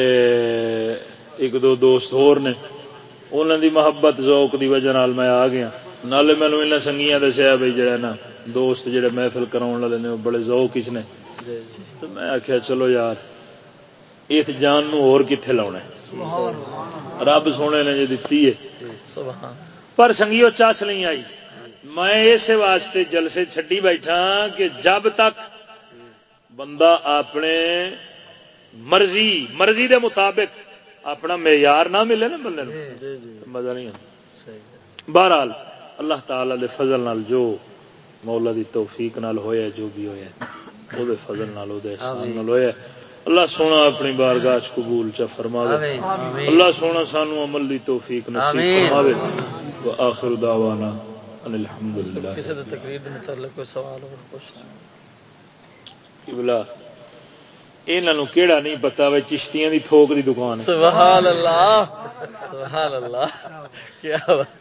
ایک دو دوست ہور نے انہوں دی محبت ذوق دی وجہ میں آ گیا۔ نالے مینو ان سنگیاں دسیا بھائی جڑا نا دوست جڑے محفل کراؤ والے نے بڑے ذوق کس نے۔ تو میں آخیا چلو یار اس جان نو اور کتنے لاؤنا رب سونے نے جی دتی ہے۔ پر سنگیو چس نہیں آئی۔ میں اس واسطے جلسے چھڈی بیٹھا کہ جب تک بندہ اپنے مرضی مرضی دے مطابق اپنا معیار نہ ملے نا بندے مزہ نہیں آتا۔ بہرحال اللہ تعالی دے فضل نال جو مولا دی توفیق نال ہویا جو بھی ہویا دے فضل نال احسان نال ہویا۔ اللہ سونا اپنی بارگاہ قبول چا فرماوے۔ اللہ سونا سانو عمل دی توفیق نصیب فرماوے۔ واخر دعوانا ان الحمدللہ۔ کسی دے تقریر دے متعلق کوئی سوال اور پوچھنا قبلہ انہوں کیڑا نہیں پتا وے چشتیاں دی تھوک دی دکان۔ سبحان اللہ سبحان اللہ کیا بات۔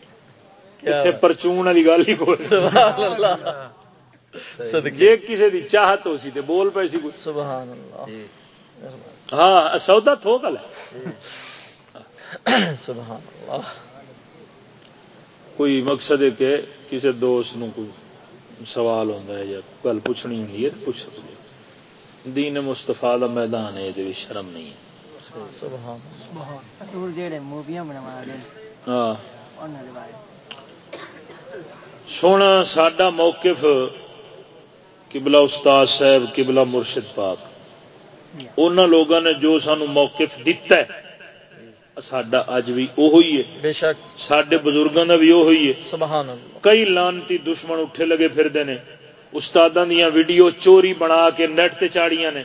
پرچون والی گل ہی جی کسی کی چاہت ہو سی بول پی سی سبحان اللہ ہاں سودا تھو گل سبحان اللہ۔ کوئی مقصد ہے کہ کسی دوست نو کوئی سوال ہوتا ہے یا گل پوچھنی ہوں ہے پوچھ سکتے دین مستفا کا میدان ہے یہ شرم نہیں ہے۔ ہاں۔ سونا ساڈا موقف کبلا استاد صاحب کبلا مرشد پاک۔ ان لوگوں نے جو سانو موقف دتا ہے ساڈا اج بھی وہی ہے بے شک سڈے بزرگوں کا بھی وہی ہے سبحان اللہ کئی لانتی دشمن اٹھے لگے پھرتے ہیں استادوں دیا ویڈیو چوری بنا کے نیٹ تے چاڑیاں نے۔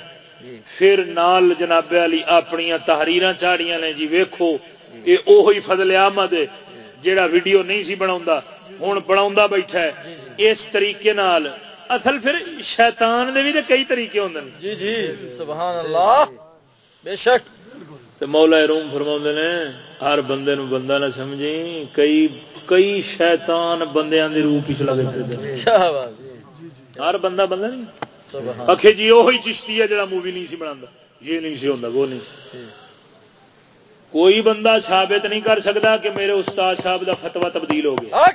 پھر نال جناب علی اپنی تحریر چاڑیاں نے جی ویکھو یہ وہی فضل احمد ہے جیڑا ویڈیو نہیں سی بنا ہوں بنا بیٹھا ہے۔ اس طریقے نال اصل پھر شیطان دے بھی تو کئی طریقے ہوں جی جی سبحان اللہ بے شک۔ مولا روم فرما نے ہر بندے نو بندہ نہ سمجھی کئی کئی شیطان بندیاں دے روپ پچھلا دے ہر بندہ بندہ نہیں۔ آخے جی وہی چشتی ہے جڑا مووی نہیں سی بنا یہ نہیں سی ہوتا وہ نہیں سی۔ کوئی بندہ ثابت نہیں کر سکتا کہ میرے استاد صاحب دا فتوا تبدیل ہو گیا۔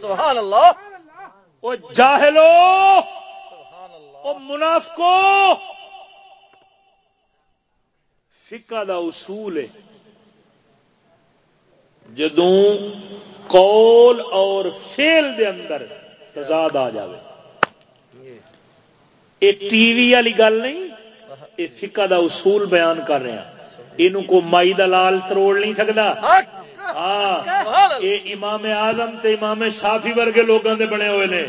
سبحان اللہ وہ جاہلو، وہ منافقو۔ فکا دا اصول ہے۔ جدوں قول اور فیل دے اندر تضاد آ جائے یہ ٹی وی والی گل نہیں، یہ فکا دا اصول بیان کر رہے ہیں۔ یہ کو مائی دلال تروڑ نہیں سکتا۔ ہاں یہ امام آزم تے امام شافی ورگے لوگوں دے بنے ہوئے نے۔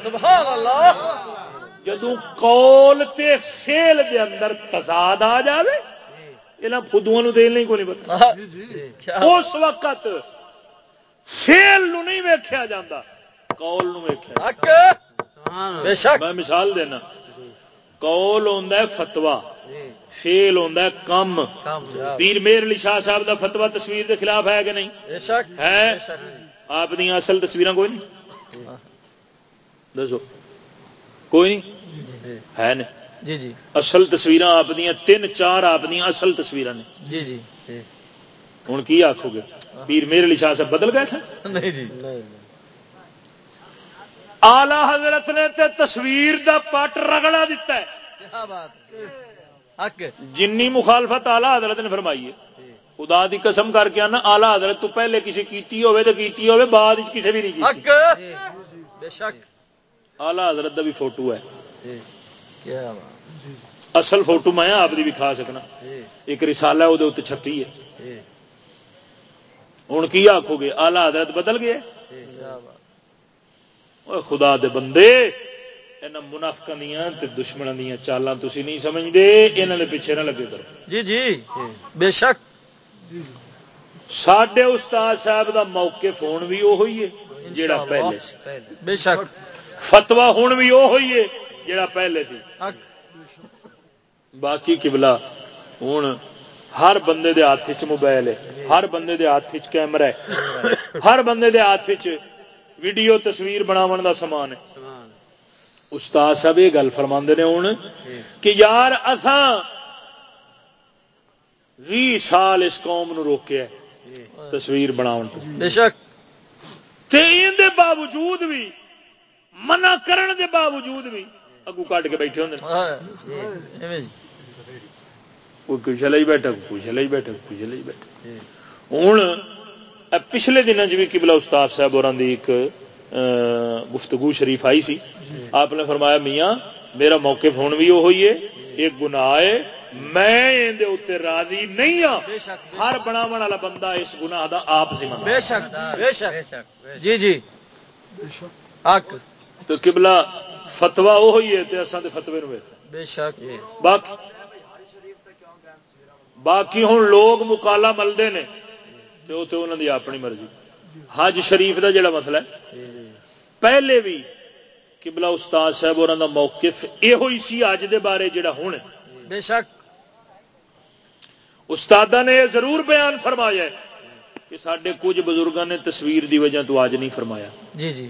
جدو کول تے فیل دے اندر تضاد آ جائے یہاں فدو دل نہیں کو نہیں پتا اس وقت فیل نو نہیں ویکیا جا کول میں مثال دینا کول ہے فتوا فیل ہوتا ہے کم۔ پیر میر علی شاہ صاحب دا فتوا تصویر دے خلاف ہے کہ نہیں؟ ہے؟ آپ اصل تصویر کوئی نہیں؟ دسو۔ کوئی نہیں؟ ہے جی جی۔ اصل تصویر آپ تین چار آپ اصل تصویر نے۔ جی جی۔ ہوں کی آخو گے؟ پیر میرے علی شاہ صاحب بدل گئے سن؟ نہیں جی۔ آلہ حضرت نے تے تصویر دا پٹ رگڑا دیتا ہے؟ جنی مخالفت آلہ حضرت نے فرمائی ہے۔ خدا دی قسم کر کے آنا آلہ حضرت تو پہلے کسی کیتی ہوئے تو کیتی ہوئے بعد کسی بھی نہیں بے شک۔ آلہ حضرت دا بھی فوٹو ہے۔ اصل فوٹو میں آپ بھی کھا سکنا۔ ایک رسالہ وہ چھپی ہے۔ ہوں کی آخو گے؟ آلہ حضرت بدل گئے۔ خدا دے بندے۔ منافق دیا دشمنوں دیا چالاں تھی نہیں سمجھتے یہاں کے پیچھے نہ لگے کرو جی جی بے شک سڈے استاد صاحب دا موقع فون بھی وہی ہے جڑا پہلے بے شک فتوا ہوں بھی وہی ہے جڑا پہلے تھی باقی کبلا ہوں ہر بندے دے ہاتھ چ موبائل ہے ہر بندے دے ہاتھ چ کیمرہ ہے ہر بندے دے ہاتھ ویڈیو تصویر بناو دا سامان ہے استاد صاحب یہ گل فرما نے ہوں کہ یار بھی سال اس قوم نو روکیا تصویر بناؤ بے شک۔ دے باوجود بھی منع کرن دے باوجود بھی اگو کٹ کے بیٹھے ہوں کوئی کچھ ہی بیٹھا کچھ ہی بیٹھا کچھ ہی بیٹھا۔ ہوں پچھلے دنوں بھی کبلا استاد صاحب اور ایک گفتگو شریف آئی سی آپ نے فرمایا میاں میرا موقع فون بھی وہی ہے ایک گناہ ہے میں راضی نہیں ہوں ہر بنا والا بندہ اس گناہ دا آپ بے شک بے شک جی جی تو کبلا فتوا وہی ہے اصل فتوے بے شک باقی باقی ہوں لوگ مکالا ملتے ہیں تو انہوں کی اپنی مرضی حج شریف دا جڑا مسئلہ ہے پہلے بھی کبلا استاد صاحب اور موقف یہ سی اج دے بارے جڑا ہوں بے شک۔ استاد نے یہ ضرور بیان فرمایا کہ سڈے کچھ بزرگوں نے تصویر دی وجہ تو آج نہیں فرمایا۔ جی جی۔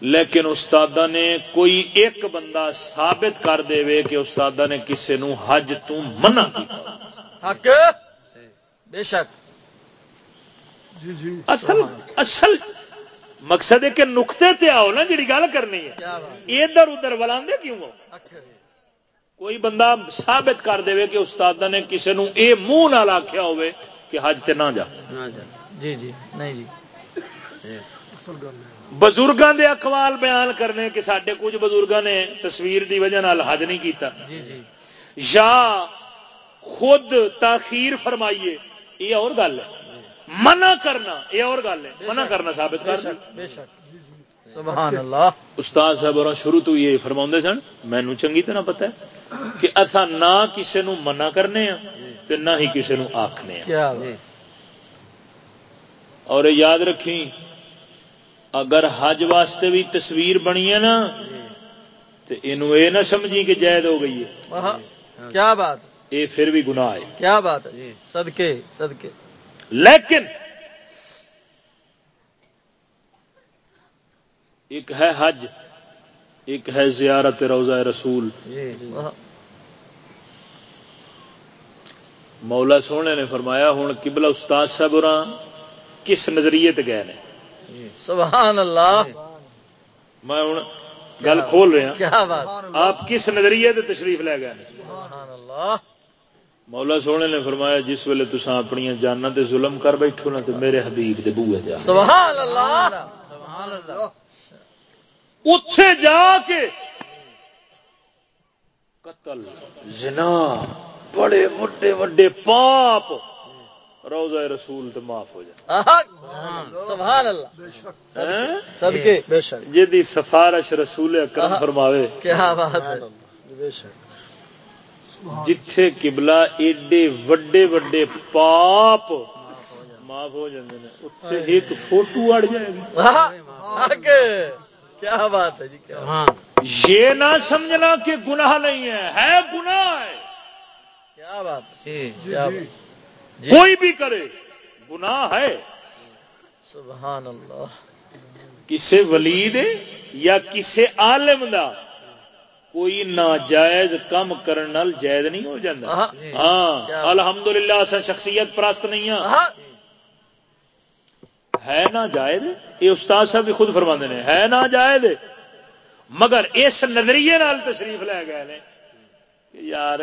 لیکن استاد نے کوئی ایک بندہ ثابت کر دے کہ استاد نے کسی نو حج تو منع حق؟ بے شک۔ جی جی اصل اصل مقصد ہے کہ نقطے تے آؤ نا جی گل کرنی ہے۔ ادھر ادھر ولا کیوں کوئی بندہ ثابت کر دے کہ استاد نے کسی نو اے منہ نہ آخیا ہوئے کہ حج تے نہ جا۔ جی جی نہیں جی۔ بزرگوں دے اقوال بیان کرنے کہ سڈے کچھ بزرگوں نے تصویر دی وجہ نال حج نہیں کیتا۔ جی جی۔ یا خود تاخیر فرمائیے یہ اور گل ہے۔ منع کرنا یہ اور گل ہے منع کرنا ثابت کر بے شک۔ سبحان اللہ۔ استاد صاحب اور شروع تو یہ فرما سن مینو چنگی طرح پتا ہے کہ اصا نہ کسی نو منع کرنے ہاں نہ ہی کسی نو آخنے اور یاد رکھی اگر حج واسطے بھی تصویر بنی ہے نا تو یہ نہ سمجھی کہ جائد ہو گئی ہے۔ کیا بات۔ یہ پھر بھی گناہ ہے۔ کیا بات۔ ہے صدقے صدقے۔ لیکن ایک ہے حج ایک ہے زیارت روزہ رسول۔ مولا سونے نے فرمایا ہوں کبلا استاد صاحب اور کس نظریے گئے ہیں سبحان اللہ۔ میں ہوں گل کھول رہا۔ آپ کس نظریے تشریف لے گئے سبحان اللہ۔ مولا سونے نے فرمایا جس ویلے تسا اپنی جانا تے ظلم کر بیٹھو نا تو میرے حبیب دے بوے جا سبحان اللہ سبحان اللہ جا کے قتل زنا بڑے وڈے وڈے پاپ روزہ رسول تو معاف ہو جائے۔ سبحان اللہ صدقے جی سفارش رسول اکرم فرماوے۔ کیا بات ہے۔ بے شک۔ جتھے قبلہ ایڈے وڈے وڈے پاپ معاف ہو جاتے ہیں اتنے ایک فوٹو اڑ جائے گی۔ کیا بات ہے جی کیا یہ نہ سمجھنا کہ گناہ نہیں ہے ہے گناہ ہے۔ کیا بات جی۔ کیا بات جی۔ کوئی بھی کرے گناہ ہے۔ سبحان اللہ۔ کسے ولی دے یا کسے عالم دا۔ کوئی ناجائز کم کرن نال جائز نہیں ہو جاتا ہاں۔ ہاں۔ الحمدللہ اسا شخصیت پرست نہیں ہاں۔ ہاں۔ ہے نا جائز یہ استاد صاحب بھی خود فرما نے۔ ہے نا جائز مگر اس نظریے نال تشریف لے گئے نے کہ یار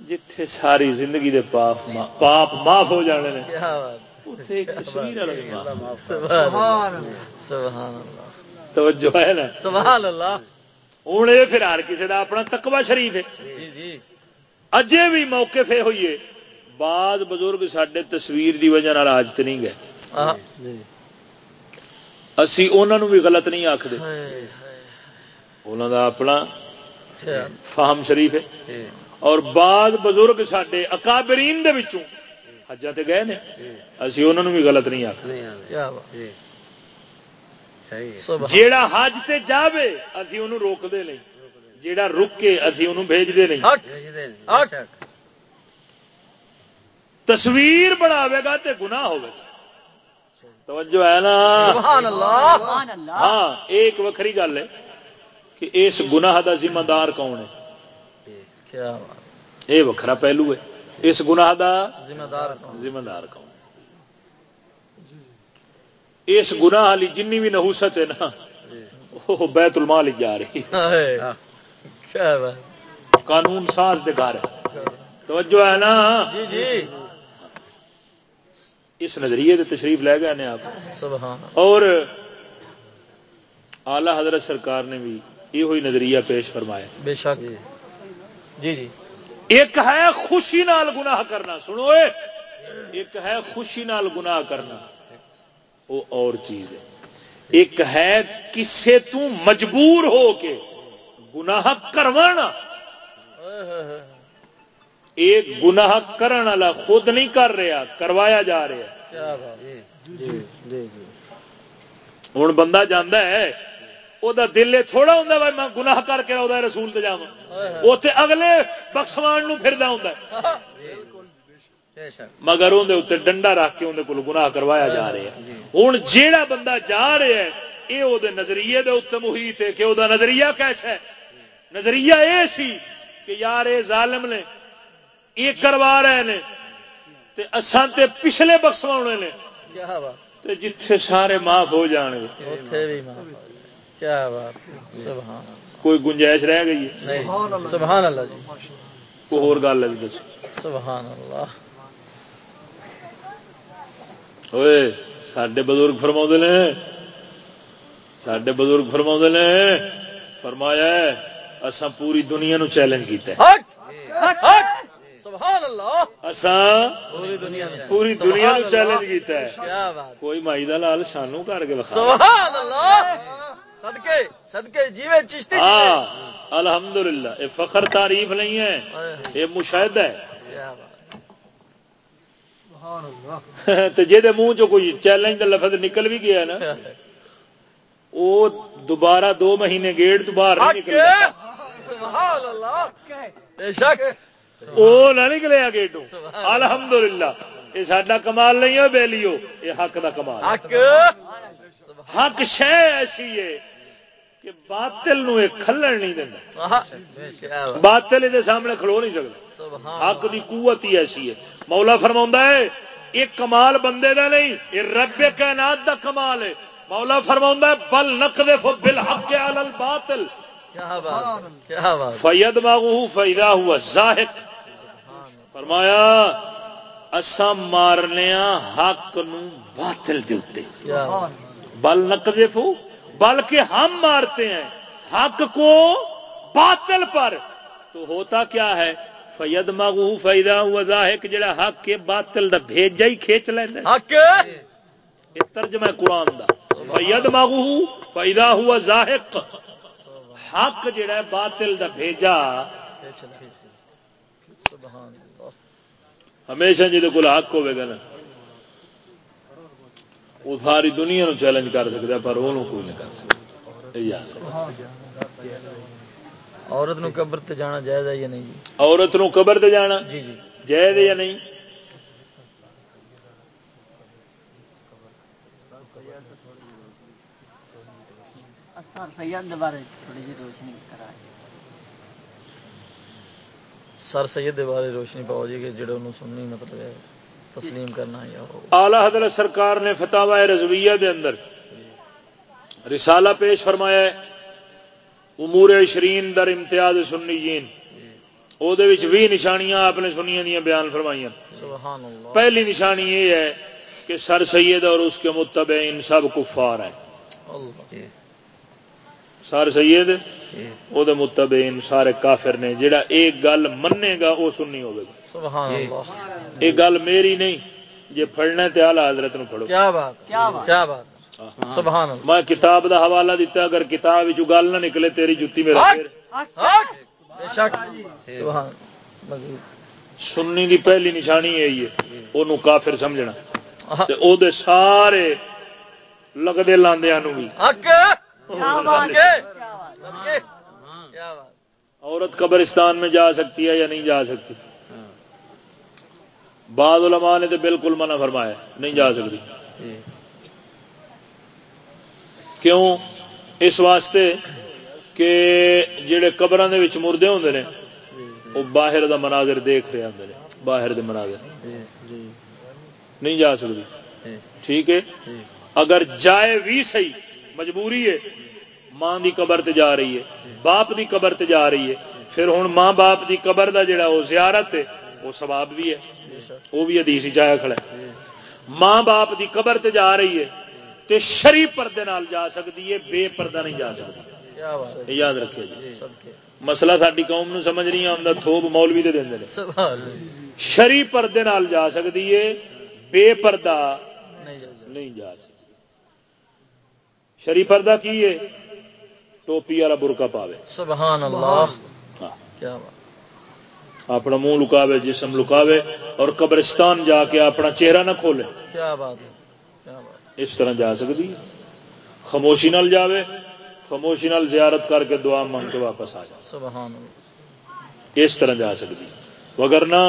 جتھے ساری زندگی دے پاپ پاپ معاف ہو جانے نے توجہ ہے نا؟ سبحان اللہ۔ ہوں یہ پھر ہر کسی کا اپنا تقوی شریف ہے۔ جی جی۔ اجے بھی موقع پہ ہوئیے بعض بزرگ سڈے تصویر دی وجہ آج نہیں گئے۔ اسی انہوں بھی غلط نہیں ہائے، انہوں دا اپنا فہم شریف ہے۔ جی۔ اور بعض بزرگ سڈے اکابرین دے وچوں تے گئے نے۔ اسی انہوں بھی غلط نہیں آختے کیا بات صحیح ہے سبحان جیڑا حج تے جاوے اسی انہوں روک دے نہیں۔ جیڑا رکے اسی انہوں بھیج دے نہیں۔ تصویر بناوے گا تے گناہ ہوگا توجہ ہے نا؟ سبحان اللہ۔ ہاں ایک وکری گل ہے کہ اس گناہ دا ذمہ دار کون ہے؟ کیا بات۔ یہ وکھرا پہلو ہے۔ اس گناہ دا ذمہ دار کون؟ ذمہ دار کون؟ اس گناہ والی جنی بھی نحوست ہے نا. وہ بیت المال جا رہی ہائے، ہاں۔ قانون ساز دے گھر توجہ ہے نا. جی جی. اس نظریے سے تشریف لے گئے نے آپ. سبحان اور اعلی حضرت سرکار نے بھی یہ ہوئی نظریہ پیش فرمایا. بے شک. جی. جی ایک ہے خوشی نال گناہ کرنا. سنو ایک ہے خوشی نال گناہ کرنا. وہ اور چیز ہے۔ ایک ہے کسے تو مجبور ہو کے گناہ کروانا۔ ایک گناہ کرن والا خود نہیں کر رہا کروایا جا رہا۔ جی جی جی ہوں بندہ جانا ہے وہ دل یہ تھوڑا ہوں بھائی میں گناہ کر کے وہ رسول جاواں۔ اتنے اگلے بخشوان پھردا ہوں مگر اندر ڈنڈا رکھ کے اندر گناہ کروایا جا رہا ہے ہوں جیڑا بندہ جا رہا ہے یہ وہ نظریے دے اتنے محیط ہے کہ وہ نظریہ کیسا ہے؟ نظریہ یہ سی کہ یار یہ ظالم نے یہ کروا رہے ہیں تے اساں تے پچھلے بخشوا نے۔ تے جتھے سارے معاف ہو جان گے۔ کیا بات۔ سبحان کوئی گنجائش رہ گئی ہے؟ سبحان اللہ جی۔ کوئی اور گل ہے دس سبحان اللہ۔ ہوئے سڈے بزرگ فرما نے سڈے بزرگ فرما نے فرمایا ہے اساں پوری دنیا نو چیلنج کیتا ہے پوری دنیا چیلنج کیتا ہے کوئی مائی دا لال شانو کر کے ہاں الحمدللہ یہ فخر تعریف نہیں ہے یہ مشاہدہ ہے تے جے منہ چ کوئی چیلنج کا لفظ نکل بھی گیا نا وہ دوبارہ دو مہینے گیٹ تو باہر نہیں حق نکلتا۔ سبحان اللہ! بے شک! وہ نہ گیٹوں۔ الحمدللہ۔ یہ ساڈا کمال نہیں ہے بیلیو یہ حق دا کمال۔ حق! حق شہ ایسی ہے کہ باطل نو یہ کھلن نہیں دینا باطل یہ سامنے کھلو نہیں سکتا سبحان حق دی قوت ہی ایسی ہے۔ مولا فرما ہے یہ کمال بندے دا نہیں یہ رب کائنات دا کمال ہے۔ مولا فرما ہے بل نقذف بالحق علی الباطل۔ کیا بات کیا بات زاہق فرمایا اسا مارنے حق نو باطل دے اوتے۔ بل نقذف بلکہ ہم مارتے ہیں۔ حق کو باطل پر۔ تو ہوتا کیا ہے؟ فید مغو فیدا ہوا ظاہق جڑا حق کے باطل دا بھیجا ہی کھینچ لینا حق؟ ترجمہ قرآن دا۔ فید مغو فیدا ہوا ظاہق حق جڑا ہے باطل دا بھیجا۔ ہمیشہ جی کو حق ہوے گا نا وہ ساری دنیا نو چیلنج کر سکتا پر وہ کوئی نہیں کر سکتا۔ عورت نو قبر تے جانا جائز ہے یا نہیں جی؟ عورت نو قبر تے جانا جی جی۔ جائز یا نہیں؟ سر سید بارے روشنی پاؤ جی کہ جڑے انہوں سننی مطلب ہے تسلیم کرنا یا اعلی حضرت سرکار نے فتح رضویہ دے اندر رسالہ پیش فرمایا ہے۔ امور شرین در امتیاز سنی جین وہ بھی نشانیاں آپ نے سنیا دیا بیان فرمائی پہلی نشانی یہ ہے کہ سر سید اور اس کے متبعین سب کفار ہیں۔ سر سید وہ متبعین سارے کافر نے جڑا ایک گل منے گا وہ سننی ہوگا یہ گل میری نہیں جی پڑھنا تو آلہ حضرت پڑھو۔ کیا بات کیا بات۔ سبحان میں کتاب دا حوالہ دیتا اگر کتاب گل نہ نکلے تیری جتی میرا سننی دی پہلی نشانی ہے وہ کافر سمجھنا. او دے سارے لگتے لاندیا بھی عورت قبرستان میں جا سکتی ہے یا نہیں جا سکتی؟ بعض علماء نے تو بالکل منع فرمایا نہیں جا سکتی. کیوں اس واسطے کہ جڑے قبر مردے ہوں نے، وہ باہر دا مناظر دیکھ رہے ہوں باہر دے مناظر۔ نہیں جا سکتی۔ ٹھیک ہے؟ اگر جائے بھی صحیح، مجبوری ہے، ماں دی قبر تے جا رہی ہے، باپ دی قبر تے جا رہی ہے، پھر ہوں ماں باپ دی قبر دا جڑا وہ زیارت ہے، وہ سواب بھی ہے۔ وہ بھی ادیس چایا کھڑا ہے۔ ماں باپ دی قبر تے جا رہی ہے تے شری پردے نال جا سکتی ہے بے پردہ نہیں جا سکتی۔ یاد رکھے جی۔ مسئلہ ساری قوم نو سمجھ نہیں آتا تھوپ مولوی دے دیں شری پردے نال جا سکتی ہے بے پردہ نہیں جا سکتی۔ شری پردہ کی ہے؟ ٹوپی والا برقا پاوے۔ سبحان اللہ۔ ہاں۔ کیا اپنا منہ لکاوے جسم لکاوے اور قبرستان جا کے اپنا چہرہ نہ کھولے۔ کیا بات ہے؟ اس طرح جا سکتی خاموشی نال جاوے خاموشی نال زیارت کر کے دعا مانگ کے واپس آ جائے سبحان اس طرح جا سکتی مگر نہ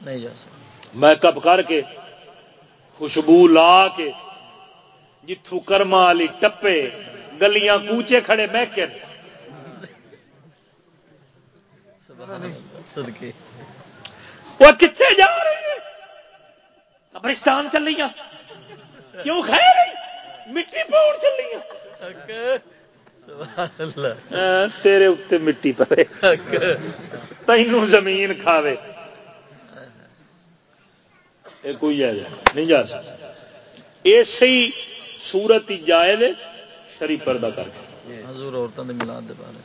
نہیں جا سکتی۔ میک اپ کر کے خوشبو لا کے جتوں کرما والی ٹپے گلیاں کوچے کھڑے میکے وہ کتنے جا رہی ہے قبرستان چل رہی کیوں کھائے رہی مٹی پاؤ چلی تیرے اتنے مٹی پے تینوں زمین کھاوے۔ کوئی نہیں جا سکتا۔ اسی سورت ہی جائے دے شری پردہ کر کے۔ حضور عورتوں کے ملاد دے بارے۔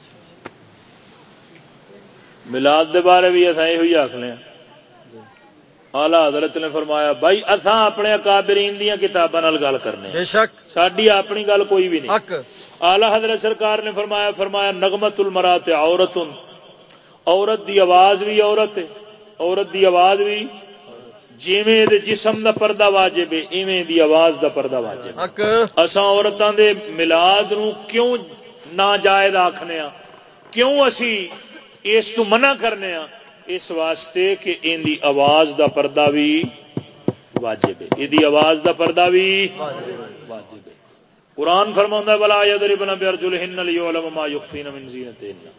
ملاد دے بارے بھی اتنا یہ آخنے آلہ حضرت نے فرمایا بھائی اتھا اپنے اکابرین دیا کتابوں گل کرنے بے شک۔ ساری اپنی گل کوئی بھی نہیں۔ آلہ حضرت سرکار نے فرمایا فرمایا نگمت المرات عورت عورت دی آواز بھی عورت عورت دی آواز بھی جیویں دے جسم دا پردہ واجب ہے ایویں دی آواز دا پردہ واجب اساں عورتاں دے ملاد نو کیوں ناجائز آکھنے ہاں؟ کیوں اسی اس تو منع کرنے ہاں؟ اس واسطے کہ ان دی آواز دا پردہ بھی واجب ہے۔ یہ آواز دا پردہ بھی واجب ہے۔ قرآن فرما بلا بیارجلہن لیعلم ما یخفین من زینتہن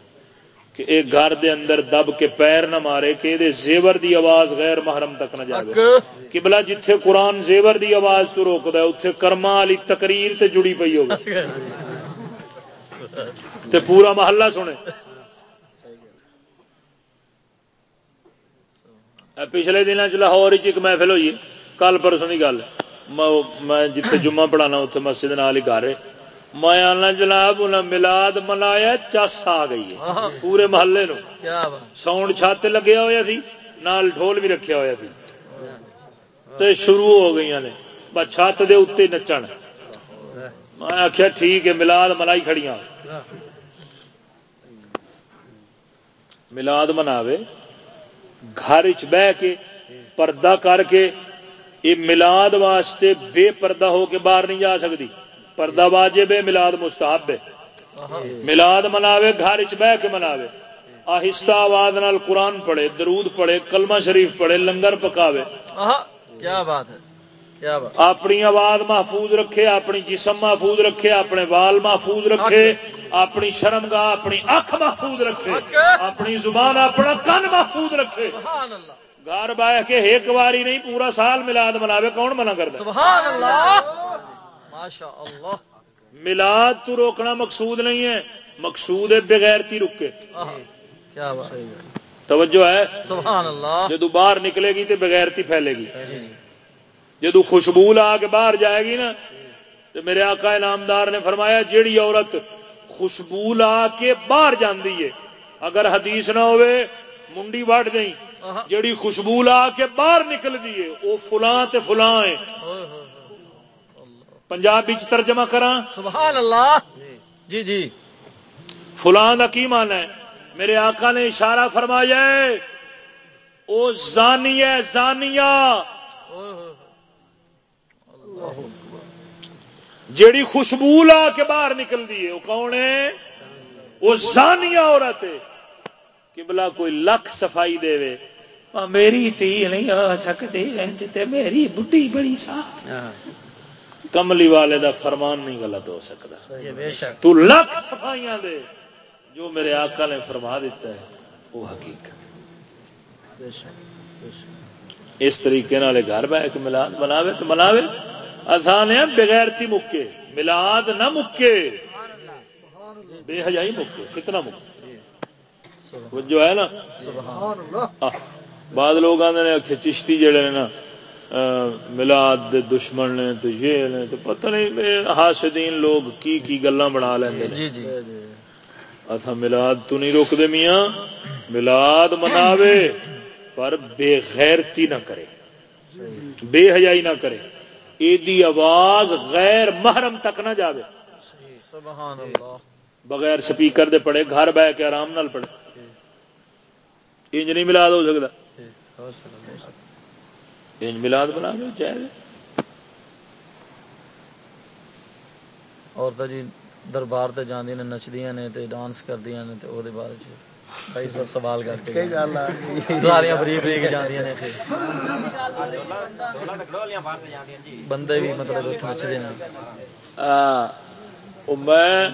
کہ ایک گھر دے اندر دب کے پیر نہ مارے کہ دے زیور دی آواز غیر محرم تک نہ جائے قبلہ جتھے قرآن زیور دی آواز تو روک دا اتھے کرما علی تقریر تے جڑی پئی ہوگی تے پورا محلہ سنے۔ پچھلے دنوں چ لاہور ایک محفل ہوئی کل پرسوں کی گل میں جتنے جمعہ پڑھانا اتنے مسجد نال ہی گھر میں آنا جناب ملاد ملایا چس آ گئی ہے۔ پورے محلے نو ساؤنڈ چھت لگیا ہوا سی نال ڈھول بھی رکھا ہوا سی۔ تو شروع ہو گئی نے۔ چھت دے اتنے نچن۔ میں آخیا ٹھیک ہے ملاد ملائی کھڑیاں۔ ملاد مناوے۔ گھر بہ کے پردہ کر کے یہ ملاد واسطے بے پردہ ہو کے باہر نہیں جا سکتی۔ پردہ واجب ہے، ملاد مستحب ہے۔ ملاد مناوے، گھر چ بہ کے مناوے۔ آہستہ آواز نال قرآن پڑھے، درود پڑھے، کلمہ شریف پڑھے، لنگر پکاوے۔ کیا بات ہے۔ اپنی آواز محفوظ رکھے اپنی جسم محفوظ رکھے اپنے وال محفوظ رکھے اپنی شرم گاہ اپنی اکھ محفوظ رکھے اپنی زبان اپنا کن محفوظ رکھے۔ گھر بہ کے ایک باری نہیں پورا سال ملاد مناوے کون منع اللہ ملاد تو روکنا مقصود نہیں ہے مقصود ہے بغیرتی رکے۔ توجہ ہے؟ سبحان اللہ جدو باہر نکلے گی تو بغیرتی پھیلے گی۔ جی، جی۔ جدو خوشبو لا کے باہر جائے گی نا تو میرے آقا انعامدار نے فرمایا جیڑی عورت خوشبو لا کے باہر جاندی ہے اگر حدیث نہ ہوئے منڈی وٹ گئی جیڑی خوشبو لا کے باہر نکل دیے وہ فلاں تے فلاں ہے۔ پنجاب ترجمہ کرا سبحان اللہ۔ جی جی۔ فلاں کا کی مان ہے؟ میرے آقا نے اشارہ فرمایا وہ زانی ہے زانیہ۔ جیڑی خوشبو لا کے باہر نکلتی ہے وہ کون ہے؟ وہ زانیہ عورت ہے۔ کہ بلا کوئی لکھ صفائی دے وے۔ میری تھی نہیں آ سکتے میری بڈی بڑی صاف۔ کملی والے دا فرمان نہیں غلط ہو سکتا تو لکھ صفائیاں دے جو میرے آقا نے فرما دیتا ہے وہ حقیقت اس طریقے گھر بہ کے ملاد مناوے تو مناوے۔ آسان ہے بغیر تھی مکے ملاد نہ مکے۔ بے حجائی مکے کتنا مکے۔ جو ہے نا؟ بعد لوگ آتے چشتی جڑے نے نا ملاد دے دشمن نے تو یہ نے تو پتہ نہیں حاسدین لوگ کی کی گلاں بنا لیں جی جی۔ اصا ملاد تو نہیں روکتے میاں ملاد مناوے پر بے غیرتی نہ کرے۔ بے حیائی نہ کرے۔ ایدی آواز غیر محرم تک نہ جاوے۔ سبحان اللہ بغیر سپیکر دے پڑے گھر بہ کے آرام نال پڑے انج نہیں ملاد ہو سکتا انج ملاد بنا لو چاہے اور جی دربار تے جاندی نے نچدیاں نے تے ڈانس کردیاں نے تے او دے بارے چ۔ بھائی سب سوال کر کے گالیاں بری بری جاندیاں نے بندے بھی مطلب ہیں۔ ہاں میں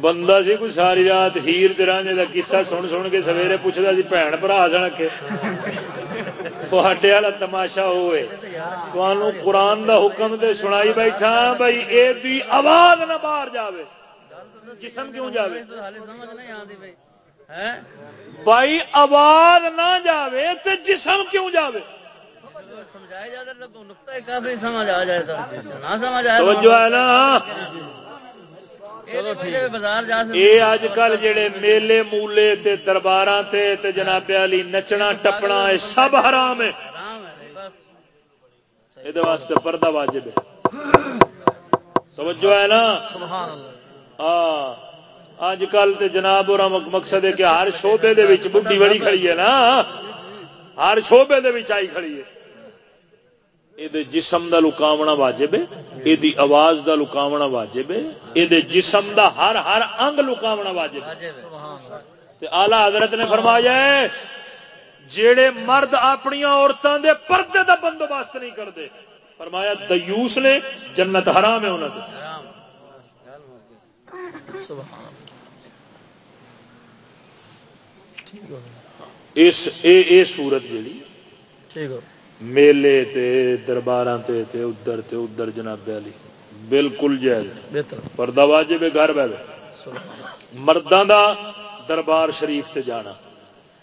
بندہ سی کوئی ساری رات ہیر رانے کا کسا سن سن کے سویرے پوچھتا سی بھن برا سن کے والا تماشا ہوئے قرآن دا حکم دے سنائی بیٹھا بھائی یہ آواز نہ باہر جاوے جسم کیوں جاوے بھائی آواز نہ جاوے تو جسم کیوں جاوے؟ سمجھ آ جائے توجہ ہے نا؟ یہ اج کل جڑے میلے مولے تے جناب علی نچنا ٹپنا سب حرام ہے۔ یہ واسطے پردہ واجب ہے۔ توجہ ہے نا؟ ہاں۔ اج کل تے جناب اور مقصد ہے کہ ہر شعبے دے وچ بڈھی بڑی کھڑی ہے نا۔ ہر شعبے دے وچ آئی کھڑی ہے۔ یہ جسم دا لکاونا واجب ہے یہ آواز دا لکاونا واجب ہے یہ جسم دا ہر ہر انگ لکاونا واجب ہے۔ آلہ حضرت نے فرمایا ہے جڑے مرد اپنی عورتوں دے پردے دا بندوبست نہیں کرتے فرمایا، دیوس نے جنت حرام ہے انہوں نے سورت جیڑی میلے تے دربار تے تے ادھر تے ادھر جناب علی بالکل جائز پردہ واجب گھر بہ مردوں دا دربار شریف تے جانا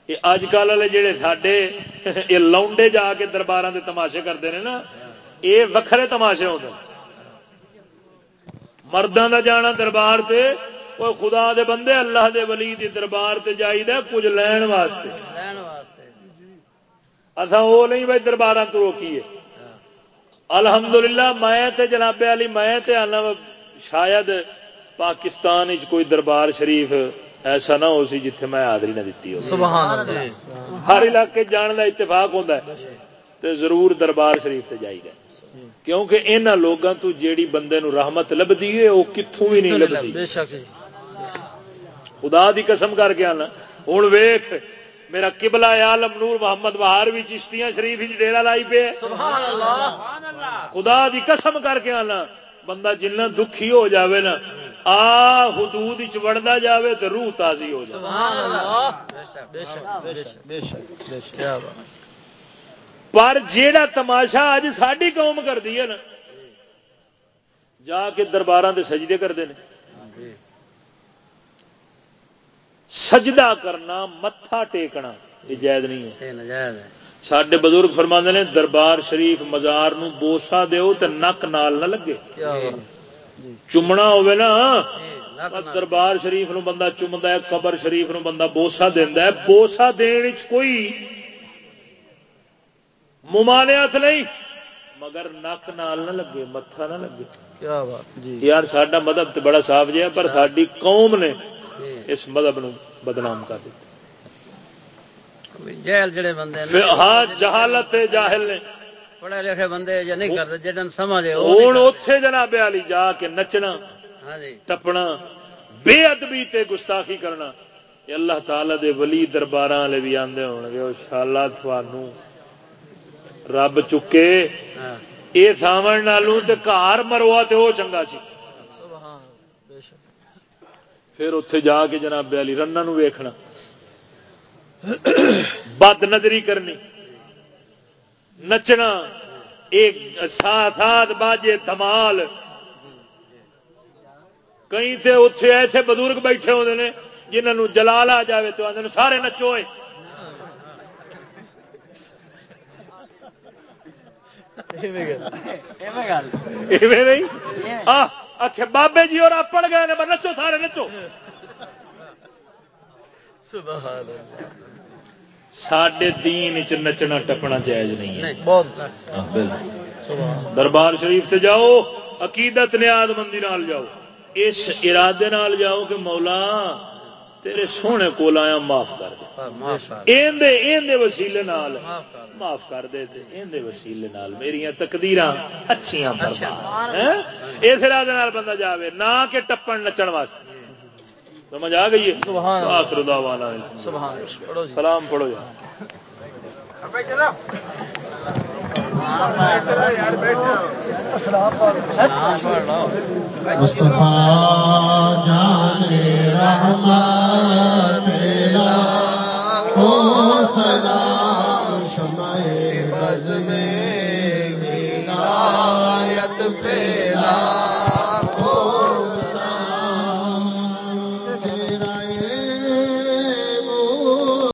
یہ اج کل والے جڑے ساڈے یہ لاؤنڈے جا کے دربار دے تماشے کرتے ہیں نا یہ وکھرے تماشے ہوتے مردوں دا جانا دربار تے وہ خدا دے بندے اللہ دے ولی دی دربار تے جائی دا کچھ لین واسطے اصا وہ نہیں بھائی دربار تو روکیے الحمدللہ میں تے جناب علی میں تے آنا شاید پاکستان کوئی دربار شریف ایسا نہ ہو سی جتھے میں آدری نہ دیتی ہو سبحان اللہ ہر علاقے جان کا اتفاق ہوتا ہے تے ضرور دربار شریف تے جائی گا کیونکہ یہاں لوگوں تو جیڑی بندے نو رحمت لبھی ہے وہ کتوں بھی نہیں لبھی بے شک جی خدا دی قسم کر کے آنا۔ ہوں ویخ میرا کبلا عالم نور محمد بہار بھی چشتیاں شریف ڈیرا لائی پہ سبحان اللہ۔ خدا دی قسم کر کے آنا۔ بندہ جنہ دکھی ہو جاوے نا آ حدود وڑتا جاوے تو روح تازی ہو جائے پر جیڑا تماشا اج ساری قوم کرتی ہے نا جا کے دربار سے سجدے کرتے ہیں سجدہ کرنا متھا ٹیکنا یہ جائز نہیں ہے۔ سڈے بزرگ فرما نے دربار شریف مزار نو بوسا دیو تے نک نال نہ لگے۔ کیا چومنا ہوے نا دربار شریف نو بندہ چومتا ہے قبر شریف نو بندہ بوسا دینا ہے۔ بوسا دین کوئی ممانعت نہیں مگر نک نال نہ لگے متھا نہ لگے۔ کیا بات؟ جی۔ یار سڈا مذہب تو بڑا صاف جہا پر ساری قوم نے اس مذہب نو بدنام کر دیتا۔ جہل جڑے بندے ہاں جہالت جاہل نے۔ پڑھے لکھے بندے جے نہیں کرتے جن سمجھے ہوں اتے جناب علی جا کے نچنا ہاں جی۔ ٹپنا بے ادبی تے گستاخی کرنا۔ یہ اللہ تعالی دے ولی دربار والے بھی آتے ہو گے شالا تھانوں رب چکے۔ ہاں۔ یہ ساون نالوں تے گھر مروا تے وہ چنگا سی سبحان اللہ بے شک پھر اتے جا کے جناب علی رنا ویکھنا بد نظری کرنی نچنا ایک ساتھ باجے دمال کئی تے اتے ایسے بزرگ بیٹھے ہوتے ہیں جنہوں جلال آ جائے تو آدھے سارے نچو نہیں آخ بابے جی اور پڑ گئے نے نچو سارے نچو۔ سڈے دین چ نچنا ٹپنا جائز نہیں ہے۔ بہت۔ ہاں، دربار شریف سے جاؤ عقیدت نیاد مندی نال جاؤ۔ اس ارادے نال جاؤ کہ مولا تیرے سونے کول آیا معاف کر دے۔ دے۔ وسیلے نال معاف کر دے ان دے وسیلے نال تقدیر تقدیراں فرما۔ اس ہاں؟ راج بندہ جاوے نہ کہ ٹپن نچن واسطے۔ سمجھ آ گئی آخر سلام پڑھو جی۔ جا سلام۔